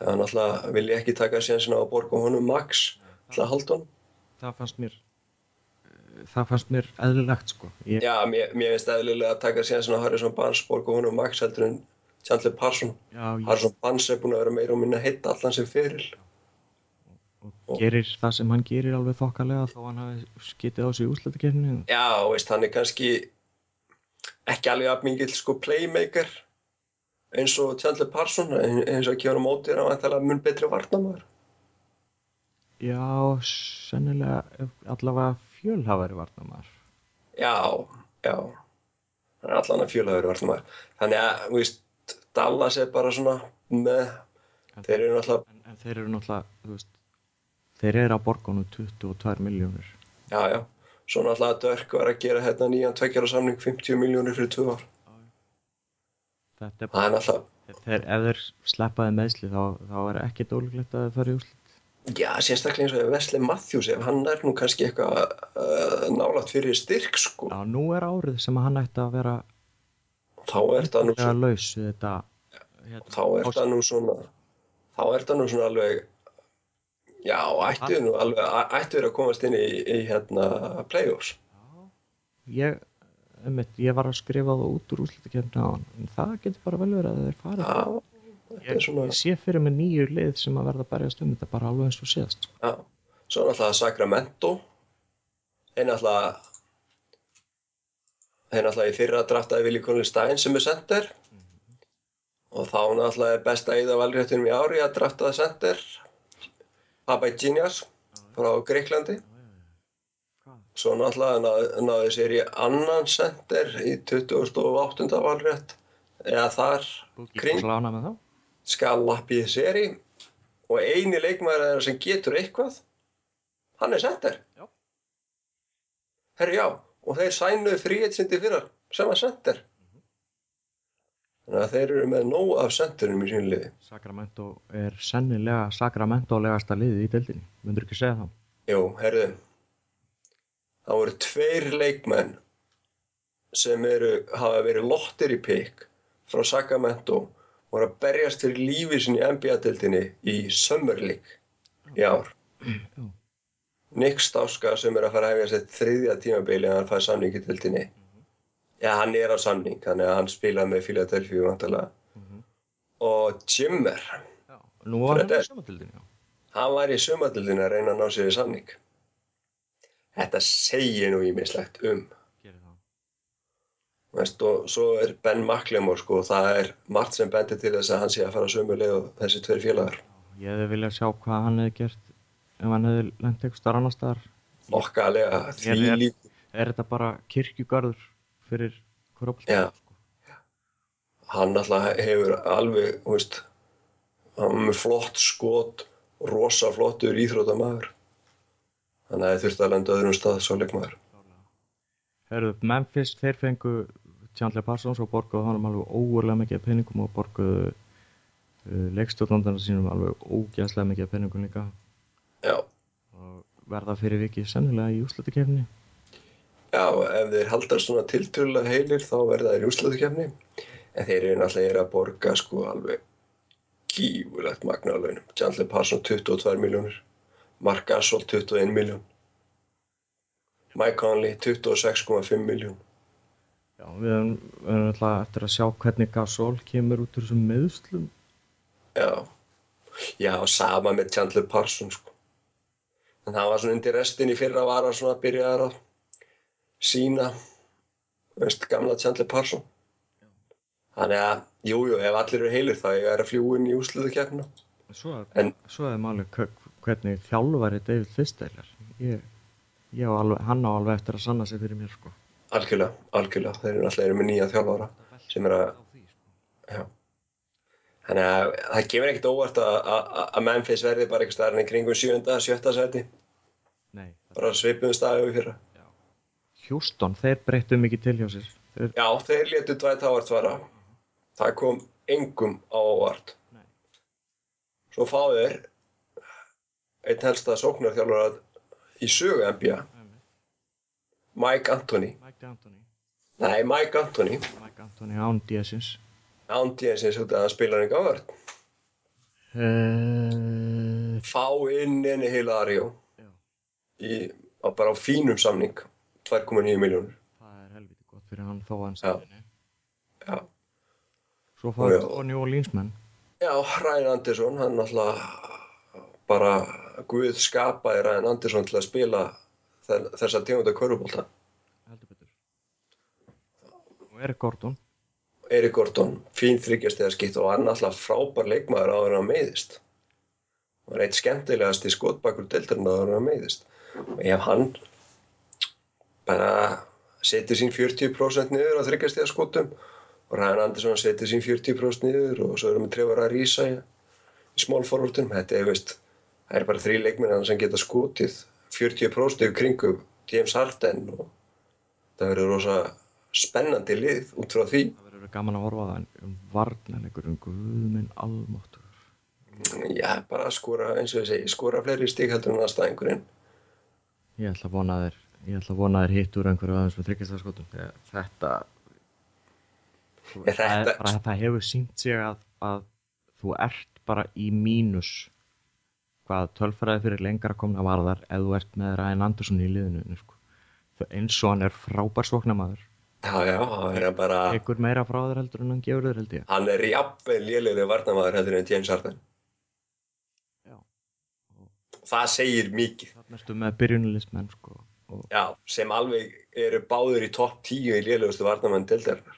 Það hann alltaf vilja ekki taka sénsinn á að borga honum max alltaf að halda honum. Það fannst mér það fannst mér eðlilegt sko. Ég, Já, mér, mér finnst eðlilega að taka sénsinn á Harrison Barnes borga honum max heldur en Chandler Parson já, ég, Harrison Barnes er búin að vera meira og minna heitt allan sem fyrir og gerir það sem hann gerir alveg þokkalega þó hann hafi skitið á sig í úslættakefni Já, veist, hann er kannski ekki alveg að mingill sko playmaker eins og Chandler Parson eins og ekki hann á móti er hann væntanlega mun betri varnamaður Já, sennilega allavega fjölhafari varnamaður Já, já. Hann er allan að fjölaður varnamaður þannig að, þú veist, Dallas er bara svona með, en, þeir eru náttúrulega en, en þeir eru náttúrulega þú veist, þeir eru að borga nú 22 miljónir já, já, svo náttúrulega Dörk var að gera hérna nýjan tveggjara samning 50 miljónir fyrir tvö ár þetta er það er náttúrulega þeir, ef þeir sleppaði meðsli þá, þá er ekki dólíklegt að fara í úslit Já, sérstaklega eins og ef Wesley Matthews ef hann er nú kannski eitthvað uh, nálægt fyrir styrk sko. Já, nú er árið sem hann ætti að vera þá er það nú, endanlega laus þetta hérna, þá er það nú svona þá er það nú svona alveg já, ættu nú alveg ættu verið að komast inn í, í hérna play-offs. Ég, einmitt, ég var að skrifa það út úr úslitakefni á hann en það getur bara vel verið að þeir fara Já, ég, er svona ég sé fyrir mig nýju lið sem að verða að berjast um þetta bara alveg eins og síðast. Sko. já, svo náttúrulega Sacramento. Þeir náttúrulega þeir náttúrulega í fyrra draftaði Willi Conley Stein sem er center. Og þá náttúrulega er best að eyða valréttunum í ári að draftaða center. Papa Genius frá Greiklandi svo náttúrulega náði, sér í annan center í 28. valrétt eða þar Kring. Kring með þá skal lappið seri og eini leikmaður þeirra sem getur eitthvað hann er center Já. herri já og þeir sænuðu fríhetsindi fyrir sem var center þannig að þeir eru með nóg af centurum í sín liði Sacramento er sennilega Sacramento-legasta liðið í deildinni myndur ekki segja það jú, herðu það voru tveir leikmenn sem eru, hafa verið lottir í pikk frá Sacramento voru að berjast fyrir lífi sinni í NBA-dildinni í Summer League í ár. Já. Nick Stáska sem er að fara að hefja sitt þriðja tímabili að hann fæði samning í dildinni já, hann er á samning þannig að hann spilaði með Philadelphia vantarlega Mhm. og Jimmer. Já. Nú var hann í sömadildinni hann var í sumadildinni að reyna að ná sér í samning þetta segir nú ímislegt um. Veist, og svo er Ben McLemore sko, og það er margt sem bendir til þess að hann sé að fara sömu leið og þessi tveir félagar. Ég hefði viljað sjá hvað hann hefði gert ef hann hefði lent eitthvað starf annar staðar. Ég er- lík er þetta bara kirkjugarður fyrir korfbalt Já. hann alltaf hefur alveg veist, hann er flott skot rosa flottur íþrótamaður þannig að það þurfti að lenda öðrum stað svo leikmaður. Herðu, Memphis, þeir fengu Chandler Parsons og borguðu honum alveg ógurlega mikið peningum og borguðu uh, leikstjórnandana sínum alveg ógæslega mikið peningum líka. Já, og verða fyrir vikið sennilega í úslutikefni já, ef þeir halda svona tiltölulega heilir þá verða þeir í úslutukefni en þeir eru náttúrulega að borga sko alveg gífulegt magna á launum. Chandler Parson 22 miljónir Mark Gasol 21 miljón Mike Conley 26,5 miljón Já, við höfum, við höfum alltaf eftir að sjá hvernig Gasol kemur út úr þessum meðslum Já, Já, sama með Chandler Parsons sko. En það var svona undir restin í fyrra var að svona byrjaðar að sína veist, gamla Chandler Parsons. Þannig að, jú, jú, ef allir eru heilir þá ég er að fljúa inn í úsluðu keppna. Svo er, er máli hvernig þjálfari David Fisteil er. Ég, ég á alveg, hann á alveg eftir að sanna sig fyrir mér sko. Algjörlega, algjörlega. Þeir eru alltaf eru með nýja þjálfara. Sem er að- Já. Þannig að það kemur ekkert óvart að, Memphis verði bara eitthvað staðarinn í kringum sjönda, sjötta seti. Nei, Bara svipuðum staði við fyrra. Houston, þeir breyttu mikið til hjá sér. Þeir, Já, þeir letu Dwight Howard svara. Það kom engum á óvart. Nei. Svo fá þeir einn helsta sóknarþjálfara í sögu NBA, Mike Anthony. Mike D'Antoni. Nei, Mike Anthony. Mike Anthony án DSins. Án DNC út að hann spilar en gáðar. Uh, Fá inn enni heila Arjó já, í, á, bara á fínum samning, 2,9 miljónur. það er helviti gott fyrir hann þó að hann Já. stefni. Já. Svo Já. fara tvo New Orleans menn. Já, Ryan Anderson, hann náttúrulega bara Guð skapaði Ryan Anderson til að spila þe- þessa tegunda körubólta. heldur betur. Og Erik Gordon. Erik Gordon, fín þryggjast eða skitt og hann náttúrulega frábær leikmaður áður en hann meiðist. Hann var eitt skemmtilegast í skotbakur deildarinn áður en hann meiðist. Og ef hann bara setur sín 40% niður á þryggjast eða skotum og Ryan Anderson setur sín 40% niður og svo erum við trefur að rísa í, smálforvöldunum. Þetta er, veist, það er bara þrý leikmennan sem geta skotið 40% yfir kringum James Harden og það verður rosa spennandi lið út frá því. Það verður gaman að horfa það en um varnarleikur um guðminn almáttur. Já, bara skora, eins og ég segi, skora fleiri stík heldur en aðstæðingurinn. Ég ætla að vona þér, ég ætla að vona þér hitt úr einhverju aðeins með þryggjastaskotum. Þetta, þú, Er það, þetta- bara, það hefur sínt sig að, að þú ert bara í mínus hvað tölfræði fyrir lengra komna varðar ef þú ert með Ryan Anderson í liðinu. Sko. Það- Eins og hann er frábær svoknamaður. Já, já, hann er bara, Tekur meira frá þér heldur en hann gefur þér held ég. hann er jafnveg lélegri varnamaður heldur en James Harden. Já. Það segir mikið. Þannig ertu með byrjunalistmenn sko. Og Já, sem alveg eru báður í topp 10 í lélegustu varnamenn deildarinnar.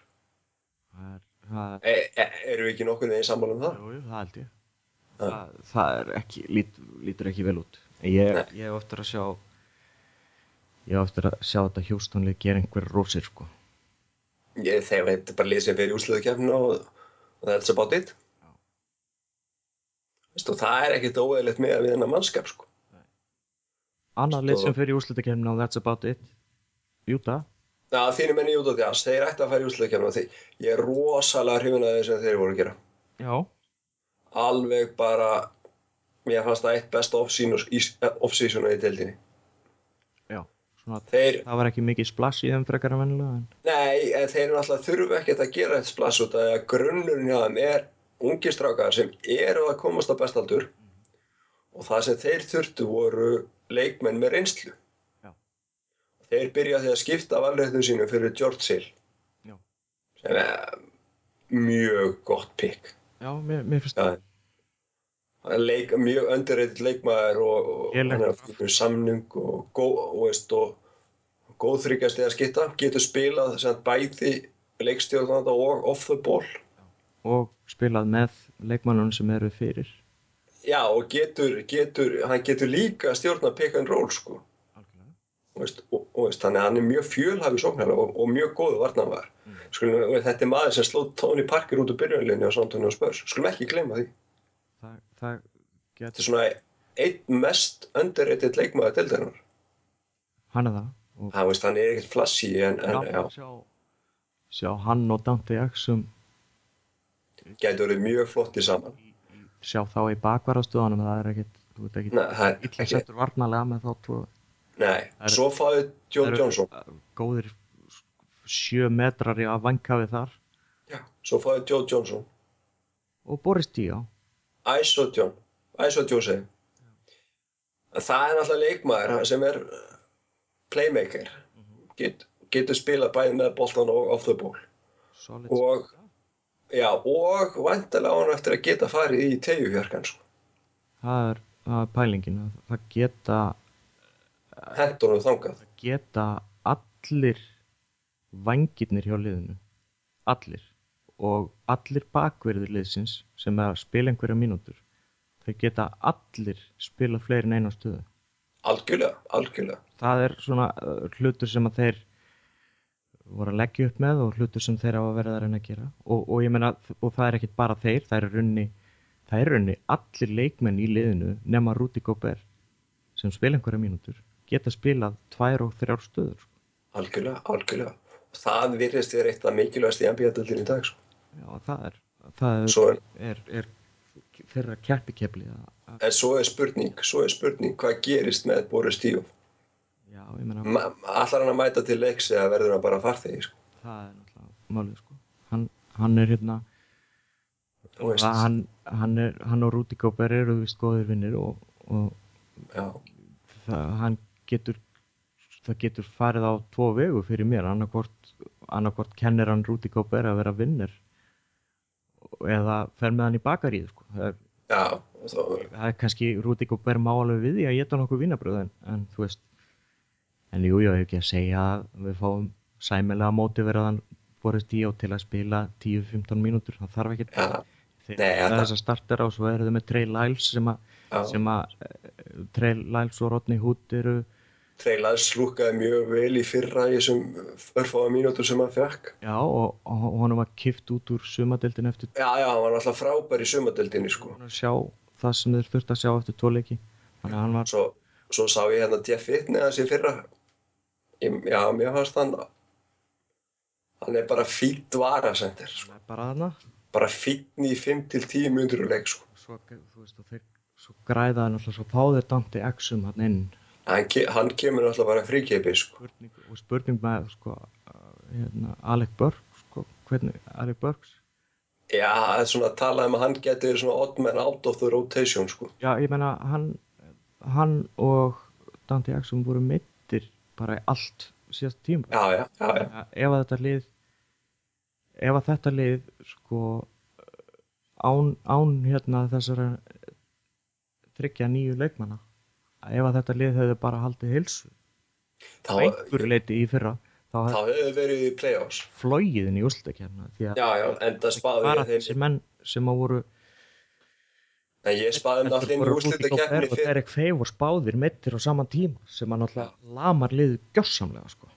það er, það E, e, eru við ekki nokkuð þegar sammála um það? jú, það held ég. Það, það er ekki, lít, lítur ekki vel út. En Ég, ég hef eftir að sjá, ég hef eftir að sjá þetta hjústónlið gera einhver rósir sko. Ég, þegar þetta er bara í úrsluðu kemna og, og that's about it. Já. Veistu, það er ekkert óeðlegt með að við hennar mannskap, sko. Annað lið sem fyrir úrslutakefni og that's about it. Júta. Já, þínir menni út á því að þeir ætti að fara í því ég er rosalega hrifin að þessu sem þeir voru að gera. Já. Alveg bara mér fannst það eitt besta off-season í- deildinni Já. Svona, þeir, það var ekki mikið splass í þeim frekar en vennilega. En... nei, en þeir náttúrulega þurfu ekkert að gera eitt splass út af því að grunnurinn hjá þeim er ungi strákar sem eru að komast á bestaldur og það sem þeir þurftu voru leikmenn með reynslu Já. þeir byrja því að skipta valréttum sínum fyrir George Hill Já. sem er mjög gott pick Já, mér, mér finnst er leik, mjög underrated leikmaður og, og hann er að fyrir samning og góð, veist, og góð þryggjast eða skitta, getur spilað bæði leikstjórnanda og off the ball. og spilað með leikmannunum sem eru fyrir. Já, og getur, getur, hann getur líka stjórna pick and roll, sko. Algjörlega. Og Veist, og, og veist, þannig að hann er mjög fjölhafi sóknarlega og, og mjög góðu varnarmaður. Mm. Skulum, og þetta er maður sem slóð Tony Parker út úr byrjunlinni á Santoni og Spurs. Skulum ekki gleyma því. Það, það Þetta getur, er svona einn mest underrated leikmaður deildarinnar. hann er það. Og Það veist, hann er ekkert flassi en, en já, sjá, sjá hann og Dante Axum gæti verið mjög flotti saman. sjá þá í bakvarðastöðunum það er er illa ekki, settur varnalega með þá tvo nei, er- svo fáið eru, Johnson, uh, góðir sjö metrar í að vankafi þar. Já, svo fáið Joe Johnson, og Boris Díá. Iso John, Iso Jose. Það er náttúrulega leikmaður sem er uh, playmaker, Get, getur spilað bæði með boltan og solid Og, já, og vantilega hann eftir að geta farið í tegjuhjörkan, sko. það er, pælingin að það geta, Hendunum þangað. geta allir vangirnir hjá liðinu. Allir. Og allir bakverður liðsins sem er að spila einhverja mínútur. Þau geta allir spila fleiri en eina stöðu. Algjörlega, algjörlega. það er svona uh, hlutur sem að þeir voru að leggja upp með og hlutur sem þeir hafa verið að reyna að gera. Og, og ég meina, og það er ekkit bara þeir það er runni, það er runni allir leikmenn í liðinu nema Rúti Góber sem spila einhverja mínútur geta spilað tvær og þrjár stöður sko. Algjörlega, algjörlega. Það virðist þér eitt af mikilvægast í NBA-döldin í dag, sko. já, það er það er, er, er, er þeirra keppikefli að, að, en svo er spurning, svo er spurning hvað gerist með Boris Díov. já, ég meina Ma- Allar hann að mæta til leiks eða verður hann bara farþegi, sko. það er náttúrulega málið sko hann, hann er hérna hann, hann, er, hann og Rúti Góber eru vist góðir vinnir og, og það, hann getur það getur farið á tvo vegu fyrir mér annarkvort, annarkvort kennir hann Rúti Góber að vera vinnir eða fer með hann í bakaríð sko. það, er, já, þá, það er kannski Rúti Góber má alveg við því að geta nokkuð vinnabröð en, en þú veist en jú, ég hef ekki að segja að við fáum sæmilega mótiveraðan Boris Díó til að spila 10-15 mínútur það þarf ekki þeir Nei, það þetta- þess að startera og svo eru þau með Trey Lyles sem að, já. sem að eh, Trey Lyles og Rodney Hood eru Treylaðs slúkaði mjög vel í fyrra í þessum örfáða mínútur sem hann fekk. já og, og honum var kift út úr sumadeildin eftir Já, já, hann var alltaf frábær í sumadeldinni, sko. að sjá það sem þeir þurft að sjá eftir tvoleiki hann var Svo, svo sá ég hérna Jeff Whitney í fyrra. Ég, já, mér fannst hann, hann er bara fýtt varasendir, sko. bara Bara fýtn í 5-10 mínútur úr leik, sko. svo, veist, og þeir, svo græða hann alltaf svo fáðir Dante Exum hann inn Hann, ke hann kemur alltaf bara fríkeipi, sko. spurning, og spurning með sko, hérna, Alec Burks sko, hvernig, Alec Burks Já, það er svona að tala um að hann verið svona odd man out of the rotation, sko. já, ég meina, hann hann og Dante Exum voru meittir bara í allt síðast tíma Já, já, já, já. ef að þetta lið ef að þetta lið sko án, án hérna þessara þryggja nýju leikmanna ef að þetta lið hefði bara haldið hilsu Þá, á einhverju leiti í fyrra þá þá hefði hefur verið í play-offs. flóið inn í úrslutakefna því að Já, já, enda spáði bara þessir menn sem að voru En ég spáði um allir í Gobert og Derek Favors báðir meittir á sama tíma sem að náttúrulega lamar liðið gjörsamlega sko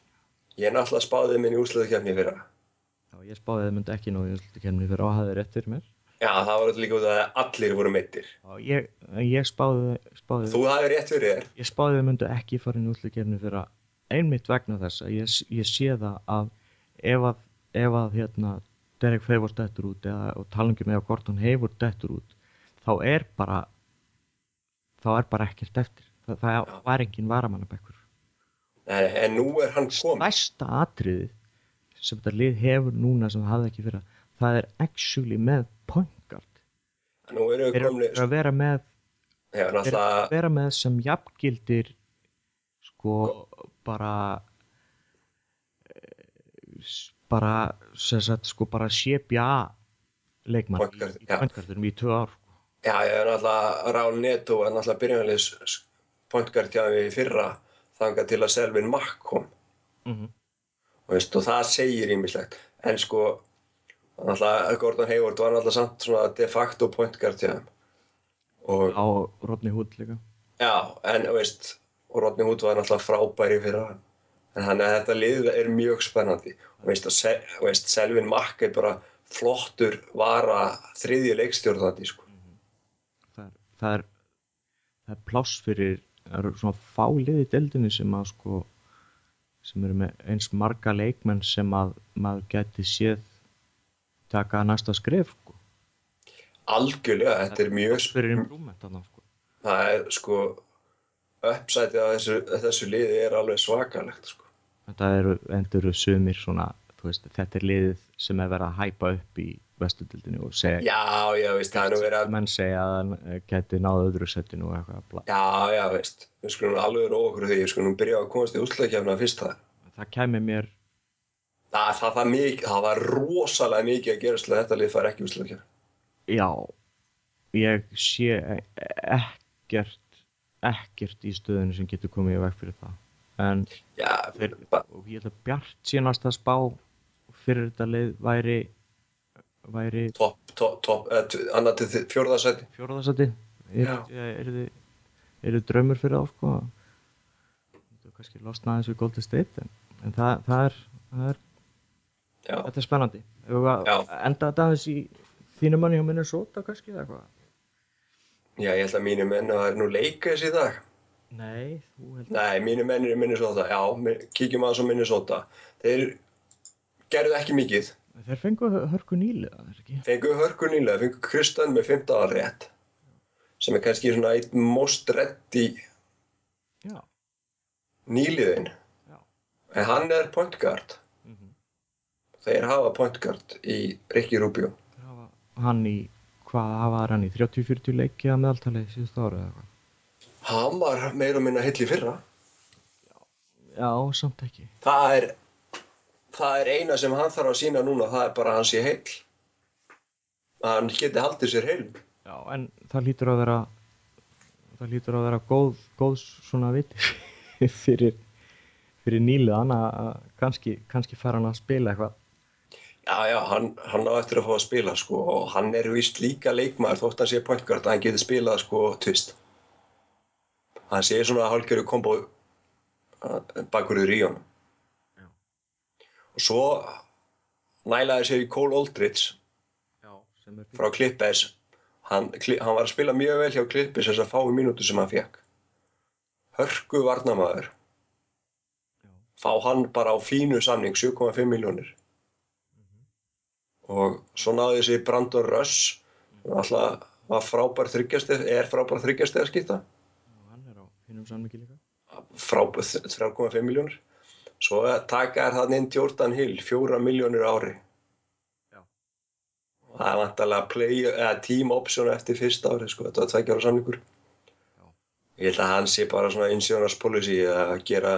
Ég er náttúrulega spáðið minn í úrslita keppni fyrra. Já, ég spáði að þið myndi ekki nógu í úrslutakefni fyrir að hafa rétt fyrir mér Já, það var líka út af að allir voru meittir. Ég, ég spáði, spáði Þú hafði rétt fyrir þér. ég spáði að þið myndu ekki fara inn í úrslutakefni fyrir að einmitt vegna þess að ég, ég sé það að ef að, ef að hérna, Derek Favors dettur út eða, og talangum eða Gordon Hayward dettur út þá er bara þá er bara ekkert eftir það, það var engin varamannabekkur En, nú er hann komið. stærsta atriðið sem þetta lið hefur núna sem það hafði ekki fyrir það er actually með point guard þeir eru komni, að vera með já, þeir eru að náttúrulega, vera með sem jafngildir sko bara eh, s- bara sem sagt sko bara CBA leikmann Point guard, í, pointgardurum í tvö ár sko. já, ég er náttúrulega Rán Neto er náttúrulega byrjanleis pointgard í fyrra þangað til að Selvin Mack kom. mm Og, veist, og það segir ímislegt. En sko, náttúrulega Gordon Hayward var náttúrulega samt svona de facto pointgard hjá þeim. Og á Rodney Hood líka Já, en veist, og Rodney Hood var náttúrulega frábæri fyrir hann. En þannig að þetta lið er mjög spennandi. Og veist, og Se- veist, Selvin Mack er bara flottur vara þriðji leikstjórnandi, sko. það það er, það er pláss fyrir það eru svona fálið í deildinni sem að sko sem eru með eins marga leikmenn sem að maður geti séð taka næsta skref sko. Algjörlega, þetta er mjög, sko. það er sko, uppsætið á þessu, þessu liði er alveg svakalegt, sko. þetta eru endur sumir svona veist, þetta er liðið sem er verið að hæpa upp í vestudildinu og segja Já, já, veist, það er nú verið að, menn segja að hann eh, geti náð öðru settinu og eitthvað bla. já, já, veist, við skulum alveg á því, við skulum byrja að komast í úslækjafna fyrst það. það kæmi mér Það, það, það, mikið, það var rosalega mikið að gerast til að þetta lið fær ekki úslækjafna. já, ég sé ekkert ekkert í stöðinu sem getur komið í veg fyrir það en Já, ba- og ég held að Bjart sínast að spá fyrir þetta leið væri væri topp, topp, topp, eða t- annað til þi- fjórðasæti. fjórðasæti er, Já. er, er, er þið draumur fyrir þá sko kannski losna aðeins við Golden State en, en það, það, er, það er Já, þetta er spennandi að enda þetta aðeins í þínu manni hjá Minnesota kannski eða eitthvað já, ég held að mínu menn að það er nú leikis í dag. nei, þú held Nei, mínu menn eru í Minnesota, já, kíkjum aðeins á Minnesota. Þeir gerðu ekki mikið. þeir fengu hörku nýlega er ekki Fengu hörku nýlega, fengu Kristjan með 15 rétt. Sem er kannski svona eitt most reddi já, nýliðin. já En hann er point guard. Þeir hafa point guard í Rubio. hafa hann í hvað hafa hann í 30-40 leiki að meðaltali síðust ára eða eitthvað Hann var meira og minna heill í fyrra. já, samt ekki Það er, það er eina sem hann þarf að sína núna, það er bara sé heill. Að hann geti haldið sér heil. já, en það lítur að vera það lítur að vera góð, góð svona viti fyrir, fyrir nýliðan að kannski, kannski fara hann að spila eitthvað Já, já, hann, hann á eftir að fá að spila sko og hann er vist líka leikmaður þótt hann sé point guard að hann geti spilað sko tvist. Hann sé svona hálfgerðu kombo bakurður í honum. Já. Og svo nælaði sér í Cole Aldridge já, sem er frá Clippers. Hann, hann var að spila mjög vel hjá Clippers þessar fáu mínútur sem hann fekk. Hörku varnamaður. Já. Fá hann bara á fínu samning, 7,5 miljónir. Og svo náði þessi Brandon Russ alltaf var frábær þryggjasteg er frábær þryggjasteg að skipta. Já, hann er á hinnum sammingi líka. Frábær 3,5 miljónir svo taka er þannig inn Jordan Hill 4 miljónir ári. Já. og það er eða team option eftir fyrsta ári sko, þetta var tveikja ára samningur. Já. ég held að hann sé bara svona insurance policy að gera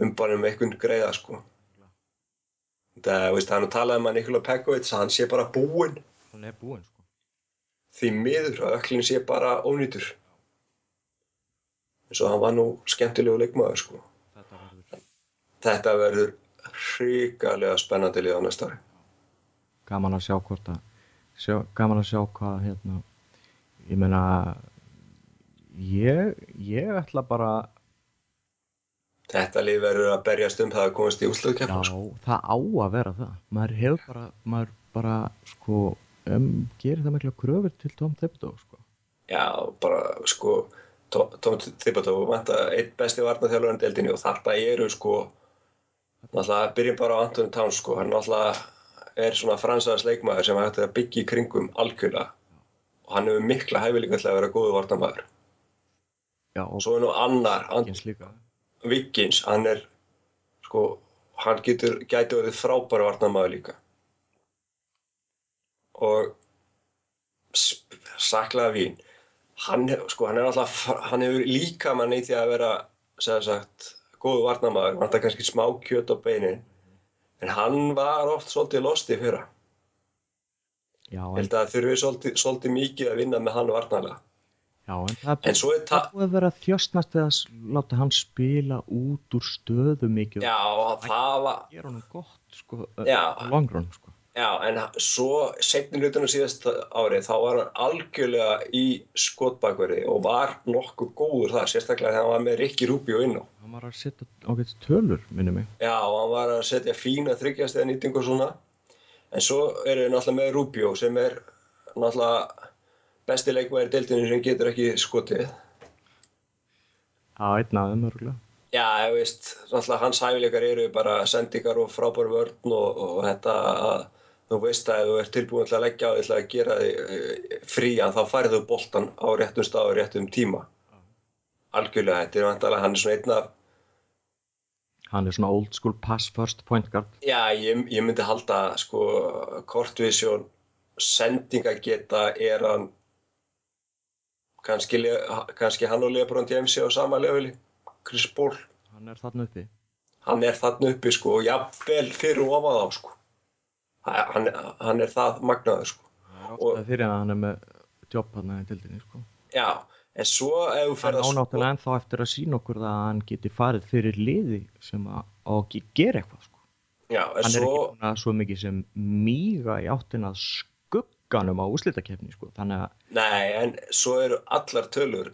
umbanum eitthvað greiða sko það, veist, hann talaði um að Nikola Pekovic hann sé bara búinn. Hann er búinn sko. Því miður að öklin sé bara ónýtur. Eins og hann var nú skemmtilegu leikmaður sko. þetta verður þetta verður hrikalega spennandi lið á næsta ári. Gaman að sjá hvort að sjá, gaman að sjá hvað hérna ég meina ég, ég ætla bara þetta lið verður að berjast um það að komast í já, úsluðkeppna sko. það á að vera það. Maður hefur bara, maður bara sko, um, gerir það mikla kröfur til Tom Thibodeau sko. já, bara sko Tom Tom Thibodeau vanta einn besti varnaþjálfurinn deildinni og þarna eru sko náttúrulega byrjum bara á Anthony Towns sko, hann náttúrulega er svona fransaðars leikmaður sem hægt að byggja í kringum algjörlega. Og hann hefur mikla hæfileika til að vera góðu varnamaður já, og svo er nú annar, And Wiggins, hann er sko, hann getur gæti verið frábæra varnamaður líka. Og saklaða vín. Hann, sko, hann er alltaf hann hefur líka mann í því að vera sem sagt, góðu varnamaður hann það kannski smá kjöt á beinin. En hann var oft svolítið losti fyrra. Já, held að það þurfi svolítið, svolítið mikið að vinna með hann varnalega já, en það en svo er það það búið að vera þjóstnast s- láta hann spila út úr stöðu mikið já, það var gera honum gott sko, Já. á long run sko. Já, en svo segni hlutunum síðast árið þá var hann algjörlega í skotbakverði og var nokkuð góður þar, sérstaklega þegar hann var með Rikki Rubio inn á. hann var að setja ágætt tölur minni mig Já, hann var að setja fína þryggjastega nýtingu og svona. En svo eru við náttúrulega með Rubio sem er náttúrulega besti leikmæður í deildinu sem getur ekki skotið. á einn af þeim örgulega Já, ég veist, náttúrulega hans hæfileikar eru bara sendingar og frábær vörn og, og þetta að þú veist að ef þú ert tilbúin til að leggja því til að gera því eh, frían þá færðu boltan á réttum stað og réttum tíma. Algjörlega, þetta er vantalega, hann er svona einn af, hann er svona old school pass first point guard já, ég, ég myndi halda sko, kortvisjón, sendingageta er hann, kannski, kannski hann og Lebron James á sama leveli, Chris Paul. hann er þarna uppi hann er þarna uppi sko og jafnvel fyrir ofan þá sko Ha- hann, hann er það magnaður sko er Og- fyrir að hann er með jobb hann í tildinni sko. Já, en svo ef hann að sko- ánáttúrulega ennþá eftir að sína okkur að hann geti farið fyrir liði sem að, á að ge- gera eitthvað sko. Já, hann er svo, ekki búin að svo mikið sem míga í áttina að skugganum á úslitakefni sko. þannig að nei, en svo eru allar tölur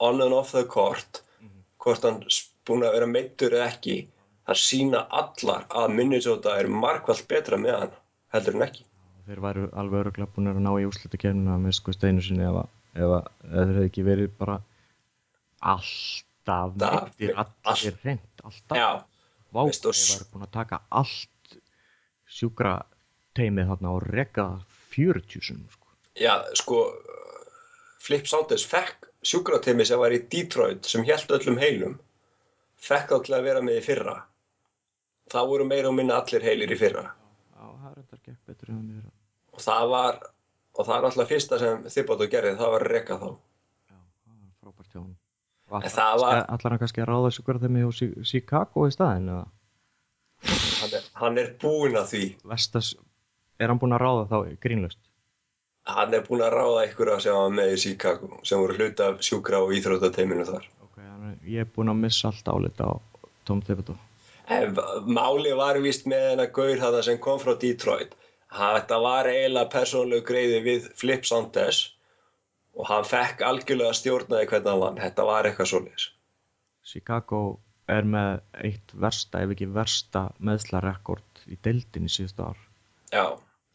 on and off the court Mhm. hvort hann búinn að vera meittur eða ekki það sína allar að Minnesota er markvallt betra með hann heldur en ekki þeir væru alveg öruglega búin að ná í úslitakefnina með sko steinu sinni ef þeir hefði ekki verið bara alltaf Alltaf, meittir allir reynd alltaf Já, Vá, Veist, og ég s- var búin að taka allt sjúkra teimið þarna og rekka það 40 sinum sko. já, sko Flip Saunders fekk sjúkratemi sem var í Detroit sem held öllum heilum fekk þá til að vera með í fyrra. Það voru meira og minna allir heilir í fyrra. Já, það er þetta gekk betur en mér. og það var og það er alltaf fyrsta sem Thibodeau gerði það var rekka þá. Já, það var frábært hjá það var- var... hann kannski að ráða sjúkra þeim hjá Chi- Chicago í staðin eða? Hann er, hann er búinn að því. Vestas, er hann búin að ráða þá grínlust? hann er búinn að ráða ykkur sem var með í Chicago sem voru hluta af sjúkra og íþróttateiminu þar Ok, ég er búin að missa allt álit á Tom Thibodeau. máli var vist með hennar gaur þarna sem kom frá Detroit þetta var eiginlega persónulegu greiði við Flip Saunders og hann fekk algjörlega stjórnaði hvernig hann vann þetta var eitthvað svoleiðis Chicago er með eitt versta, ef ekki versta meðslarekord í deildinni síðustu ár. Já,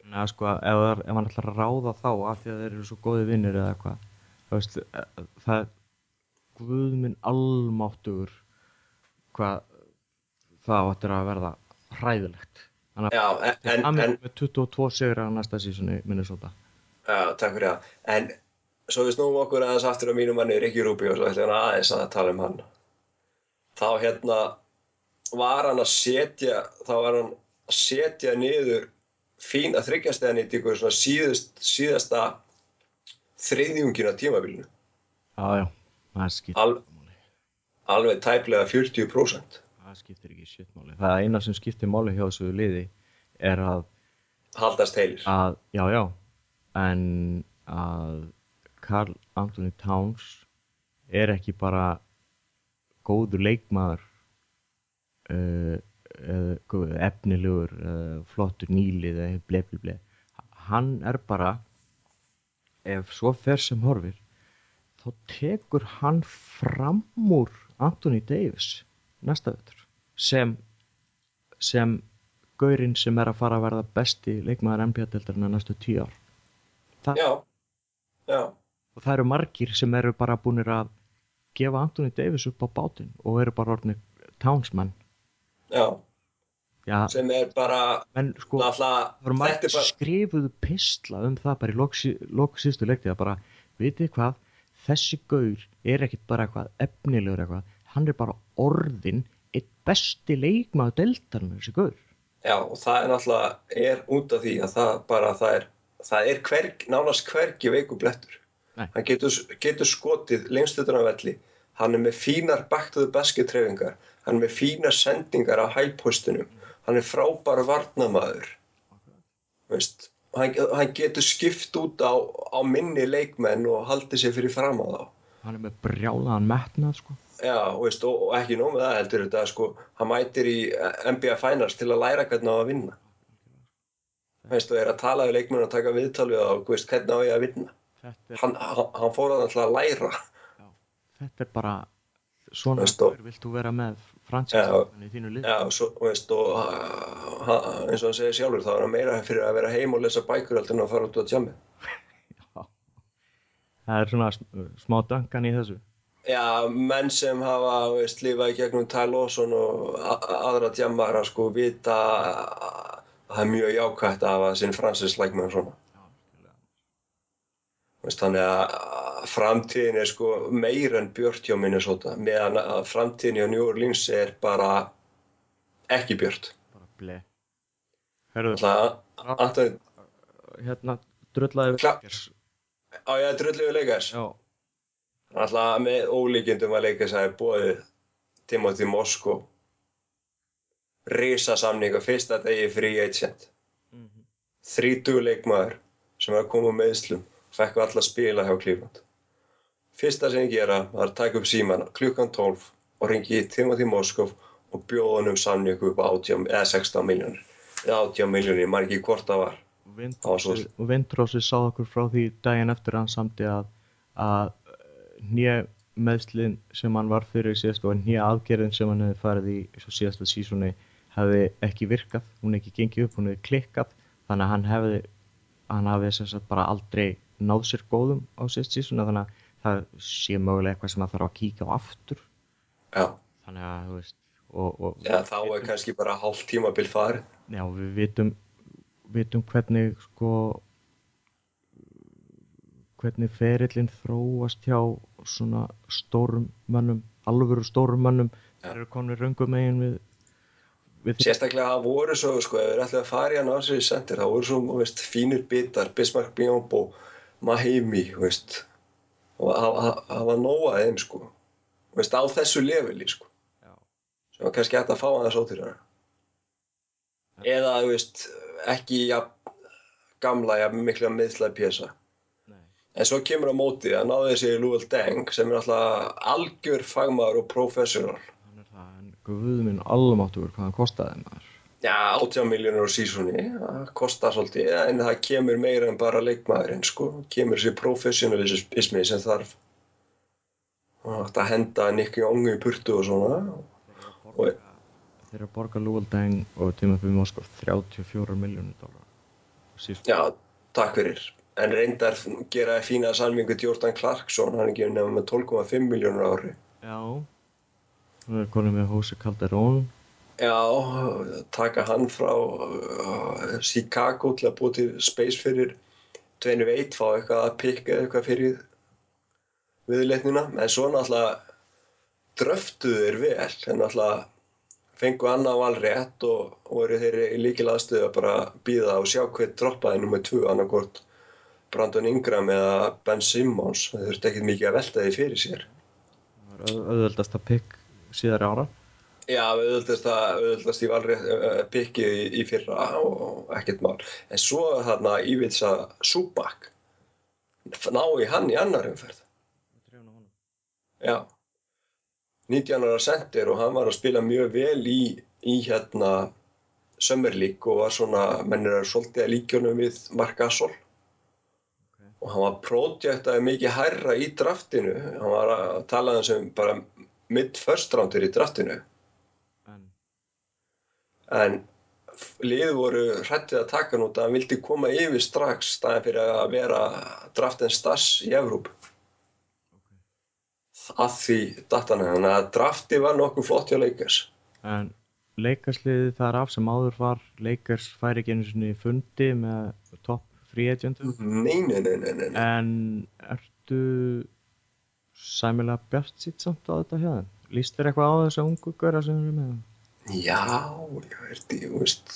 Þannig að sko, ef, það ef hann ætlar að ráða þá af því að þeir eru svo góði vinnir eða eitthvað, þú veist, eh, það er guð minn almáttugur hvað það áttur að verða hræðilegt. Þannig já að en, er með 22 sigra á næsta sísoni Minnesota. Já, takk fyrir það. En svo við snúum okkur aðeins aftur á mínu manni Rikki Rúbi og svo ætlum við aðeins að tala um hann. Þá hérna var hann að setja, þá var hann að setja niður fína þryggjastæðanýtingu svona síðust, síðasta þriðjungina tímabilinu. Já, já, það skiptir Al, alveg tæplega 40%. Það skiptir ekki shit máli. Það eina sem skiptir máli hjá þessu liði er að Haldast heilir. að, já, já, en að Karl Anthony Towns er ekki bara góður leikmaður uh, uh, efnilegur, flottur nýlið ble, ble, ble. Hann er bara, ef svo fer sem horfir, þá tekur hann fram úr Anthony Davis næsta vettur sem, sem gaurinn sem er að fara að verða besti leikmaður NBA-deltarinn næstu tíu ár. Það, Já, já, og það eru margir sem eru bara búinir að gefa Anthony Davis upp á bátinn og eru bara orðinir townsmenn. já. Já, Sem er bara, menn sko, bara, skrifuðu pistla um það bara í lok, sí- lok síðustu leiktið að bara, vitið hvað, þessi gaur er ekkit bara eitthvað efnilegur eitthvað, hann er bara orðin eitt besti leikmaður deltarinn þessi gaur. Já, og það er náttúrulega er út af því að það bara það er, það er hverg, nánast hvergi veiku blettur. Nei. Hann getur, getur skotið lengst utan á velli, hann er með fínar baktuðu baskettreyfingar, hann er með fínar sendingar á hæppostunum, hann er frábær varnamaður, veist, hann, hann getur skipt út á, á minni leikmenn og haldið sér fyrir fram á þá. Hann er með brjálaðan metnað sko. Já, veist, og, og ekki nóg með það heldur þetta, sko, hann mætir í NBA Finals til að læra hvernig á að vinna. Veist, og er að tala við leikmenn og taka viðtal við og veist, hvernig á ég að vinna. Er, Hann, hann, hann fór að alltaf að læra. þetta er bara, svona gaur vilt þú vera með fransísleikmann í þínu lið. Já, svo, veist, og eins og hann segir sjálfur, þá er hann meira fyrir að vera heim og lesa bækur heldur en að fara út á tjami. Það er svona sm- smá döngan í þessu. Já, menn sem hafa, veist, lifað í gegnum Ty Lawson og aðra tjammara, sko, vita að það er mjög jákvætt að hafa sinn fransisleikmenn svona. Veist, þannig að framtíðin er sko meira en björt hjá Minnesota meðan að framtíðin hjá New Orleans er bara ekki björt. Bara ble. Herðu, Alltaf, Antoni, hérna, Kla- Lakers. á að drullu við leikars. Já, Alltaf með ólíkindum að leikars hafi bóðið Timothy Mosko risa samning á fyrsta degi free agent. Mhm. Þrítugu leikmaður sem er að koma úr meðslum fekk við alla að spila hjá Cleveland fyrsta sem ég gera var að taka upp síman klukkan 12 og ringi í Timothy Moskov og bjóða hann um samningu upp á 18, eða 16 miljónir eða 18 miljónir, ég maður ekki hvort það var. Og Vindrósi sá okkur frá því daginn eftir hann samti að, að nýja meðslinn sem hann var fyrir síðast og nýja aðgerðin sem hann hefði farið í síðasta sísóni hefði ekki virkað, hún hefði ekki gengið upp, hún hefði klikkað. Þannig að hann hefði hann hefði sem sagt bara aldrei náð sér góðum á síðast sísóni þannig að það sé mögulega eitthvað sem það þarf að kíka á aftur Já. þannig að þú veist og, og Já, þá er kannski bara hálf tímabil farið. Já, við vitum vitum hvernig sko hvernig ferillin þróast hjá svona stórum mönnum, alvöru stórum mönnum Já. þeir eru konur röngum megin við, við Sérstaklega það voru svo, sko, ef við ætlum að fara í hann á í sendir, það voru svo, veist, fínir bitar, Bismarck Biombo, Mahimi, veist, og það var nóga þeim, sko, veist, á þessu leveli, sko, Já. sem var kannski hægt að fá aðeins ótyrjara. Eða, þú veist, ekki ja, gamla, ja, mikla miðslega pjesa. Nei. En svo kemur á móti að náði þessi Lúvel Deng sem er alltaf algjör fagmaður og professional. hann er það, en guð minn almáttugur hvað hann kostaði maður Já, 18 miljónur á sísóni, það kostar svolítið, en það kemur meira en bara leikmaðurinn, sko. Kemur þessi professionalismi sem þarf. Og þetta henda Nick Young í purtu og svona. þeir eru að borga, að Lúaldeng og Timothy Moskov 34 miljónir dólar Já, takk fyrir. En reyndar gera fína salmingu Jordan Clarkson, hann er ekki nefnum með 12,5 miljónur ári. Já, hún er konið með Jose Calderón Já, taka hann frá uh, Chicago til að búa til space fyrir tveinu veit, fá eitthvað að pikka eitthvað fyrir viðleitnina. En svo náttúrulega dröftuðu þeir vel, en náttúrulega fengu annað val rétt og voru þeir í líkil aðstöðu að bara býða og sjá hver droppaði nummið tvö, annarkort Brandon Ingram eða Ben Simmons. Það þurfti ekkert mikið að velta því fyrir sér. það var auð- auðveldasta pikk síðari ára Já, auðvöldast, að, auðvöldast í valri uh, pikkið í, í fyrra og ekkert mál. En svo þarna Ívilsa Súbak, ná í hann í annar umferð. Já, 19 ára sendir og hann var að spila mjög vel í, í hérna Summer League og var svona, mennir er svolítið að líkjónum við Mark Gasol. Og hann var projektaði mikið hærra í draftinu. Hann var að tala um sem bara mid first roundur í draftinu. En lið voru hrættið að taka hann út að hann vildi koma yfir strax staðin fyrir að vera draft en stass í Evróp að því datan hann. Að drafti var nokkuð flott hjá Lakers. En leikarsliðið þar af sem áður var leikars færi ekki einu sinni fundi með topp free agentum? Nei, nei, nei, nei, en ertu sæmilega bjart sitt samt á þetta hjá þeim? Lýst þér eitthvað á þessu ungu göra sem eru með? það? Já, já, er því, þú veist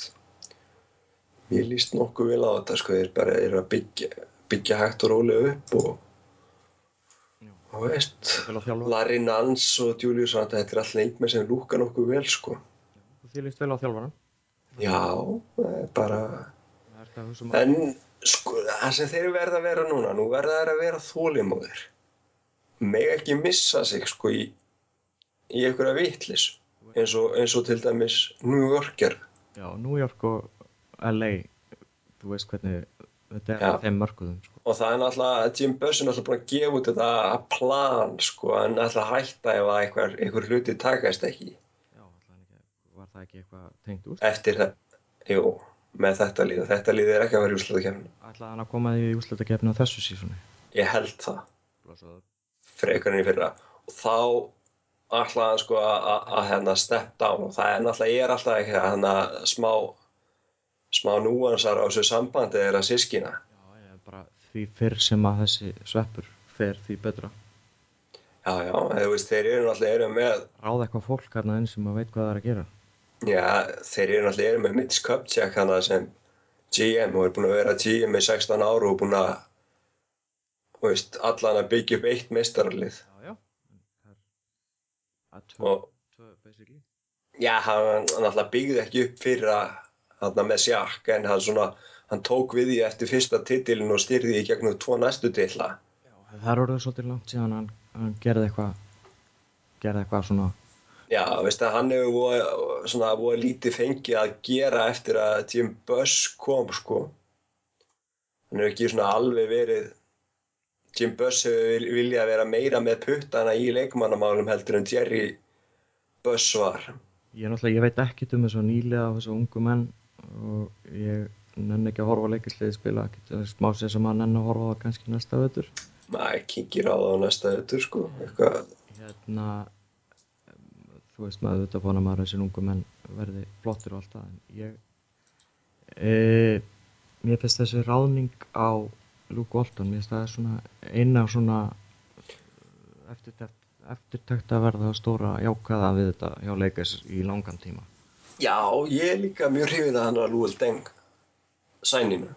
mér líst nokkuð vel á þetta sko, þeir bara eru að byggja byggja hægt og rólega upp og þú veist? Larry Nance og Julius Randa, þetta er allir leikmenn sem lúka nokkuð vel sko Þið líst vel á þjálfara? já, er bara er En sko, það sem þeir verða að vera núna, nú verða þeir að vera þólimóðir. Meg ekki missa sig sko í, í einhverja vitlis, eins og, eins og til dæmis New Yorker. Já, New York og LA þú veist hvernig þetta er þeim mörkuðum sko. Og það er náttúrulega, Jim Bussin er náttúrulega búin að gefa út þetta plan sko, en náttúrulega hætta ef að einhver, einhver hluti takast ekki Já, var það ekki eitthvað tengt úr? eftir það. Jú, með þetta lið. Þetta lið er ekki að vera í úrslutakefninu. Ætlaði hann að koma í úrslutakefni á þessu sísoni? Ég held það. Blásað. frekar enn í fyrra og þá ætlaði hann sko að- hérna step down og það er náttúrulega ég er alltaf ekki hérna smá smá núansar á þessu sambandi þeirra sískina Já, ég er bara því fyrr sem að þessi sveppur fer því betra. já já, þú veist þeir eru náttúrulega eru með Ráða eitthvað fólk hérna inn sem að veit hvað það er að gera. já þeir eru náttúrulega eru með Mitch Kupchak hana sem GM og er búin að vera GM í 16 ára og búin að þú veist allan að byggja upp eitt meistaralið Já, já. Það er, er tvö, tvö, basically. Já, hann, hann alltaf byggði ekki upp fyrir að þarna með sjakk en hann svona, hann tók við því eftir fyrsta titilin og styrði í gegnum tvo næstu titla. Það er orðið svolítið langt síðan hann, hann gerði eitthvað gerði eitthvað svona. Já, veist að hann hefur voða, svona voða lítið fengið að gera eftir að Jim Buss kom sko. Hann hefur ekki svona alveg verið Jim Buss hefur viljað vera meira með puttana í leikmannamálum heldur en Jerry Buss var. Ég, ég veit ekkert um þessu nýlega og þessu ungu menn og ég nenn ekki að horfa á leikisliði spila. Ekki smá sér sem að nenn að horfa það kannski næsta vötur maður kingir á það á næsta öttur sko eitthvað. Hérna þú veist maður auðvitað búin að maður þessir ungu menn verði flottir og allt það en ég e, mér finnst þessi ráðning á Luke Walton, mér finnst það svona eina svona eftirtekt, eftirtekt að verða stóra jákaða við þetta hjá leikis í langan tíma. Já, ég er líka mjög hrifin að hann að Lúel Deng sæninu.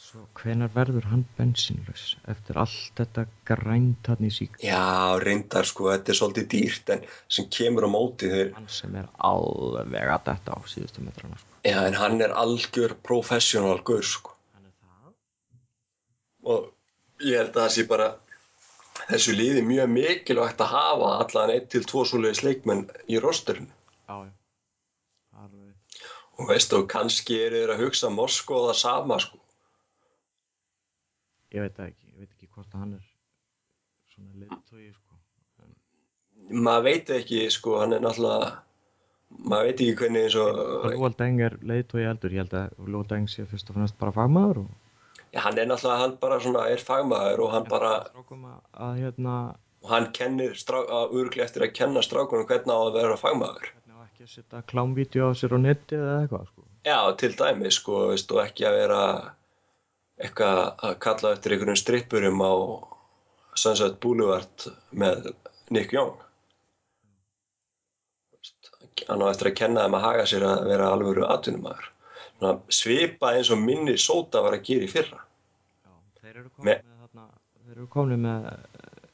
Svo hvenar verður hann bensinlaus eftir allt þetta grænt hann í sík Já, reyndar sko, þetta er svolítið dýrt en sem kemur á móti þeir hann sem er alveg að detta á síðustu metrana sko. Já, en hann er algjör professional gaur sko og ég held að það sé bara þessu liði mjög mikilvægt að hafa allan 1-2 svoleiðis leikmenn í já, já. Alveg. og kannski eru þeir að hugsa Moskó það sama sko ég veit ekki, ég veit ekki hvort að hann er svona leiðtói sko. en, maður veit ekki sko, hann er náttúrulega maður veit ekki hvernig eins og Lúal Deng er leiðtói eldur ég held að Lúal Deng sé fyrst og fremst bara fagmaður og hann er náttúrulega, hann bara svona er fagmaður og hann bara, að, hérna og hann kennir örgli eftir að kenna strákunum hvernig á að vera fagmaður. Hvernig á ekki að setja klámvídeó á sér á netti eða eitthvað sko. já, til dæmi sko, veistu, og ekki að vera eitthvað að kalla eftir einhverjum strippurum á Sunset Boulevard með Nick Young. Veist, hann á eftir að kenna þeim að haga sér að vera alvöru atvinnumæður svipa eins og minni sóta var að gera í fyrra. Já, þeir eru komin Me- með þarna, þeir eru komin með uh,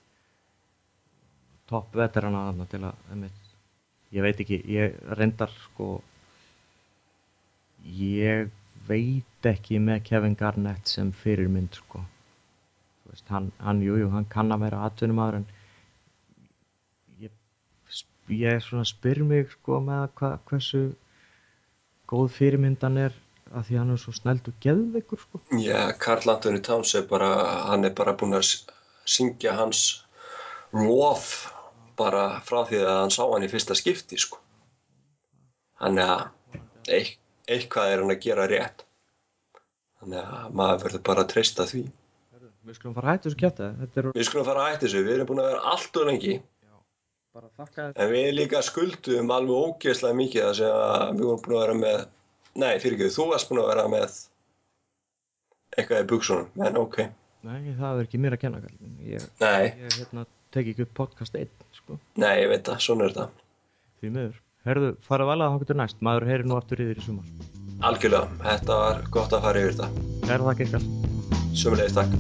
topp veterana þarna til að einmitt, ég veit ekki, ég reyndar sko ég veit ekki með Kevin Garnett sem fyrirmynd sko. Þú veist, hann, hann, jú, jú, hann kann að vera atvinnumadur en ég, ég svona spyr mig sko með hva, hversu góð fyrirmynd hann er af því hann er svo snæld og geðveikur sko. Já, Karl Anthony Towns er bara hann er bara búinn að syngja hans lof bara frá því að hann sá hann í fyrsta skipti sko. Þannig að eit, eitthvað er hann að gera rétt. Þannig að maður verður bara að treysta því. Við skulum fara að hætta þessu er Við skulum fara að hætta þessu, við erum búin að vera allt og lengi. En við líka skuldum alveg ógeðslega mikið það sem að við vorum búin að vera með nei, fyrir ekki, þú varst búin að vera með eitthvað í buksunum en ok, Nei, það er ekki mér að kenna. Ég, nei, ég hérna, tek ekki upp podcast einn, sko. nei, ég veit það, svona er þetta Því miður. Herðu, fara vel að það getur næst. Maður heyri nú aftur yfir í sumar. algjörlega, þetta var gott að fara yfir þetta Kæra þakka ykkur. Sumulegis takk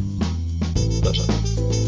Blessaður.